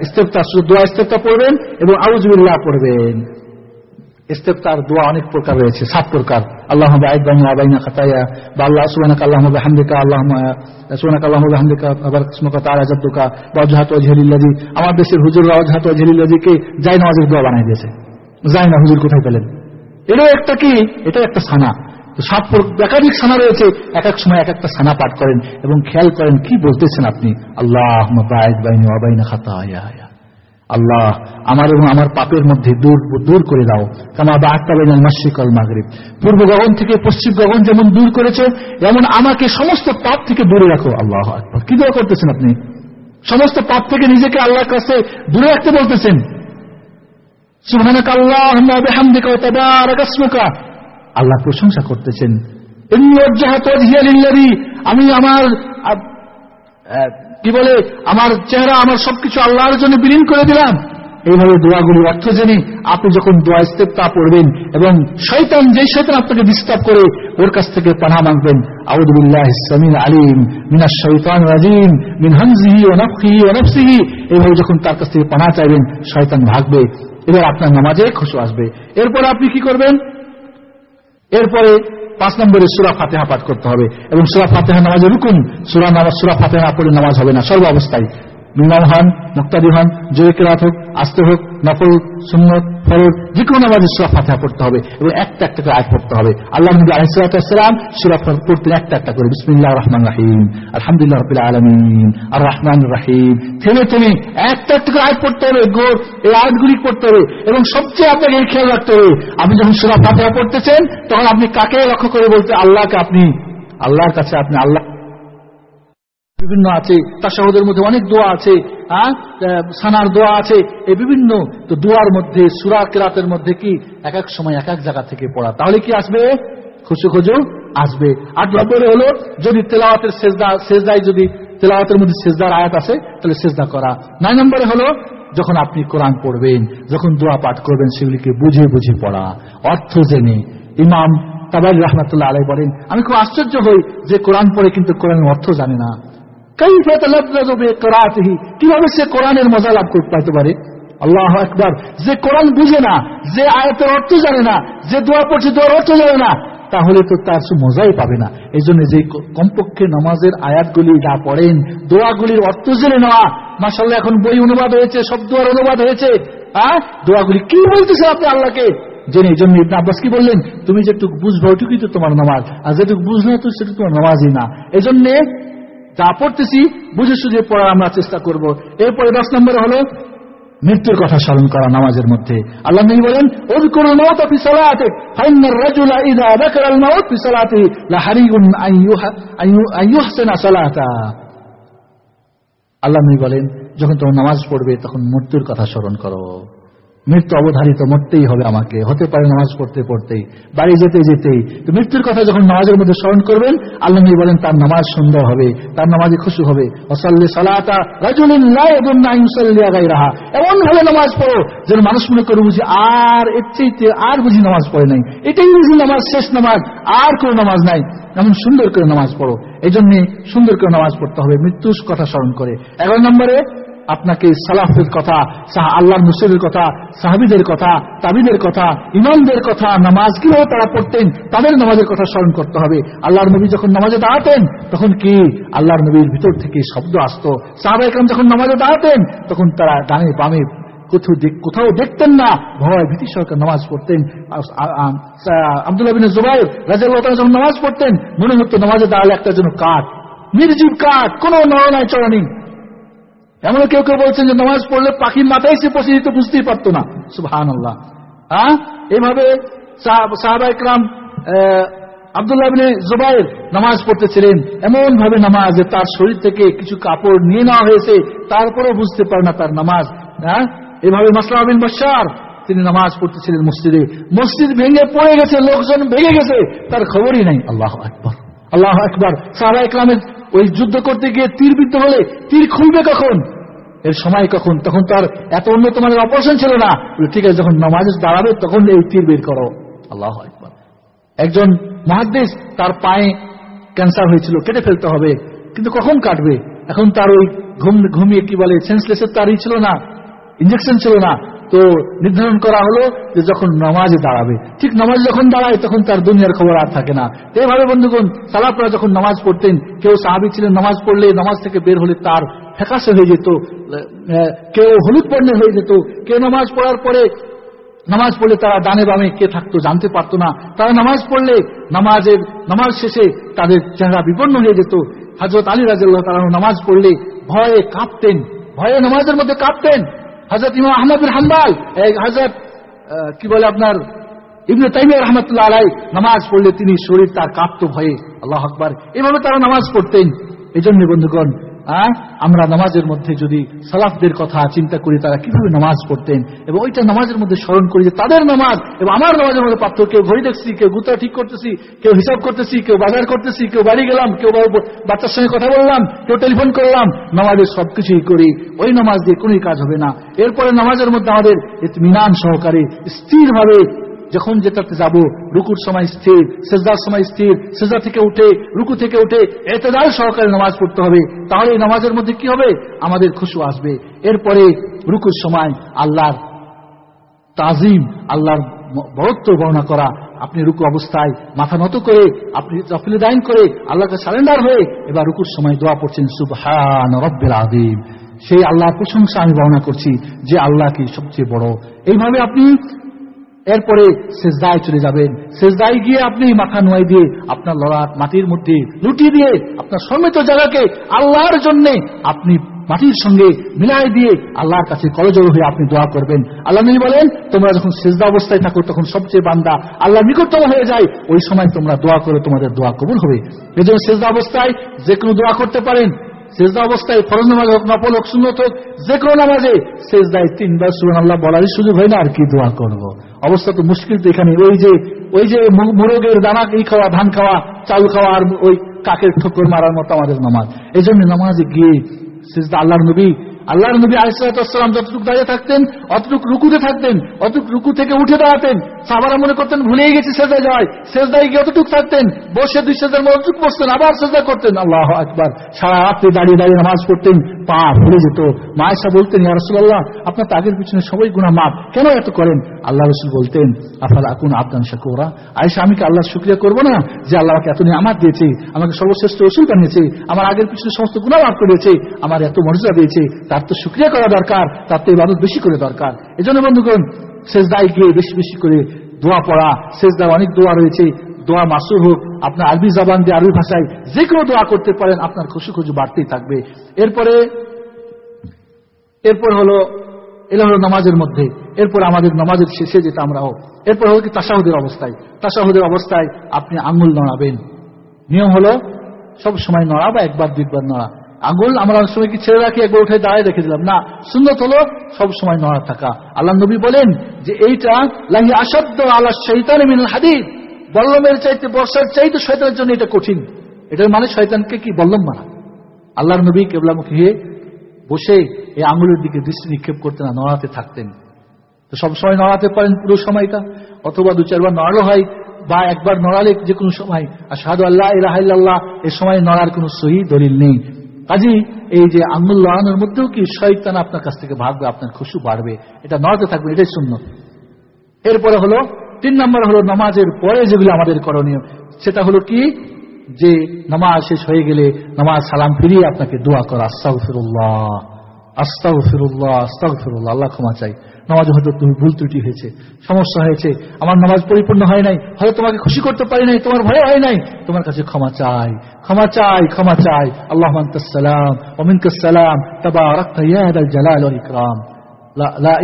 ইস্তেফতা দোয়া ইস্তেফতা পড়বেন এবং আউজুল্লাহ পড়বেন। ইস্তেফতার দোয়া অনেক প্রকার রয়েছে, সাত প্রকার। আল্লাহ আবাইনা খাতায়া, বা আল্লাহ সুবানাক আল্লাহ হামদিকা আল্লাহ সুবানাক আল্লাহ হামদিকা আবার কিসমকা তারা জাদ্দুকা বা অজহাত অজহরিল্লাজি আমার দেশের হুজুর অজহাত অজহরিল্লাজিকে যাই নামাজের দোয়া বানাই দিয়েছে। যাই না, হুজুর কোথায় পেলেন? এটাও একটা কি? এটা একটা সানা। সাত একাধিক সানা রয়েছে, এক এক সময় এক একটা সানা পাঠ করেন এবং খেয়াল করেন কি বলতেছেন আপনি? আল্লাহ বাইনি আবাইনা খাতায়া। আল্লাহ, আমার এবং আমার পাপের মধ্যে দূর দূর করে দাও। কামা বা আত্মাবেন মাসিকল মাগরীব। পূর্ব গগন থেকে পশ্চিম গগন যেমন দূর করেছে, এমন আমাকে সমস্ত পাপ থেকে দূরে রাখো, আল্লাহ কি দোয়া করতেছেন আপনি? সমস্ত পাপ থেকে নিজেকে আল্লাহর কাছে দূরে রাখতে বলতেছেন। আল্লাহ প্রশংসা করতেছেন। আমি আমার কি বলে? আমার চেহারা, আমার সবকিছু আল্লাহর জন্য বিলীন করে দিলাম। এইভাবে দোয়াগুলির অর্থ জেনে আপনি যখন দোয়া তা পড়বেন এবং শৈতান যে শৈতান আপনাকে ডিস্টার্ব করে, ওর কাছ থেকে পানা মাংবেন আউদুল্লাহ সামিন আলিম মিনা শৈতান রাজিম মিন হানজিহি ও নফিহি এইভাবে যখন তার কাছ থেকে পানা চাইবেন, শয়তান ভাগবে। এবার আপনার নামাজে খুশু আসবে। এরপরে আপনি কি করবেন? এরপরে পাঁচ নম্বরে সুরা ফাতেহা পাঠ করতে হবে। এবং সুরা ফাতেহা নামাজের রুকুন, সুরা নামাজ, সুরা ফাতেহা পড়ে নামাজ হবে না। সর্ব অবস্থায় মিমাম হন মুক্তাদি হন জয় কেরাত হোক, আস্তে হোক, নফল, সুন্নত, ফরজ যে কোনো নামাজে সুরা ফাতিহা পড়তে হবে এবং একটা একটা করে আয় পড়তে হবে। আল্লাহ নবী আলাইসালাম সুরা পড়তে একটা একটা করে। বিসমিল্লাহ রহমান রাহিম। আলহামদুলিল্লাহ রবিল আলমিন। আর রহমান রাহিম। থেমে থেমে একটা একটা করে আয় পড়তে হবে গোর এই আয়াতগুলি পড়তে হবে এবং সবচেয়ে আপনাকে এই খেয়াল রাখতে হবে, আপনি যখন সুরা ফাতিহা পড়তেছেন, তখন আপনি কাকে লক্ষ্য করে বলতে, আল্লাহকে আপনি, আল্লাহর কাছে আপনি আল্লাহ বিভিন্ন আছে তাসাহদের মধ্যে অনেক দোয়া আছে হ্যাঁ? সানার দোয়া আছে, এই বিভিন্ন। তো দোয়ার মধ্যে, সুরা কেরাতের মধ্যে কি? এক এক সময়, এক এক জায়গা থেকে পড়া। তাহলে কি আসবে? খুশু খুজু আসবে। আট নম্বরে হলো, যদি তেলাওয়াতের সেজদা, সেজদায় যদি তেলাওয়াতের মধ্যে সেজদার আয়াত আছে, তাহলে সেজদা করা। নয় নম্বরে হলো, যখন আপনি কোরআন পড়বেন, যখন দোয়া পাঠ করবেন, সেগুলিকে বুঝে বুঝে পড়া। অর্থ জেনে। ইমাম তাবারি রহমতুল্লাহ আলাই বলেন, আমি খুব আশ্চর্য হই যে কোরআন পড়ে কিন্তু কোরআনের অর্থ জানে না। কীভাবে সে কোরআনের মজা লাভ করতে পারে আল্লাহ একবার যে কোরআন বুঝে না যে আয়তের অর্থ জানে না যে দোয়া পড়ছে দোয়ার অর্থ জানে না তাহলে তো তার মজাই পাবে না এই জন্য যে কমপক্ষে নামাজের আয়াতগুলি যা পড়েন দোয়াগুলির অর্থ জেনে নেওয়া মাসাল্লাহ এখন বই অনুবাদ হয়েছে সব দোয়ার অনুবাদ হয়েছে হ্যাঁ দোয়াগুলি কি বলতেছে আপনি আল্লাহকে জেনে এই জন্য আব্বাস কি বললেন তুমি যেটুকু বুঝব ওইটুকুই তো তোমার নামাজ আর যেটুকু বুঝলে তো সেটুকু তোমার নামাজই না এই জন্যে যা পড়তেছি, বুঝে সুঝে পড়ার আমরা চেষ্টা করব। এরপরে দশ নম্বরে হলো, মৃত্যুর কথা স্মরণ করা নামাজের মধ্যে। আল্লাহ বলেন আল্লাহ বলেন, যখন তোমরা নামাজ পড়বে, তখন মৃত্যুর কথা স্মরণ করো। মৃত্যু অবধারিত মরতেই হবে আমাকে। হতে পারে নামাজ পড়তে পড়তেই। বাড়ি যেতে যেতেই। তো মৃত্যুর কথা যখন নামাজের মধ্যে স্মরণ করবেন, আল্লাহ বলেন, তার নামাজ সুন্দর হবে, তার নামাজে খুশি হবে। রাহা এমন ভাবে নামাজ পড়ো যেন মানুষ মনে করে বুঝি, আর এর চাইতে আর বুঝি নামাজ পড়ে নাই। এটাই বুঝি নামাজ, শেষ নামাজ, আর কোনো নামাজ নাই। এমন সুন্দর করে নামাজ পড়ো। এই সুন্দর করে নামাজ পড়তে হবে। মৃত্যুর কথা স্মরণ করে। এগারো নম্বরে আপনাকে সালাফের কথা আল্লাহ মুসিদের কথা, সাহাবিদের কথা তাবিদের কথা, ইমামদের কথা, নামাজ কীভাবে তারা পড়তেন, তাদের নামাজের কথা স্মরণ করতে হবে। আল্লাহর নবী যখন নামাজে দাঁড়াতেন, তখন কি? আল্লাহর নবীর ভিতর থেকে শব্দ আসতো। সাহাবা ইকরাম যখন নামাজে দাঁড়াতেন, তখন তারা ডানে বামে কোথাও দেখতেন না, ভয় ভীতি সরকার নামাজ পড়তেন। আবদুল্লাহ বিন জুবাই রাজা যখন নামাজ পড়তেন, মনে হতো নামাজে দাঁড়ালে একটা যেন কাঠ, নির্জীব কাঠ, কোনো নরনায় চরণী এমন কেউ কেউ বলছেন যে নামাজ পড়লে পাখির মাথায় সে পৌঁছে দিতে, বুঝতেই পারতো না। সুহান আল্লাহ হ্যাঁ? এইভাবে সাহাবা ইকরাম আবদুল্লাহ জুবাইর নামাজ পড়তেছিলেন। এমন ভাবে নামাজ তার শরীর থেকে কিছু কাপড় নিয়ে নেওয়া হয়েছে বুঝতে পারে না তার নামাজ। হ্যাঁ? এভাবে মাসলাম তিনি নামাজ পড়তেছিলেন মসজিদে। মসজিদ ভেঙে পড়ে গেছে, লোকজন ভেঙে গেছে, তার খবরই নাই। আল্লাহ আকবর। আল্লাহ আকবর। সাহাবা ইকলামের ওই যুদ্ধ করতে গিয়ে তীর বিদ্ধ হলে তীর খুলবে কখন? এর সময় কখন? তখন তার এত উন্নত মানের অপারেশন ছিল না। ঠিক আছে, যখন নামাজ দাঁড়াবে, তখন এই তীর বের করো। আল্লাহ একজন মহাদেশ তার পায়ে ক্যান্সার হয়েছিল, কেটে ফেলতে হবে। কিন্তু কখন কাটবে? এখন তার ওই ঘুম, ঘুমিয়ে কি বলে, সেন্সলেসের তারই ছিল না ইঞ্জেকশন ছিল না। তো নির্ধারণ করা হলো যে যখন নামাজে দাঁড়াবে, ঠিক নামাজ যখন দাঁড়ায় তখন তার দুনিয়ার খবর আর থাকে না। এভাবে, বন্ধুগণ সালাপরা যখন নামাজ পড়তেন, কেউ সাহাবি ছিলেন, নামাজ পড়লে নামাজ থেকে বের হলে তার ফ্যাকাশে হয়ে যেত কেউ হলুদ বর্ণের হয়ে যেত, কেউ নামাজ পড়ার পরে নামাজ পড়লে তারা ডানে বামে কে থাকতো জানতে পারতো না। তারা নামাজ পড়লে নামাজের, নামাজ শেষে তাদের চেহারা বিপন্ন হয়ে যেত। হজরত আলী রাজ্লাহ তারা নামাজ পড়লে ভয়ে কাঁপতেন, ভয়ে নামাজের মধ্যে কাঁপতেন। হজরত ইমাম আহমদ বিন হাম্বাল হজরত কি বলে আপনার, ইবনে তাইমিয়া রহমতুল্লাহ আলাই নামাজ পড়লে তিনি শরীর তার কাঁপত ভয়ে, আল্লাহ আকবর। এভাবে তারা নামাজ পড়তেন। এই জন্য বন্ধুগণ আমরা নামাজের মধ্যে যদি সালাফদের কথা চিন্তা করি, তারা কীভাবে নামাজ পড়তেন? এবং ওইটা নামাজের মধ্যে স্মরণ করি যে তাদের নামাজ এবং আমার নামাজের মধ্যে পাত্র কেউ ঘড়ি দেখছি, কেউ গুতা ঠিক করতেছি, কেউ হিসাব করতেছি, কেউ বাজার করতেছি, কেউ বাড়ি গেলাম, কেউ বাচ্চার সঙ্গে কথা বললাম, কেউ টেলিফোন করলাম, নামাজের সবকিছুই করি। ওই নামাজ দিয়ে কোনোই কাজ হবে না। এরপরে নামাজের মধ্যে আমাদের মিনান সহকারে স্থিরভাবে যখন যেটাতে যাব, রুকুর সময় স্থির, সেজদার সময় স্থির, সেজদা থেকে উঠে, রুকু থেকে উঠে এতেদার সহকারে নামাজ পড়তে হবে। তাহলে এই নামাজের মধ্যে কি হবে? আমাদের খুশু আসবে। এরপরে রুকুর সময় আল্লাহর তাজিম, আল্লাহর বরত্ব বর্ণনা করা। আপনি রুকু অবস্থায় মাথা নত করে, আপনি তফিলে দায়ন করে আল্লাহকে সারেন্ডার হয়ে এবার রুকুর সময় দোয়া পড়ছেন, সুবহান রব্বের আদিম সেই আল্লাহর প্রশংসা আমি বর্ণনা করছি যে আল্লাহ কি সবচেয়ে বড়। এইভাবে আপনি এরপরে সেজদায় চলে যাবেন। সেজদায় গিয়ে আপনি মাথা নোয়াই দিয়ে আপনার লড়াট মাটির মধ্যে লুটিয়ে দিয়ে আপনার সমেত জায়গাকে আল্লাহর জন্য আপনি মাটির সঙ্গে মিলাই দিয়ে আল্লাহর কাছে কলজল হয়ে আপনি দোয়া করবেন। আল্লাহ নবী বলেন, তোমরা যখন সেজদা অবস্থায় থাকো, তখন সবচেয়ে বান্দা আল্লাহ নিকটতম হয়ে যায়। ওই সময় তোমরা দোয়া করে, তোমাদের দোয়া কবুল হবে। এই জন্য সেজদা অবস্থায় যে কোনো দোয়া করতে পারেন। সেজদা অবস্থায় ফরজ নামাজ হোক, নফল হোক, সুন্নত হোক, যে কোনো নামাজে সেজদায় তিনবার সুরান আল্লাহ বলারই সুযোগ হয় না, আর কি দোয়া করব। অবস্থা তো মুশকিল তো এখানে ওই যে ওই যে মুরগের দানা, এই খাওয়া, ধান খাওয়া চাউল খাওয়া, আর ওই কাকের ঠোকর মারার মতো আমাদের নামাজ এই জন্য নামাজে গিয়ে সেজদা আল্লাহর নবী আল্লাহর নবী আলিসাল্লাম যতটুকু দাঁড়িয়ে থাকতেন, অতটুকু রুকুতে থাকতেন, অতটুকু রুকু থেকে উঠে দাঁড়াতেন। সাবারা মনে করতেন, ভুলেই গেছি সেজদা যাওয়ায়। সেজদায় গিয়ে অতটুকু থাকতেন, বসে দুই সেজার অতটুকু বসতেন, আবার সেজদা করতেন। আল্লাহ একবার সারা রাত্রে দাঁড়িয়ে দাঁড়িয়ে নামাজ পড়তেন, পা ভুলে যেত। মায়েশা বলতেন ইয়ারসুল্লাহ আপনার তাদের পিছনে সবাই গুণা মাপ কেন এত করেন? আল্লাহ রসুল বলতেন, আফাল আকুন আবদান শাকুরা? আয়সা আমি কি আল্লাহ শুক্রিয়া করব না যে আল্লাহ আমাকে এত নিয়ামাত দিয়েছে, আমাকে সর্বশ্রেষ্ঠ ওষুধ বানিয়েছে, আমার আগের পিছনে সমস্ত গুণা মাফ করেছে, আমার এত মর্যাদা দিয়েছে তার তো শুক্রিয়া করা দরকার, তার তো ইবাদত বেশি করে দরকার। এই জন্য বন্ধুগণ শেষ দায় গিয়ে বেশি বেশি করে দোয়া পড়া শেষ দায় অনেক দোয়া রয়েছে। দোয়া মাসুর হোক, আপনার আরবি জবান দিয়ে আরবি ভাষায় যে কোনো দোয়া করতে পারেন, আপনার খুশি খুশি বাড়তেই থাকবে। এরপরে, এরপর হলো এলা হলো নামাজের মধ্যে। এরপর আমাদের নামাজের শেষে যেটা আমরা হোক এরপর হলো কি তাসাহুদের অবস্থায়। তাসাহুদের অবস্থায় আপনি আঙুল নড়াবেন। নিয়ম হলো সব সময় নড়া বা একবার দুইবার নড়া। আঙুল আমরা অনেক সময় কি ছেড়ে রাখি, একবার উঠে দাঁড়িয়ে রেখে দিলাম। না সুন্দর হলো সব সময় নড়া থাকা। আল্লাহ নবী বলেন যে এইটা, লাহি আসাদ্দ আল্লাহ শৈতান মিনাল হাদিদ। বল্লমের চাইতে বর্ষার চাইতে শয়তানের জন্য এটা কঠিন। এটার মানে শয়তানকে কি বল্লম মারা আল্লাহর নবী কেবলামুখী হয়ে বসে এই আঙুলের দিকে দৃষ্টি নিক্ষেপ করতেন না, নড়াতে থাকতেন। তো সবসময় নড়াতে পারেন পুরো সময়টা, অথবা দু, চারবার নড়ালো হয়, বা একবার নড়ালে যে কোনো সময় আর সাহাদু আল্লাহ ইরাহাল্লাহ এ সময় নড়ার কোনো সহি দলিল নেই। কাজেই এই যে আঙুল লড়ানোর মধ্যেও কি শয়তান আপনার কাছ থেকে ভাগবে, আপনার খুশু বাড়বে? এটা নড়াতে থাকবে, এটাই শূন্য এরপরে হলো, তিন নম্বর হলো নামাজের পরে যেগুলো আমাদের করণীয়, সেটা হলো কি? যে নামাজ শেষ হয়ে গেলে, নামাজ সালাম ফিরিয়ে আপনাকে দোয়া করা আস্তাউ আস্তাও ফিরুল্লাহ আস্তাও ফিরুল্লাহ আল্লাহ ক্ষমা চাই। নামাজ হয়তো তুমি ভুল ত্রুটি হয়েছে, সমস্যা হয়েছে, আমার নামাজ পরিপূর্ণ হয় নাই, হয়তো তোমাকে খুশি করতে পারি নাই, তোমার ভয় হয় নাই, তোমার কাছে ক্ষমা চাই ক্ষমা চাই ক্ষমা চাই। আল্লাহ সালাম অমিনক সালাম তাবা জালাল ইকরাম। لا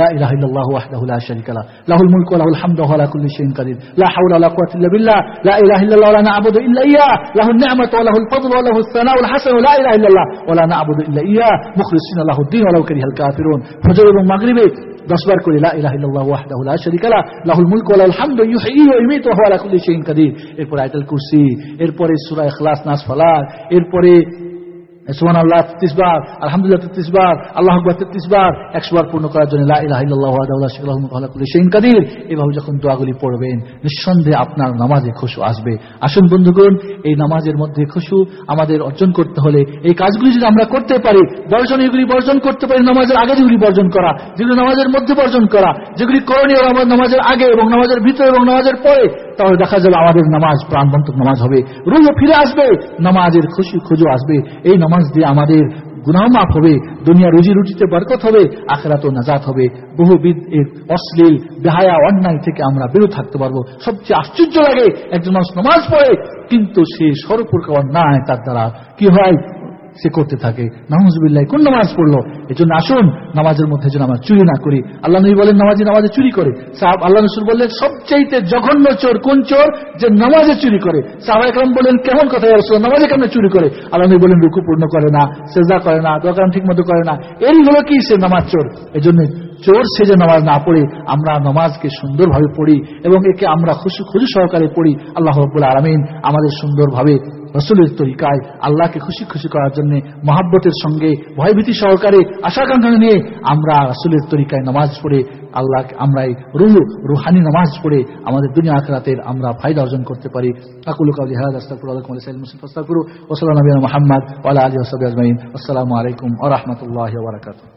لا إله إلا الله وحده لا شريك له. له الملك وله الحمد وهو على كل شيء قدير. لا حول ولا قوة إلا بالله. لا إله إلا الله ولا نعبد إلا إياه. له النعمة وله الفضل وله الثناء الحسن لا إله إلا الله ولا نعبد إلا إياه. مخلصين له الدين ولو كره الكافرون. فجر المغربي দশবার করে لا إله إلا الله وحده لا شريك له. له الملك وله الحمد. يحيي ويميت وهو على كل شيء قدير. শাইইন কাদির آية الكرسي. আয়াতুল কুরসি এরপরে সূরা ইখলাস নাস সুবহান আল্লাহ তেত্রিশ বার আলহামদুলিল্লাহ তেত্রিশ বার আল্লাহ আকবর তেত্রিশ বার একশো বার পূর্ণ করার জন্য কাদির। এভাবে যখন দোয়াগুলি পড়বেন, নিঃসন্দেহে আপনার নামাজে খুশু আসবে। আসুন বন্ধুগণ, এই নামাজের মধ্যে খুশু আমাদের অর্জন করতে হলে এই কাজগুলি যদি আমরা করতে পারি বর্জন এগুলি বর্জন করতে পারি, নামাজের আগে যেগুলি বর্জন করা, যেগুলি নামাজের মধ্যে বর্জন করা, যেগুলি করণীয় নামাজের আগে এবং নামাজের ভিতরে এবং নামাজের পরে, তাহলে দেখা যাবে আমাদের নামাজ প্রাণবন্ত নামাজ হবে। রুহ ফিরে আসবে, নামাজের খুশি খুঁজো আসবে। এই দিয়ে আমাদের গুনাহ মাফ হবে, দুনিয়া রুজি রুটিতে বরকত হবে আখেরাত নাজাত হবে। বহুবিধ অশ্লীল, বেহায়া, অন্যায় থেকে আমরা বেরো থাকতে পারব। সবচেয়ে আশ্চর্য লাগে, একজন মানুষ নামাজ পড়ে, কিন্তু সে সর্বপ্রকার অন্যায় তার দ্বারা। কি হয়? সে করতে থাকে। নাহজুবিল্লাহ কোন নামাজ পড়ল? এই জন্য আসুন, নামাজের মধ্যে যেন আমরা চুরি না করি। আল্লাহ নবী বলেন, নামাজি নামাজে চুরি করে। সাহাব, আল্লাহ নসুর বললেন, সবচাইতে জঘন্য চোর কোন চোর? যে নামাজে চুরি করে। সাহাবা একরাম বলেন কেমন কথা রসুল নামাজে কেমন চুরি করে? আল্লাহ নবী বলেন রুকু পূর্ণ করে না সেজা করে না দোকান ঠিক মতো করে না। এরই হলো কি সে নামাজ চোর? এই জন্য চোর সে যে নামাজ না পড়ে, আমরা নামাজকে সুন্দরভাবে পড়ি এবং একে আমরা খুশি খুশি সহকারে পড়ি। আল্লাহ রব্বুল আলমিন আমাদের সুন্দরভাবে রসুলের তরিকায় আল্লাহকে খুশি খুশি করার জন্য মহাব্বতের সঙ্গে ভয়ভীতি সহকারে আশাকাঙ্ক্ষা নিয়ে আমরা রসুলের তরিকায় নামাজ পড়ে আল্লাহ আমরা এই রুহু, রুহানি নামাজ পড়ে আমাদের দুনিয়া আখরাতের আমরা ফায়দা অর্জন করতে পারি। আকুল কাউলি হায়াদ আস্তাকুর আলাইকুম আলাইহি মুসলিম ফাস্তাকুরু ওয়া সাল্লাল্লাহু আলাইহি মুহাম্মদ ওয়া আলা আসসালামু আলাইকুম ওয়া রাহমাতুল্লাহি